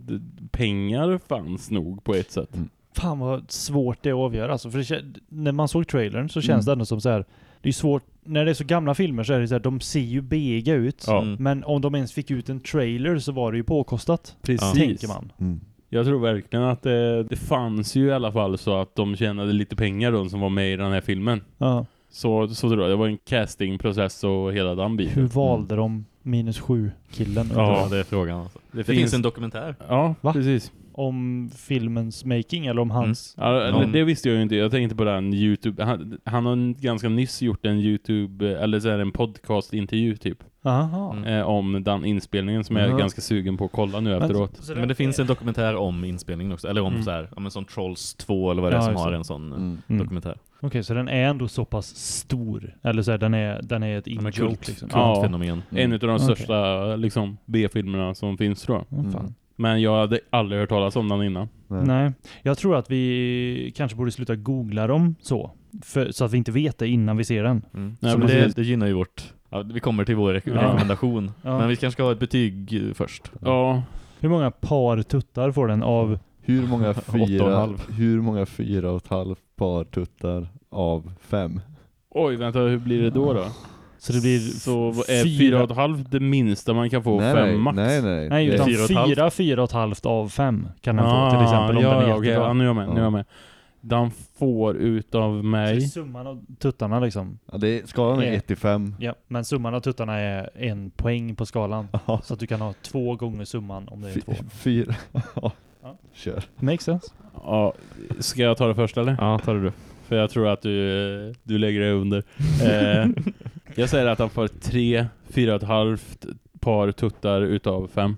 pengar fanns nog på ett sätt. Fan vad svårt det är att avgöra alltså, för det, när man såg trailern så känns Mm. det ändå som så här. Det är svårt, när det är så gamla filmer så är det så här, de ser ju bega ut. Ja. Mm. Men om de ens fick ut en trailer så var det ju påkostat. Precis. Tänker man. Mm. Jag tror verkligen att det, det fanns ju i alla fall så att de tjänade lite pengar då som var med i den här filmen. Ja. Så, så tror jag. Det var en castingprocess och hela den biten. Hur valde de minus sju killen? Ja, det är frågan alltså. Det, finns- finns en dokumentär. Ja, Va? precis. Om filmens making eller om hans? Ja, det- Någon- det visste jag ju inte. Jag tänkte på den YouTube. Han, han har ganska nyss gjort en YouTube, eller så är det en podcast-intervju typ. Aha. Mm. Eh, om den inspelningen som jag är ganska sugen på att kolla nu efteråt. Så Men det finns en dokumentär om inspelningen också. Eller om Mm. så här, ja, men som Trolls 2 eller vad det är Ja, som har det. en sån eh, Mm. Mm. dokumentär. Okej, så den är ändå så pass stor. Eller så här, den är, den är ett Ja, in-joke kult, liksom. Ja. kultfenomen. En av de största liksom, B-filmerna som finns tror jag. Mm. Mm. Men jag hade aldrig hört talas om den innan. Nej, jag tror att vi kanske borde sluta googla dem så. För, så att vi inte vet det innan vi ser den. Mm. Nej, så men det, det gynnar ju vårt... Ja, vi kommer till vår re- Ja. rekommendation. Ja. Men vi kanske ska ha ett betyg eh, först. Ja, Hur många par tuttar får den av... Hur många <laughs> Åtta och en fyra, halv. hur många fyra och ett halvt par tuttar av fem? oj vänta hur blir det då då? Så det blir Så är fyra- fyra och ett halvt det minsta man kan få? nej, fem nej, max? nej, nej. Nej, Det- utan fyra och ett halvt. fyra, fyra och ett halvt av fem kan den Ah, få till exempel om ja, den är ja, okej, jättebra. ja, nu är jag med, nu är jag Ja. med. Den får utav Så det är mig summan av tuttarna liksom. Ja, det är, skalan är Eh. 1 till 5. Ja, men summan av tuttarna är en poäng på skalan. Ja. Så att du kan ha två gånger summan om det är två. Fyra. <laughs> Ja. Kör. Makes sense. Ja, ska jag ta det först eller? Ja, tar du. För jag tror att du, du lägger det under. <laughs> Eh, jag säger att han får tre, fyra och ett halvt par tuttar utav fem.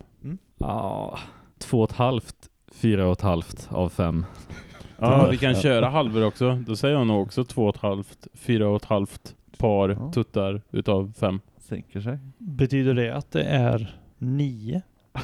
Ja, två och ett halvt, fyra och ett halvt av fem. Ja, vi kan köra halvor också. Då säger jag nog också två och ett halvt, fyra och ett halvt par Ja. tuttar utav fem. Sänker sig. Betyder det att det är nio? <laughs>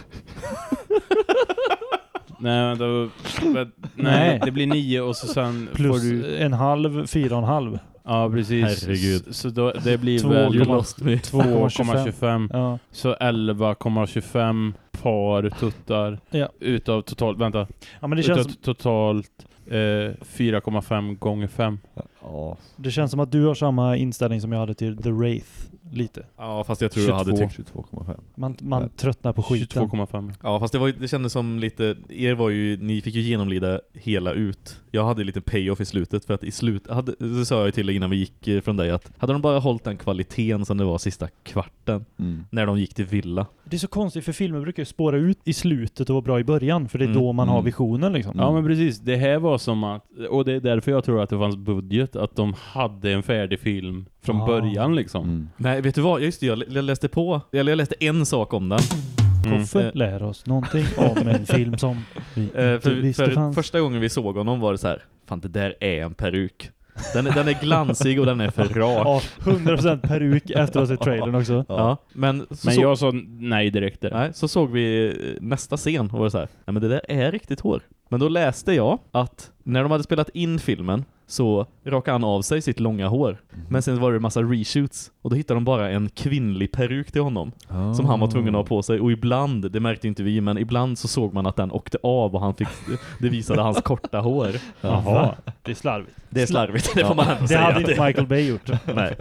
Nej, vä- Nej, Nej. det blir nio och så sen Plus får du... en halv, fyra och en halv. Ja, precis. Herregud. Så då, det blir Två väl You lost me. 2,25. Ja. Så 11,25 par tuttar Ja. utav totalt, vänta, ja, men det utav känns, totalt eh, 4,5 gånger 5. Ja. det känns som att du har samma inställning som jag hade till The Wraith. Lite. Ja, fast jag tror jag hade 22. tyckt... 22,5. Man, man tröttnar på skiten. 22,5. Ja, fast det, var, det kändes som lite... Er var ju... Ni fick ju genomlida hela ut. Jag hade lite payoff i slutet för att i slut... Hade, det sa jag ju till innan vi gick eh, från dig att hade de bara hållit den kvaliteten som det var sista kvarten Mm. när de gick till villa. Det är så konstigt för filmer brukar ju spåra ut i slutet och vara bra i början. För det är Mm, då man har mm. visionen liksom. Ja men precis, det här var som att, och det är därför jag tror att det fanns budget, att de hade en färdig film från Ah. början liksom. Mm. Nej, vet du vad? Just det, jag, jag läste på... Eller jag läste en sak om den. Mm. Koffe Eh. lär oss någonting om en <laughs> film som vi Eh, inte för visste för fanns. första gången vi såg honom var det så här. Fan, det där är en peruk. Den, är- den är glansig och den är för rak. Ja, 100% peruk efter att ha sett trailern också. Ja, men, så, Men så, jag sa nej direkt där. nej, så såg vi eh, nästa scen och var det så här. Nej men det där är riktigt hår. Men då läste jag att när de hade spelat in filmen så rakade han av sig sitt långa hår. Men sen var det en massa reshoots och då hittade de bara en kvinnlig peruk till honom Ah. som han var tvungen att ha på sig och ibland, det märkte inte vi, men ibland så såg man att den åkte av och han fick, det visade hans korta hår. <laughs> Jaha, det är slarvigt. Det är slarvigt, det får man ändå Det säga. hade inte Det- Michael Bay gjort. Nej.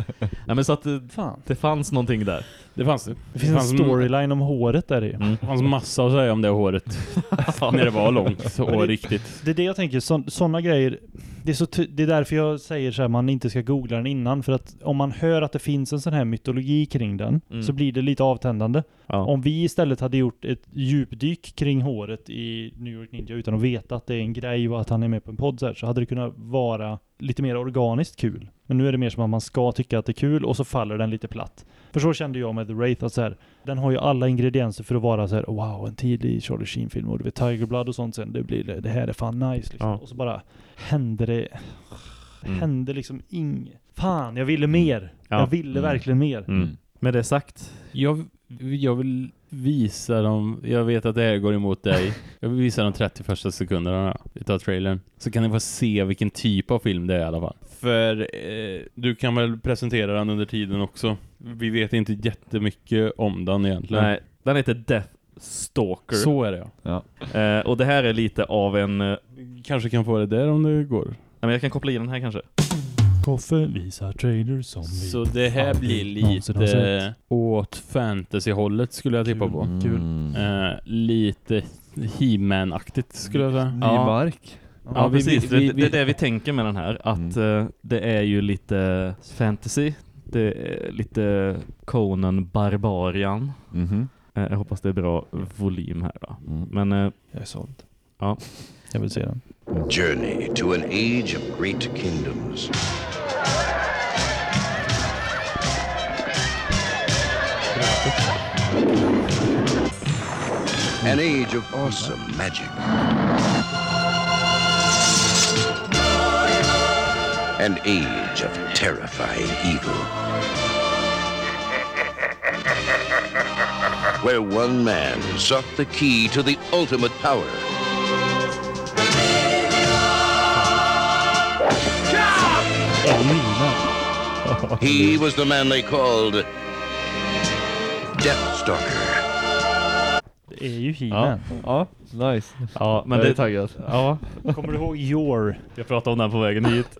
Nej men så att det, det fanns någonting där. Det fanns det. Det finns en fanns storyline om håret där i. Mm. Det fanns massa att säga om det håret. <laughs> när det var långt och det- riktigt. Det är det jag tänker, sådana grejer, det är, så det är därför jag säger så här, man inte ska googla den innan, för att om man hör att det finns en sån här mytologi kring den, Mm. så blir det lite avtändande. Ja. Om vi istället hade gjort ett djupdyk kring håret i New York Ninja utan att veta att det är en grej och att han är med på en podd så, här, så hade det kunnat vara lite mer organiskt kul. Men nu är det mer som att man ska tycka att det är kul och så faller den lite platt. För så kände jag med The Wraith, att så här, den har ju alla ingredienser för att vara så här: wow, en tidig Charlie Sheen-film och du vet Tiger Blood och sånt sen, det blir det, det här är fan nice liksom. Ja. Och så bara hände det, Mm. hände liksom inget. Fan, jag ville mer. Ja. Jag ville Mm. verkligen mer. Mm. Med det sagt, Jag, jag vill visa dem, jag vet att det här går emot dig. Jag vill visa de 30 första sekunderna utav trailern. Så kan ni få se vilken typ av film det är i alla fall. För eh, du kan väl presentera den under tiden också. Vi vet inte jättemycket om den egentligen. nej, den heter Death Stalker. Så är det ja. Eh, och det här är lite av en... Eh, Kanske kan få det där om det går. nej, men jag kan koppla i den här kanske. Koffe visar trailers som vi Så det här blir lite åt fantasy-hållet skulle jag tippa på. Mm. Eh, lite He-Man-aktigt skulle jag säga. Ny Ja. mark. Ja, vi- precis. vi- vi- det, det är det vi tänker med den här. Att eh, det är ju lite fantasy. Det är lite Conan Barbarian. Mhm. Eh, jag hoppas det är bra volym här då. Mm. Men Jag är såld. ja. Jag vill se den. Journey to an age of great kingdoms. An age of awesome magic. An age of terrifying evil. Where one man sought the key to the ultimate power. He was the man they called Deathstalker. Det är ju He-Man. Ja, nice. Ja, men jag är det... taggad. Ja, Kommer du ihåg Your? jag pratade om den på vägen hit.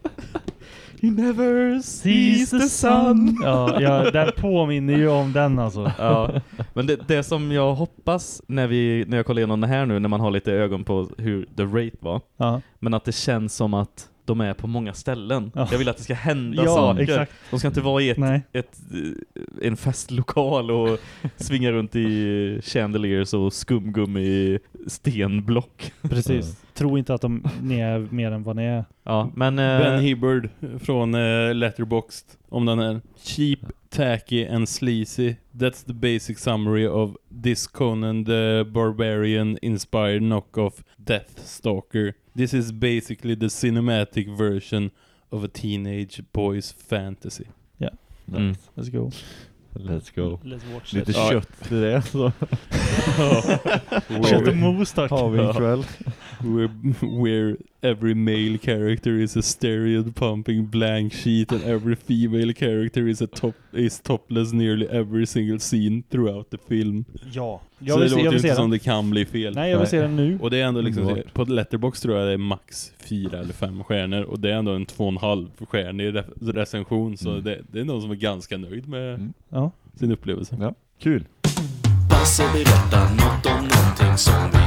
He never sees the sun. Ja, ja, den påminner ju om den alltså. Ja, men det, det som jag hoppas när, vi, när jag kollar igenom det här nu, när man har lite ögon på hur The Rate var, Ja. men att det känns som att de är på många ställen. Ja. Jag vill att det ska hända Ja, saker. exakt. De ska inte vara i ett, ett, eh, en festlokal och <laughs> svinga runt i chandeliers och skumgummi i stenblock. Precis. Tro inte att de, ni är mer än vad ni är. Ja, men... eh, Ben Hibbard från uh, Letterboxd om den här. Cheap, tacky and sleazy. That's the basic summary of this Conan the Barbarian inspired knockoff Deathstalker. This is basically the cinematic version of a teenage boy's fantasy. Ja. Mm. Let's go. Let's go. Let's watch Lite it. Kött till det så. <laughs> Kött och mos tack. Har vi en kväll. Where, where every male character is a stereo pumping blank sheet and every female character is a top is topless nearly every single scene throughout the film. Ja. Så Jag det vill, se, låter jag vill inte se som den. det kan bli fel. Nej, jag vill se den nu. Och det är ändå liksom, Underbart. på Letterbox tror jag det är max fyra eller fem stjärnor och det är ändå en två och en halv stjärnig re- recension så Mm. det, det är någon som är ganska nöjd med Mm. Ja. sin upplevelse. Ja, kul. Basse berättar något om någonting som vi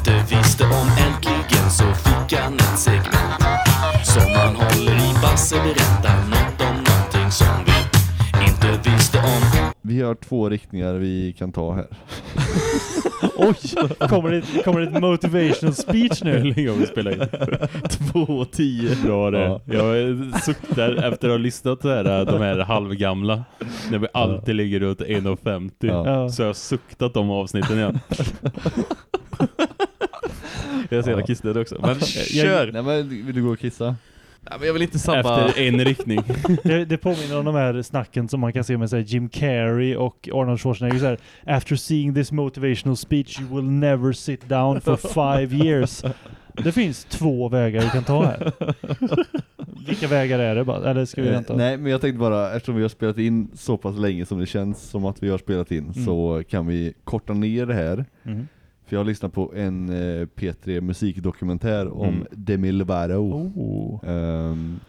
inte visste om. Äntligen så fick han ett segment som han håller i. Basse berättar något om någonting som vi inte visste om. Vi har två riktningar vi kan ta här. <laughs> Oj! Kommer det, kommer det ett motivational speech Hur nu? <laughs> länge har vi spelat in? <laughs> Två och tio. Bra det. Ja. Jag suktar efter att ha lyssnat det här, de här halvgamla. När vi alltid ligger runt 1,50. Ja. Ja. Så jag har suktat de avsnitten igen. Jag ser Ja. ja. kissnödig också. Men Jag- kör! Nej men vill du gå och kissa? Ja, men jag vill inte sabba... Efter en <laughs> riktning. Det, det påminner om de här snacken som man kan se med så här, Jim Carrey och Arnold Schwarzenegger. Så här, After seeing this motivational speech you will never sit down for five years. Det finns två vägar vi kan ta här. <laughs> Vilka vägar är det bara? Eller ska vi Eh, vänta? nej, men jag tänkte bara, eftersom vi har spelat in så pass länge som det känns som att vi har spelat in, Mm. så kan vi korta ner det här. Mhm. För jag har lyssnat på en eh, P3 musikdokumentär om Mm. Demi Lovato. Oh. Ehm,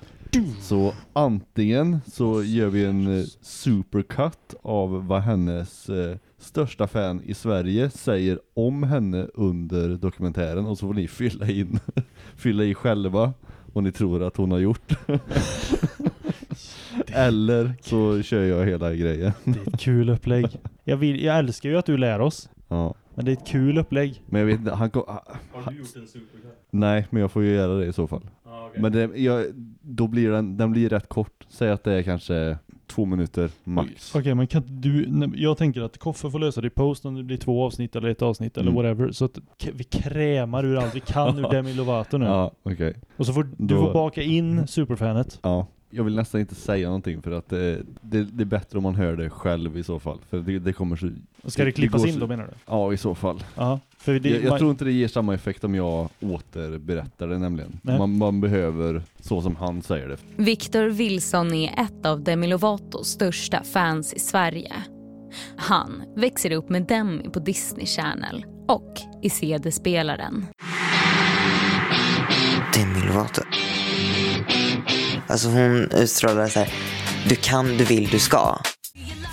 så antingen så gör vi en eh, supercut av vad hennes eh, största fan i Sverige säger om henne under dokumentären och så får ni fylla in <laughs> fylla i själva vad ni tror att hon har gjort. <laughs> Eller så kör jag hela grejen. Det är ett kul upplägg. Jag, vill, jag älskar ju att du lär oss. Ja. Men det är ett kul upplägg. Men jag vet inte, han kom, Har du gjort en supercut? Nej, men jag får ju göra det i så fall. Ah, okej. Men det, jag, då blir den, den blir rätt kort. Säg att det är kanske två minuter max. Okej, men kan du... Jag tänker att Koffe får lösa det i post om det blir två avsnitt eller ett avsnitt eller Mm. whatever. Så att vi krämar ur allt vi kan ur <laughs> Demi Lovato nu. Ja, okej. Och så får du Då- får baka in superfanet. Ja. Jag vill nästan inte säga någonting för att det, det, det är bättre om man hör det själv i så fall. För det, det kommer så... Ska det klippas in så- då menar du? Ja, i så fall. Ja, för det, jag, jag man- tror inte det ger samma effekt om jag återberättar det nämligen. Man, man behöver, så som han säger det. Victor Wilson är ett av Demi Lovatos största fans i Sverige. Han växer upp med Demi på Disney Channel och i CD-spelaren. Demi Lovato. Alltså hon utstrålar så här. Du kan, du vill, du ska.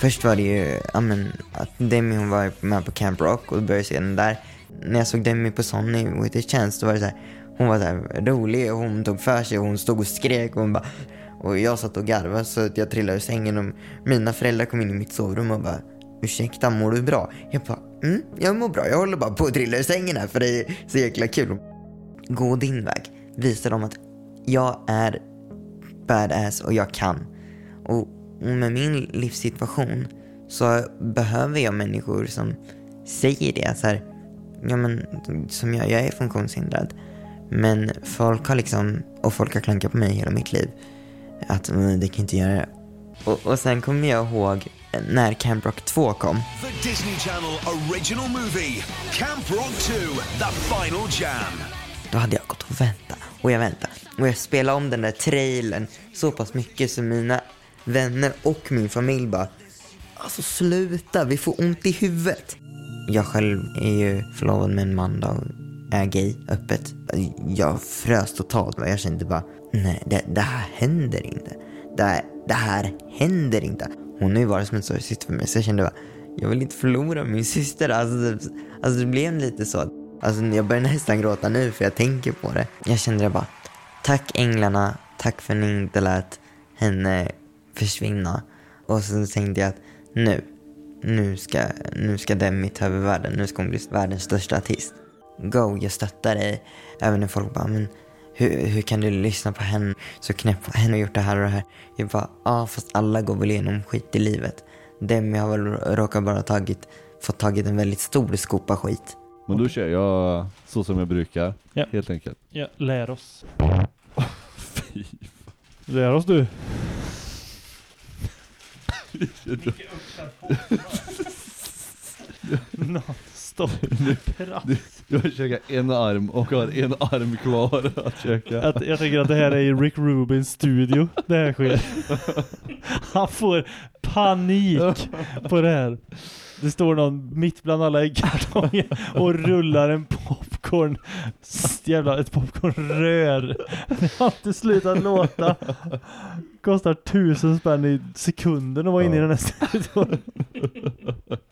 Först var det ju, ja men, att Demi hon var med på Camp Rock och började se den där. När jag såg Demi på Sonny with a chance då var det så här. Hon var så här rolig och hon tog för sig och hon stod och skrek och hon bara och jag satt och garvade så att jag trillade ur sängen och mina föräldrar kom in i mitt sovrum och bara Ursäkta, mår du bra? Jag bara, mm, jag mår bra. Jag håller bara på att trilla ur sängen här för det är så jäkla kul. Gå din väg. Visa dem att jag är badass och jag kan. Och, och med min livssituation så behöver jag människor som säger det. Så här, ja, men, som jag, jag är funktionshindrad. Men folk har liksom, och folk har klankat på mig hela mitt liv. Att mm, det kan inte göra det. Och, och sen kommer jag ihåg när Camp Rock 2 kom. The Disney Channel original movie, Camp Rock 2, The Final Jam. Då hade jag gått och väntat och jag väntade. Och jag spelade om den där trailern så pass mycket så mina vänner och min familj bara Alltså sluta, vi får ont i huvudet. Jag själv är ju förlovad med en man då och är gay öppet. Jag frös totalt och jag kände bara nej, det, det här händer inte. Det, här- det här händer inte. Hon har ju varit som en sorgsyster syster för mig så jag kände bara jag vill inte förlora min syster. Alltså, det- alltså det blev lite så. Alltså jag börjar nästan gråta nu för jag tänker på det. Jag kände det bara, tack änglarna, tack för att ni inte lät henne försvinna. Och så tänkte jag att nu, nu ska, nu ska Demi ta över världen. Nu ska hon bli världens största artist. Go, jag stöttar dig. Även när folk bara, men hur, hur kan du lyssna på henne? Så knäpp, henne har gjort det här och det här. Jag bara, ja fast alla går väl igenom skit i livet. Demi har väl råkat bara tagit, fått tagit en väldigt stor skopa skit. Men då kör jag så som jag brukar, Ja. helt enkelt. Ja, lär oss. Lär oss du. Non-stop prass. Du har käkat en arm och har en arm kvar att käka. Att, jag tänker att det här är i Rick Rubins studio det här sker. Han får panik på det här. Det står någon mitt bland alla äggkartonger och rullar en popcorn, jävla ett popcornrör. Det har inte slutat låta. Kostar tusen spänn i sekunden att vara inne i den här studion.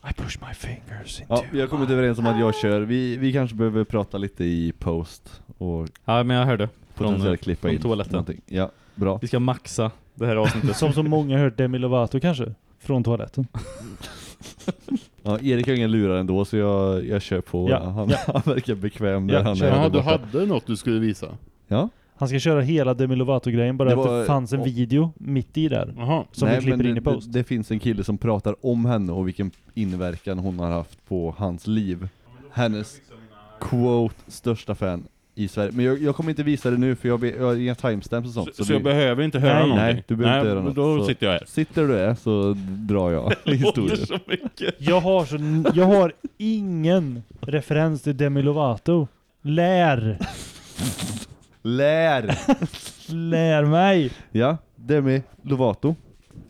I push my fingers into Ja, vi har kommit överens om att jag kör. Vi, vi kanske behöver prata lite i post och Ja, men jag hörde. Från, potentiellt klippa från in toaletten. någonting. Ja, bra. Vi ska maxa det här avsnittet. Som så många hört Demi Lovato kanske? Från toaletten. <laughs> <laughs> Ja, Erik har ingen lurar ändå så jag, jag kör på. Ja, Han, ja. han verkar bekväm där Ja, han är. Där du hade något du skulle visa? Ja. Han ska köra hela Demi Lovato-grejen, bara Det att var- det fanns en och- video mitt i där. Jaha. Som Nej, vi klipper in i post. Det, det finns en kille som pratar om henne och vilken inverkan hon har haft på hans liv. Hennes quote största fan i Sverige. Men jag, jag kommer inte visa det nu för jag, jag har inga timestamps och sånt. Så, så jag behöver inte höra nej, någonting? Nej, du behöver inte Nej, höra något. Då Så sitter jag här. Sitter du är så drar jag <laughs> historien. så mycket. Jag har, så, jag har ingen referens till Demi Lovato. Lär! Lär! <laughs> Lär mig! Ja, Demi Lovato.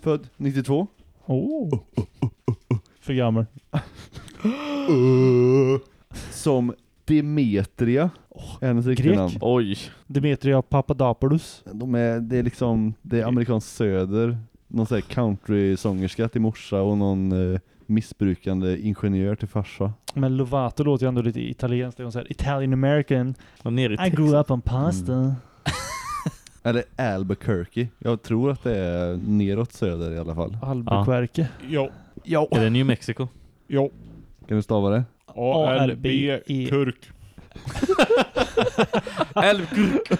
Född 92. Oh. För gammal. <gasps> Som Demetria. Riktiga grek. Oj. Demetria Papadopoulos. De är, det är liksom, det är amerikansk söder. Någon sån här country-sångerska till morsa och någon eh, missbrukande ingenjör till farsa. Men Lovato låter ju ändå lite italienskt. Det är hon säger Italian American. Och ner i grew up on pasta. Mm. <laughs> Eller Albuquerque. Jag tror att det är neråt söder i alla fall. Albuquerque. Jo. Jo. Är det New Mexico? Jo. Kan du stava det? A-L-B Kurk. <laughs> Älvkurk.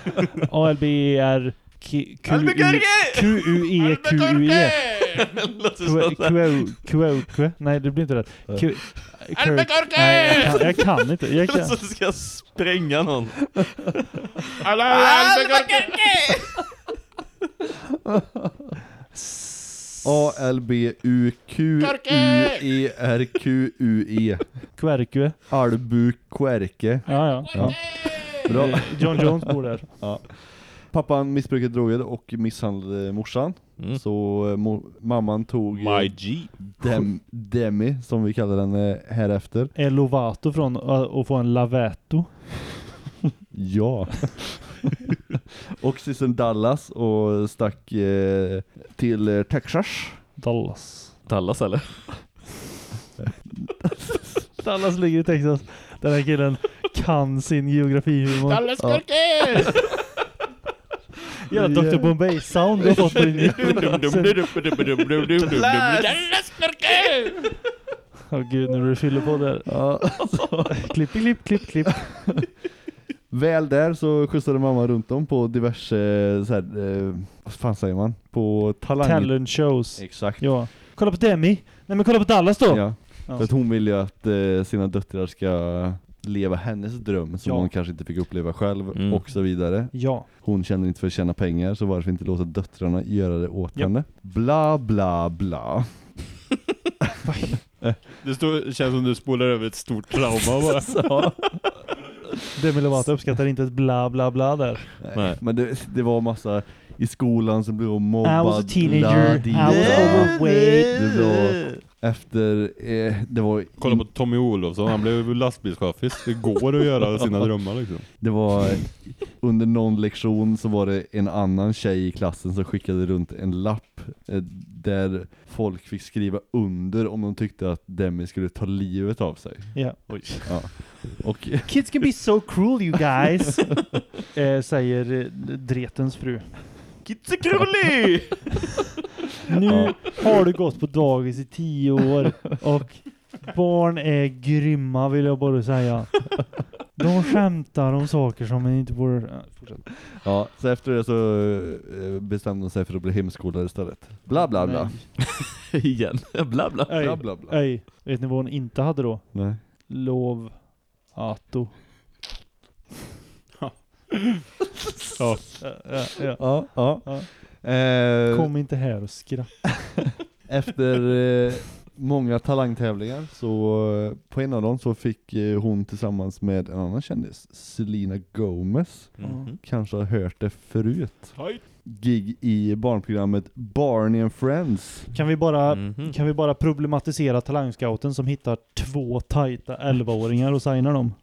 A-L-B-E-R Q- Q- Albuquerque! Q-U-E-Q-U-E. Låter som Q- Q- Q- Nej, det blir inte rätt. Nej, jag kan, inte. Jag <laughs> kan. du ska spränga någon. <laughs> A-L-B-U-Q-U-E-R-Q-U-E. Querque. Albuquerque. Ja, ja. ja. Bra. Eh, John Jones bor där. Ja. Pappan missbrukade droger och misshandlade morsan. Mm. Så eh, mo- mamman tog My eh, G. Dem, Demi, som vi kallar henne här efter. Är Lovato från att att få en Lavetto? Ja. <laughs> och systern Dallas och stack eh, till eh, Texas. Dallas. Dallas eller? <laughs> Dallas ligger i Texas. Den här killen kan sin geografihumor. Dallas Ja. Kurke! Jävla Dr. Bombay sound du har fått på din <laughs> Dallas Kurke! Åh gud, när du fyller på där. Ja. <laughs> klipp, klipp, klipp, klipp. Väl där så skjutsade mamma runt dem på diverse, så här, eh, vad fan säger man? På talang... Talent shows. Exakt. Ja. Kolla på Demi. Nej men kolla på Dallas då. Ja. Ja. För att hon vill ju att eh, sina döttrar ska leva hennes dröm som Ja. hon kanske inte fick uppleva själv Mm. och så vidare. Ja. Hon känner inte för att tjäna pengar så varför inte låta döttrarna göra det åt Ja. henne? Bla bla bla. <laughs> Det står, känns som du spolar över ett stort trauma bara. <laughs> Demi Lovato uppskattar inte ett bla bla bla där. Nej. Men det, det var massa i skolan som blev mobbad. I was a teenager, I was overweight. Det var efter, eh, det var Kolla på Tommy Olofsson, han blev lastbilschaffis. Det går att göra sina drömmar liksom. Det var under någon lektion så var det en annan tjej i klassen som skickade runt en lapp eh, där folk fick skriva under om de tyckte att Demi skulle ta livet av sig. Oj. Ja. Och Kids can be so cruel you guys. <laughs> eh, säger eh, Dretens fru. Kitsekrulli! <laughs> Nu har du gått på dagis i tio år och barn är grymma vill jag bara säga. De skämtar om saker som man inte borde... Ja, fortsätt. ja, så efter det så eh, bestämde de sig för att bli hemskolade istället. Bla bla bla. <laughs> Igen. Bla bla. Ej, Bla bla bla. ej, vet ni vad hon inte hade då? Nej. Lov. Ato. Ja. Ja, ja, ja. Ja, ja. Eh, Kom inte här och skratta. <laughs> Efter eh, många talangtävlingar så eh, på en av dem så fick eh, hon tillsammans med en annan kändis, Selena Gomez. Mhm. Kanske har hört det förut. Hej. Gig i barnprogrammet Barney and Friends. Kan vi bara, Mhm. kan vi bara problematisera talangscouten som hittar två tajta 11-åringar och signar dem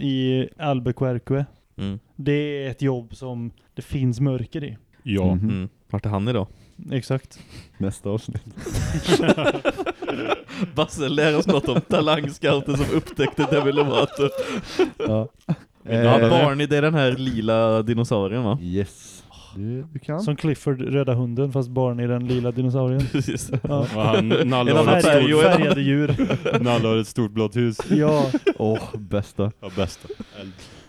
i Albuquerque. Mm. Det är ett jobb som det finns mörker i. Ja. Mm. Vart är han idag? Exakt. Nästa avsnitt. <laughs> Basse, lär oss något om talangscouten som upptäckte Demi Lovato. Ja. Ja, Eh, Barney, det är den här lila dinosaurien va? Yes. Du, du kan. Som Clifford, röda hunden, fast Barney den lila dinosaurien. <laughs> Precis. Ja. Och han, Nalle har ett stort, Färgade djur. <laughs> Nalle har ett stort blått hus. Ja. Åh, bästa. Ja, bästa.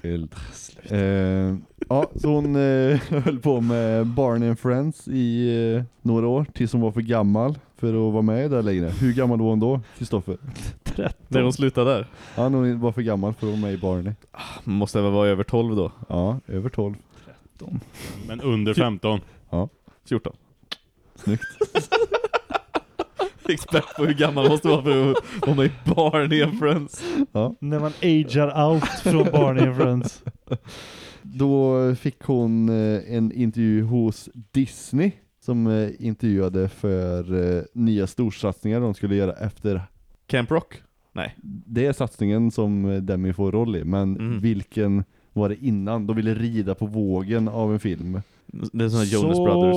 Eld. Eh, ja, så hon eh, <laughs> höll på med Barney and Friends i eh, några år tills hon var för gammal för att vara med där längre. Hur gammal var hon då, Kristoffer? 13. När hon slutade där. Ja, hon var för gammal för att vara med i Barney. Måste väl vara över 12 då? Ja, över 12. Men under 15. Ja. 14. Snyggt. <laughs> Expert på hur gammal man måste vara för att vara med i Barney and Friends. Ja. När man agear out från Barney and Friends. Då fick hon eh, en intervju hos Disney som eh, intervjuade för eh, nya storsatsningar de skulle göra efter Camp Rock? Nej. Det är satsningen som Demi får roll i, men Mm. vilken var det innan? De ville rida på vågen av en film. Det är här Jonas Brothers.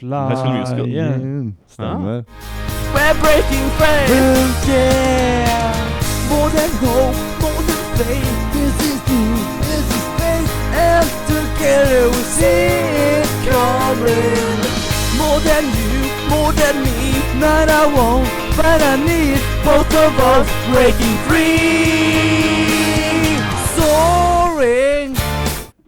Soarin', High School Musical. flying. Mm, stämmer. We're breaking faith. yeah. More than hope, more than faith. This is new, this is faith. And together we see it coming. More than you, more than me. Not I want, but I need both of us breaking free. Soaring.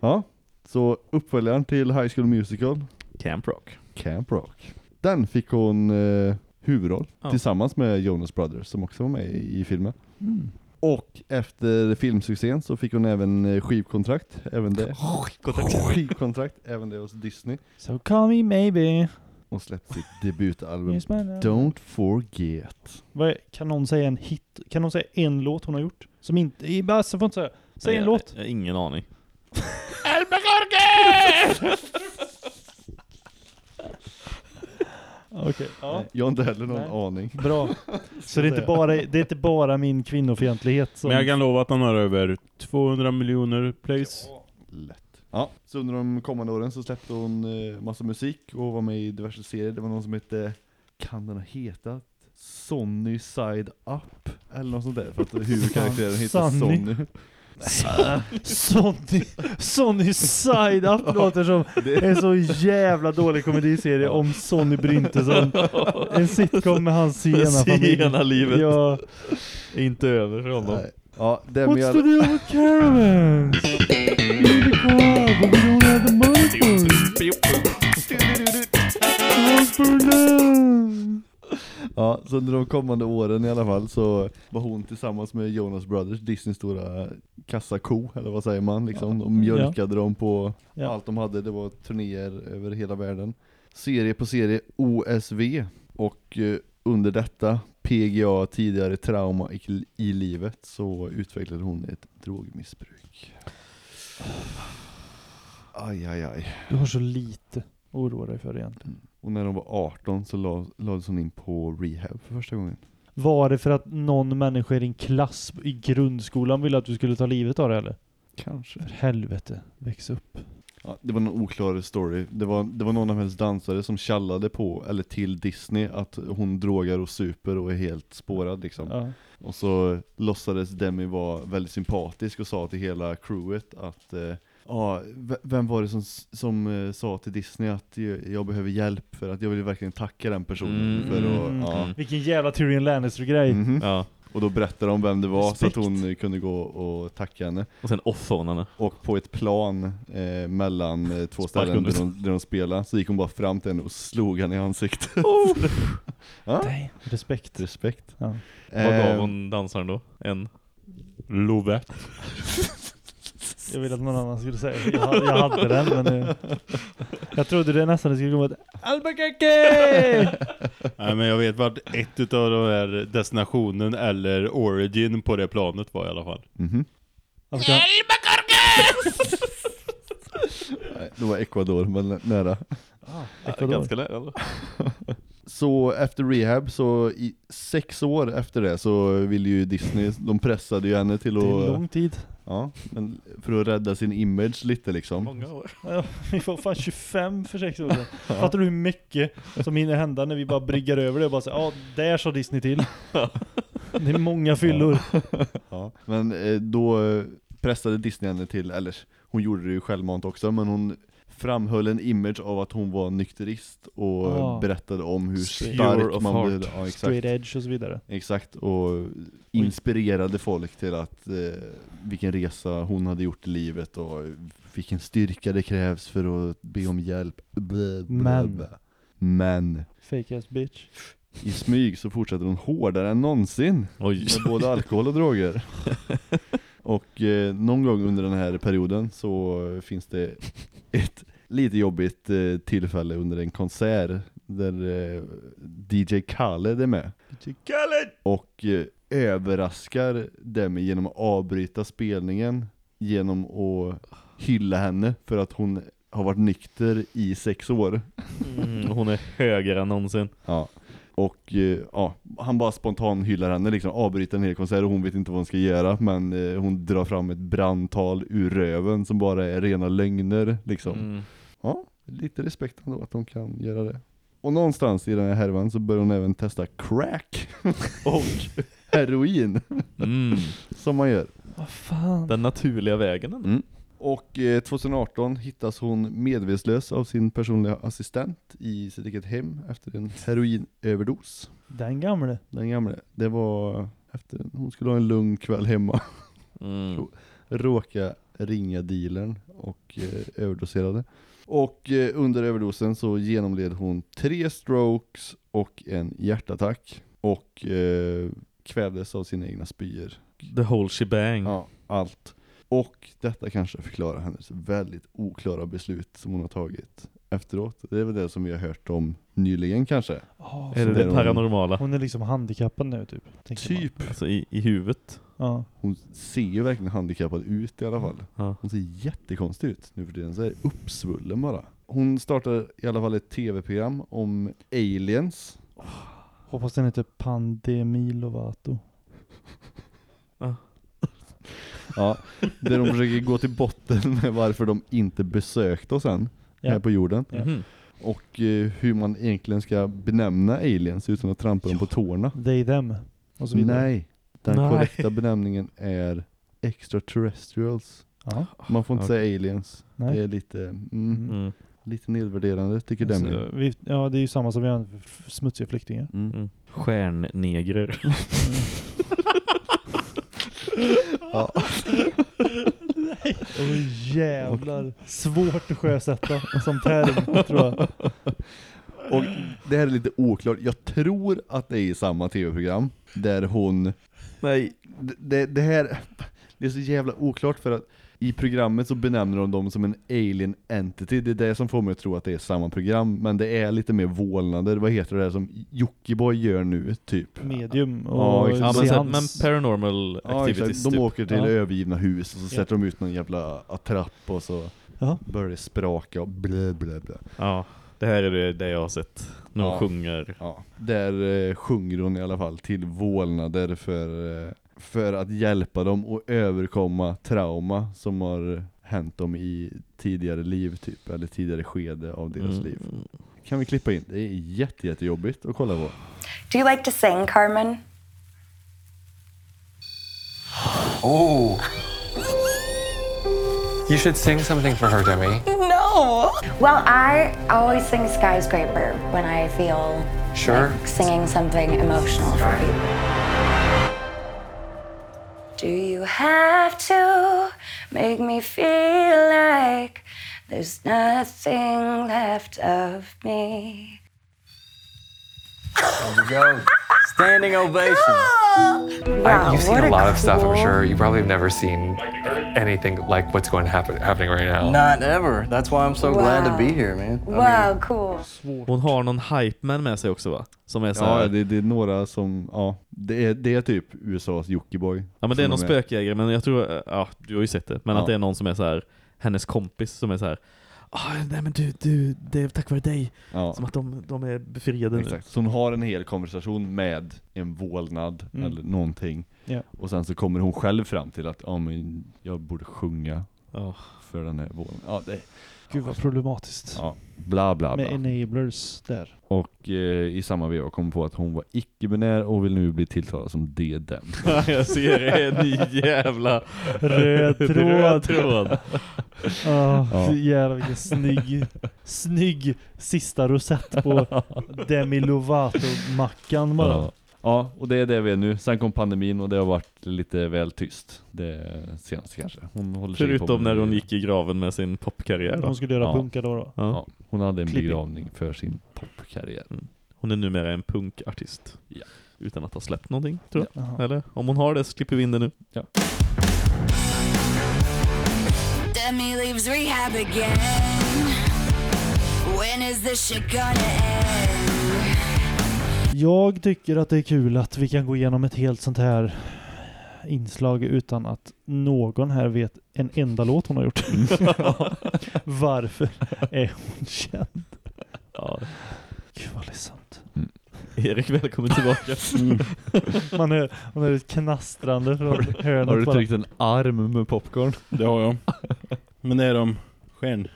Ja, så uppföljaren till High School Musical, Camp Rock. Camp Rock. Den fick hon eh, huvudroll Ja. tillsammans med Jonas Brothers som också var med i, i filmen. Mm. Och efter filmsuccén så fick hon även eh, skivkontrakt, även det. Skivkontrakt. skivkontrakt, även det hos Disney. So call me maybe. Och släppte sitt debutalbum. Don't Forget. Vad är, kan någon säga en hit? Kan någon säga en låt hon har gjort? Som inte, i Basse får inte säga. Säg en jag, låt. Jag har ingen aning. <laughs> <laughs> Okej, ja. Jag har inte heller någon Nej. aning. Bra. <laughs> Så det är, inte bara, det är inte bara min kvinnofientlighet som... Men jag kan lova att han har över 200 miljoner plays. Lätt. Ja, så under de kommande åren så släppte hon eh, massa musik och var med i diverse serier. Det var någon som hette, kan den ha hetat? Sonny Side Up? Eller något sånt där, för att huvudkaraktären heter Sunny. Sonny. Sonny, Sonny Side Up låter som en så jävla dålig komediserie om Sonny Bryntesson. En sitcom med hans sena familj. Sena livet. Ja. Inte över för honom. Nej. Ja, Demi What's the deal with caravans? We car, but we don't have the money for it. Ja, så under de kommande åren i alla fall så var hon tillsammans med Jonas Brothers, Disneys stora kassako, eller vad säger man liksom. De mjölkade dem på Ja. allt de hade, det var turnéer över hela världen. Serie på serie OSV och eh, under detta PGA, tidigare trauma i, i livet, så utvecklade hon ett drogmissbruk. Aj, aj, aj. Du har så lite att oroa dig för egentligen. Och när hon var 18 så la- lades hon in på rehab för första gången. Var det för att någon människa i din klass i grundskolan ville att du skulle ta livet av det eller? Kanske. För helvete, väx upp. Ja, det var en oklar story. Det var, det var någon av hennes dansare som tjallade på, eller till Disney, att hon drogar och super och är helt spårad liksom. Ja. Och så låtsades Demi vara väldigt sympatisk och sa till hela crewet att eh, Ja, vem var det som, som eh, sa till Disney att jag, behöver hjälp för att jag vill verkligen tacka den personen Mm. för att, Mm. ja. Vilken jävla Tyrion Lannister-grej. Mhm. Ja. Och då berättade de vem det var Respekt. så att hon kunde gå och tacka henne. Och sen hon henne. Och på ett plan eh, mellan eh, två ställen där de, där de spelade så gick hon bara fram till henne och slog henne i ansiktet. <laughs> Oh. <laughs> ja? Damn, respekt. Respekt. Ja. Vad gav Eh, hon dansaren då? En? Lovett. <laughs> Jag ville att någon annan skulle säga det. jag, hade- jag hade den men eh, <laughs> Jag trodde det nästan det skulle komma ett Albuquerque! <laughs> Nej men jag vet vart ett utav de här destinationen eller origin på det planet var i alla fall. Varför kan- <laughs> Nej, det var Ecuador, men nä- nära. Ecuador. Ganska nära. då. Så efter rehab, så i sex år efter det så ville ju Disney, de pressade ju henne till Det är att... lång tid. Ja, men för att rädda sin image lite liksom. Många år. Ja, vi var fan 25 för år sedan. Fattar du hur mycket som hinner hända när vi bara bryggar över det och bara säger ja, där sa Disney till. Det är många fyllor. Ja. Men eh, då eh, pressade Disney henne till, eller hon gjorde det ju självmant också, men hon framhöll en image av att hon var nykterist och Ah. berättade om hur Straight stark man heart. blev. Ja. Straight edge och så vidare. Exakt, och inspirerade folk till att eh, vilken resa hon hade gjort i livet och vilken styrka det krävs för att be om hjälp. Blä, Men. Men Fake ass bitch. I smyg så fortsätter hon hårdare än någonsin. Oj. Med både alkohol och droger. <laughs> och eh, någon gång under den här perioden så finns det <laughs> ett lite jobbigt eh, tillfälle under en konsert där eh, DJ Khaled är med. DJ Khaled! Och eh, överraskar dem genom att avbryta spelningen genom att hylla henne för att hon har varit nykter i sex år. Mm, hon är högre än någonsin. Ja. Och eh, ja, han bara spontant hyllar henne liksom, avbryter en hel konsert och hon vet inte vad hon ska göra men eh, hon drar fram ett brandtal ur röven som bara är rena lögner liksom. Mm. Ja, lite respekt ändå att de kan göra det. Och någonstans i den här härvan så börjar hon även testa crack <laughs> och heroin. Mm. Som man gör. Vad fan? Den naturliga vägen ändå. Mm. Och eh, 2018 hittas hon medvetslös av sin personliga assistent i sitt eget hem efter en heroinöverdos. Den gamle. Den gamle. Det var efter hon skulle ha en lugn kväll hemma. Mm. Råka ringa dealern och eh, överdoserade. Och eh, under överdosen så genomled hon tre strokes och en hjärtattack. Och eh, kvävdes av sina egna spyor. The whole shebang. Ja, allt. Och detta kanske förklarar hennes väldigt oklara beslut som hon har tagit efteråt. Det är väl det som vi har hört om nyligen kanske. Ja, Är det det hon- paranormala? Hon är liksom handikappad nu typ. tänker man. Typ. Alltså i, i huvudet. Ja. Hon ser ju verkligen handikappad ut i alla fall. Ja. Hon ser jättekonstig ut nu för tiden, så är uppsvullen bara. Hon startar i alla fall ett tv-program om aliens. Hoppas den heter Pandemi Lovato. Ja, där de försöker gå till botten med varför de inte besökte oss än Ja. här på jorden. Ja. Mhm. Och eh, hur man egentligen ska benämna aliens utan att trampa dem på tårna. They, them. Och så vidare. Nej, den Nej. korrekta benämningen är extraterrestrials. Ja. Man får inte Okej. säga aliens. Nej. Det är lite, mm, Mm. lite nedvärderande tycker Så, Demi. vi, ja, det är ju samma som vi har smutsiga flyktingar. Mm. Mm. Stjärnnegrer. <laughs> <laughs> Ja. <laughs> Nej, åh jävlar. Svårt att sjösätta som term, tror jag. Och det här är lite oklart. Jag tror att det är i samma tv-program där hon... Nej. Det, det, det här... Det är så jävla oklart för att i programmet så benämner de dem som en alien entity. Det är det som får mig att tro att det är samma program. Men det är lite mer vålnader. Vad heter det som Jockiboi gör nu, typ? Medium och Ja, exakt. Ja, men, men paranormal Ja, activities exakt. De typ. åker till Ja. övergivna hus och så Ja. sätter de ut någon jävla attrapp och så Ja. börjar det spraka och blä blä blä. Ja, det här är det, det jag har sett. När hon Ja. sjunger. Ja, där eh, sjunger hon i alla fall till vålnader för, eh, för att hjälpa dem att överkomma trauma som har hänt dem i tidigare liv typ, eller tidigare skede av deras Mm. liv. Kan vi klippa in? Det är jätte, jättejobbigt att kolla på. Do you like to sing, Carmen? Oh. You should sing something for her, Demi. No. Well, I always sing Skyscraper when I feel Sure. like singing something emotional for people. Do you have to make me feel like there's nothing left of me? There you go. Standing ovation. Wow, I, you've seen what a lot of stuff, I'm cool- sure. You probably have never seen anything like what's going to happen happening right now. Not ever. That's why I'm so glad to be here, man. I mean, Wow, cool. Hon har någon hype man med sig också va? Som är så här, Ja, det, det är några som, ja, det är, det är typ USAs Jockiboi. Ja men det är som någon de spökjägare, men jag tror, ja du har ju sett det, men Ja. att det är någon som är så här hennes kompis som är så här. Ah, nej men du, du, det är tack vare dig. Ja. Som att de, de är befriade nu. Exakt. Så hon har en hel konversation med en vålnad Mm. eller någonting. Ja. Och sen så kommer hon själv fram till att ja, men jag borde sjunga Ja. för den här vålnaden. Ja, det, Gud vad problematiskt. ja, bla bla bla. Med enablers där. Och eh, i samma veva kom på att hon var icke-binär och vill nu bli tilltalad som det dem. <laughs> jag ser en ny jävla <laughs> <laughs> Röd tråd. röd tråd. Ah, Ja. så jävla vilken snygg, snygg sista rosett på Demi Lovato-mackan bara. Ja. Ja, och det är det vi är nu. Sen kom pandemin och det har varit lite väl tyst. Det senaste kanske. Hon håller sig på Förutom när hon gick i graven med sin popkarriär då. Hon skulle göra Ja. punka då. då. Ja, hon hade en Klipping. begravning för sin popkarriär. Hon Hon är numera en punkartist. Ja. Utan att ha släppt någonting, tror jag. Jaha. Eller? Om hon har det så klipper vi in det nu. Ja. Demi leaves rehab again. When is this shit gonna end? Jag tycker att det är kul att vi kan gå igenom ett helt sånt här inslag utan att någon här vet en enda låt hon har gjort. <laughs> Varför är hon känd? Ja. Gud vad ledsamt. Erik, välkommen tillbaka. Man hör, man hör ett knastrande från hörnet Har du tryckt en arm med popcorn? Det har jag. Men är de stjärn,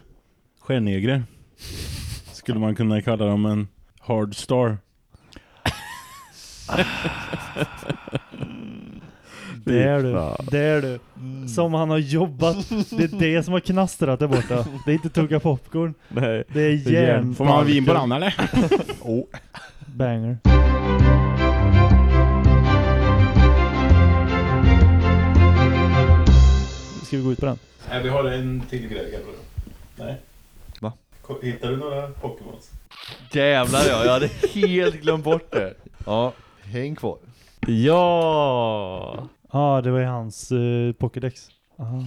stjärnnegrer? Skulle man kunna kalla dem en hard star? Det är du. Det är du. Som han har jobbat. Det är det som har knastrat där borta. Det är inte tugga popcorn. Nej. Det är järn. Får man ha vin på den eller? <laughs> Oh. Banger. Ska vi gå ut på den? Nej, vi har en till grej kanske. Nej. Va? Hittar du några Pokémons? Jävlar ja, jag hade helt glömt bort det. Ja, häng kvar. Ja! Ja, det var ju hans uh, Pokédex. Aha.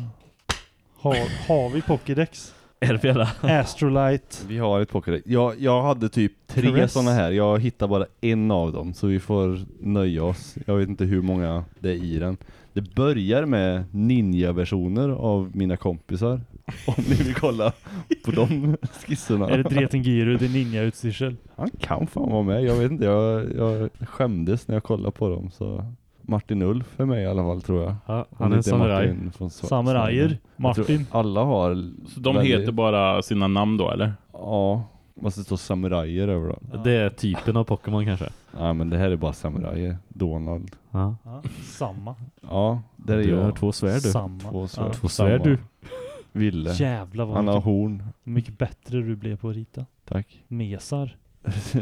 Har, har vi Pokédex? <laughs> Är det för jävla... Astrolite. Vi har ett Pokédex. Jag, jag hade typ tre Caress. sådana här. Jag hittar bara en av dem. Så vi får nöja oss. Jag vet inte hur många det är i den. Det börjar med ninja-versioner av mina kompisar. <laughs> Om ni vill kolla på de skisserna. Är det Dretengiru, det är ninja-utstyrsel? Han kan fan vara med. Jag vet inte. Jag, jag skämdes när jag kollade på dem. Så Martin Ulf för mig i alla fall tror jag. Ja, han det är en samuraj. Samurajer. Martin. Alla har Så de väldigt- heter bara sina namn då eller? Ja, måste stå samurajer över dem. Det är typen av Pokémon kanske. Ja men det här är bara samurajer. Donald. Ja. Ja, samma. Ja, där är Du jag. har två svärd du. Samma. Två svärd. Ja. Två svärd du. Ville. Jävlar vad Han har mycket, horn. mycket bättre du blev på att rita. Tack. Mesar. Eh,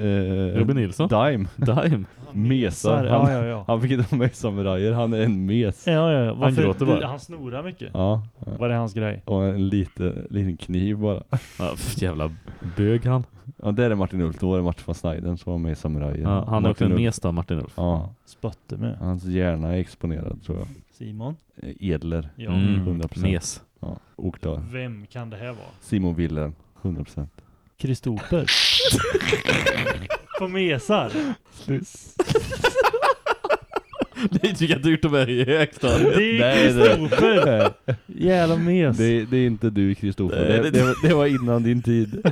Robin Nilsson. Dime. Dime. Mesar. Ja, Han, ja, ja. han fick inte vara med i samurajer. Han är en mes. Ja, ja, ja. Varför? gråter bara. Han snorar mycket. Ja. Vad är hans grej? Och en lite, liten kniv bara. Ja, pff, jävla bög han. Ja, där är Martin Ulf. Då var det Martin von Sniden som var med i samurajer. Ja, han är också en mes då, Martin Ulf. Ja. Spötte med. Hans hjärna är exponerad tror jag. Simon? Eh, Edler. Ja. Mm, 100%. Mes. Ja, oklar. Vem kan det här vara? Simon Wilhelm. 100%. Kristoper? på mesar? Nej, <laughs> tycker att du tog med dig högt då. Det är Kristoper! <laughs> Jävla mes. Det, det är inte du Kristoffer. Det, det- det, var- det var innan din tid. <laughs>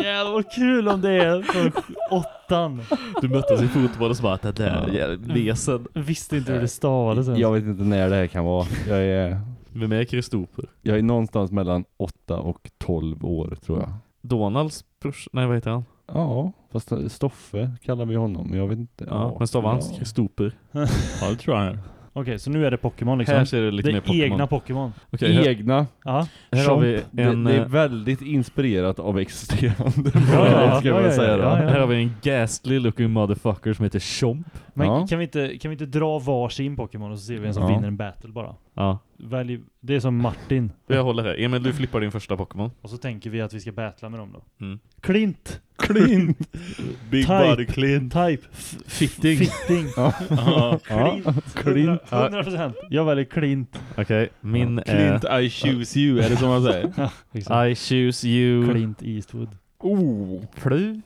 Jävlar vad kul om det är från åttan. Du möttes i fotboll och så bara att det där jävla mesen. Visste inte hur det stavades. Jag vet inte när det här kan vara. Jag är, Vem är Kristoper? jag är någonstans mellan 8 och 12 år tror jag. Donalds brors... Nej, vad heter han? Ja, fast Stoffe kallar vi honom. Jag vet inte. Ja, men stavar han. Kristoper? <laughs> Ja, det tror jag. Okej, så nu är det Pokémon liksom. Här ser det lite det mer Pokémon. egna Pokémon. Okej, här, Egna. Ja. här har vi Det, en... det är eh, väldigt inspirerat av existerande. <laughs> Ja, ja, ska ja, man ja, säga ja, ja. Här har vi en ghastly looking motherfucker som heter Chomp. Men Ja. kan, vi inte, kan vi inte dra varsin Pokémon och så ser vi vem som Ja. vinner en battle bara? Ja, Välj, det är som Martin. <laughs> jag håller här. Emil, du flippar din första Pokémon. Och så tänker vi att vi ska battla med dem då. Mm. Clint! Clint! <laughs> Big Type. body Clint. Type. Fitting. Fitting. <laughs> Ja. Clint. Clint. 100%. 100%. Jag väljer Clint. Okej, min Clint är... I choose you, är det som man säger? I choose you... Clint Eastwood. Oh! Plu.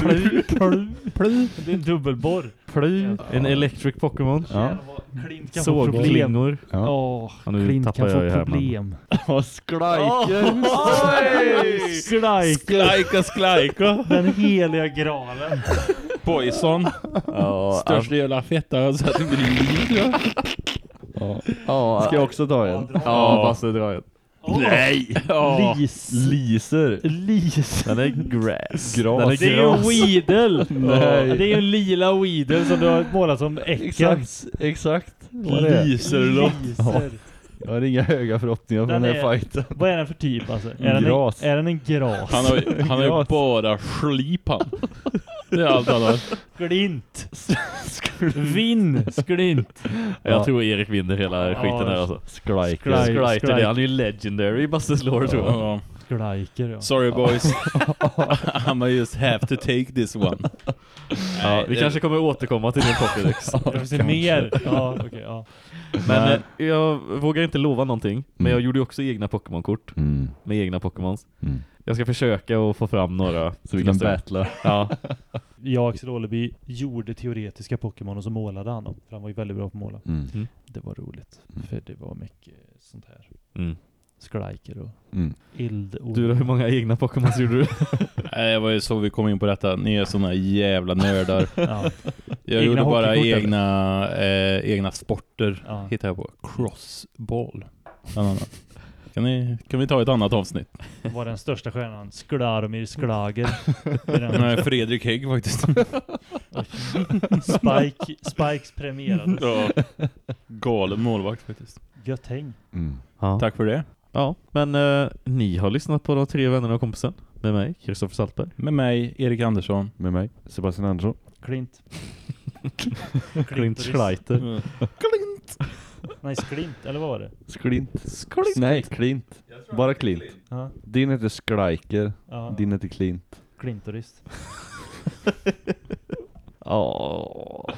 Plu, plu, plu. Det är en dubbelborr. Plu. En electric Pokémon. Ja. Få problem. Sågklingor. Ja. Åh, Ja, nu tappar kan jag få ju här, men- problem. <laughs> Och sklajker. Sklajka. Sklajka, sklajka! Den heliga graalen. Poison. Ja, Största jävla fetta jag har sett i mitt liv. Ja. ja, Ska jag också ta en? Ja, fast det drar jag. Nej! Ja. Lis. Liser. Lis. Den är grass. Gras. Den är Det är ju gras. Weedle. Nej. Det är ju en lila Weedle som du har målat som äckeln. Exakt, exakt. Det? Liser. Jag har inga höga förhoppningar på Den den här är- fighten. Vad är den för typ alltså? Är den en, Gras. är den en gras? Han har, han har ju Gras. bara slip han. <laughs> Det är allt han har. Sklint. Vinn. Sklint. Jag tror Erik vinner hela Ja, skiten här alltså. Skraj- det. han är ju legendary i Bastes lore tror jag. Ja. Skrajker ja. Sorry boys. <laughs> <laughs> I might just have to take this one. <laughs> Ja, vi kanske kommer återkomma till din Pokédex. Det finns mer? Ja, okej, ja. Men eh, jag vågar inte lova någonting. Men Mm. jag gjorde ju också egna Pokémon-kort. Mm. Med egna Pokémons. Mm. Jag ska försöka att få fram några. Så vi kan battla. Ja. Jag och Axel Åleby gjorde teoretiska Pokémon och så målade han dem. För han var ju väldigt bra på att måla. Mm. Mm. Det var roligt. För det var mycket sånt här. Skrajker och Mm. ild. Och... Du då, hur många egna Pokémons gjorde du? <laughs> Nej, det var ju så vi kom in på detta. Ni är såna jävla nördar. <laughs> Ja. Jag Egna gjorde bara egna, eh, egna sporter. Ja. Hittade jag på. Crossball. Bland annat. Kan, ni, kan vi ta ett annat avsnitt? var den största stjärnan Sklarmir Sklager. Nej, Fredrik Hägg faktiskt. <laughs> Spike, Spikes premierades. Ja. Galen målvakt faktiskt. Gött häng. Mm. Ja. Tack för det. Ja, men eh, ni har lyssnat på de tre vännerna och kompisen. Med mig, Kristoffer Saltberg. Med mig, Erik Andersson. Med mig, Sebastian Andersson. Klint. <laughs> Klint Schleiter. Nej, Sklint, eller vad var det? Sklint. Nej, Klint. Bara Klint. Ja. Din heter Skrajker. Ja. Din heter Klint. Klintorist. <laughs> Ja.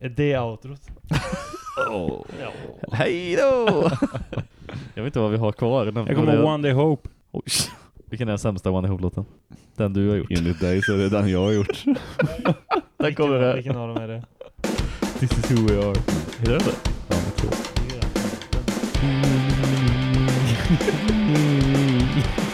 Är det outrot? <laughs> Oh. Hej då! <laughs> Jag vet inte vad vi har kvar. Den- Jag kommer One Day Hope. Oj. Vilken är den sämsta One Day Hope-låten? Den du har gjort. Enligt dig så är det den jag har gjort. <laughs> Där kommer det. vilken av dem är det? This is who we are. Är det det? Ja, jag tror. Den. <laughs>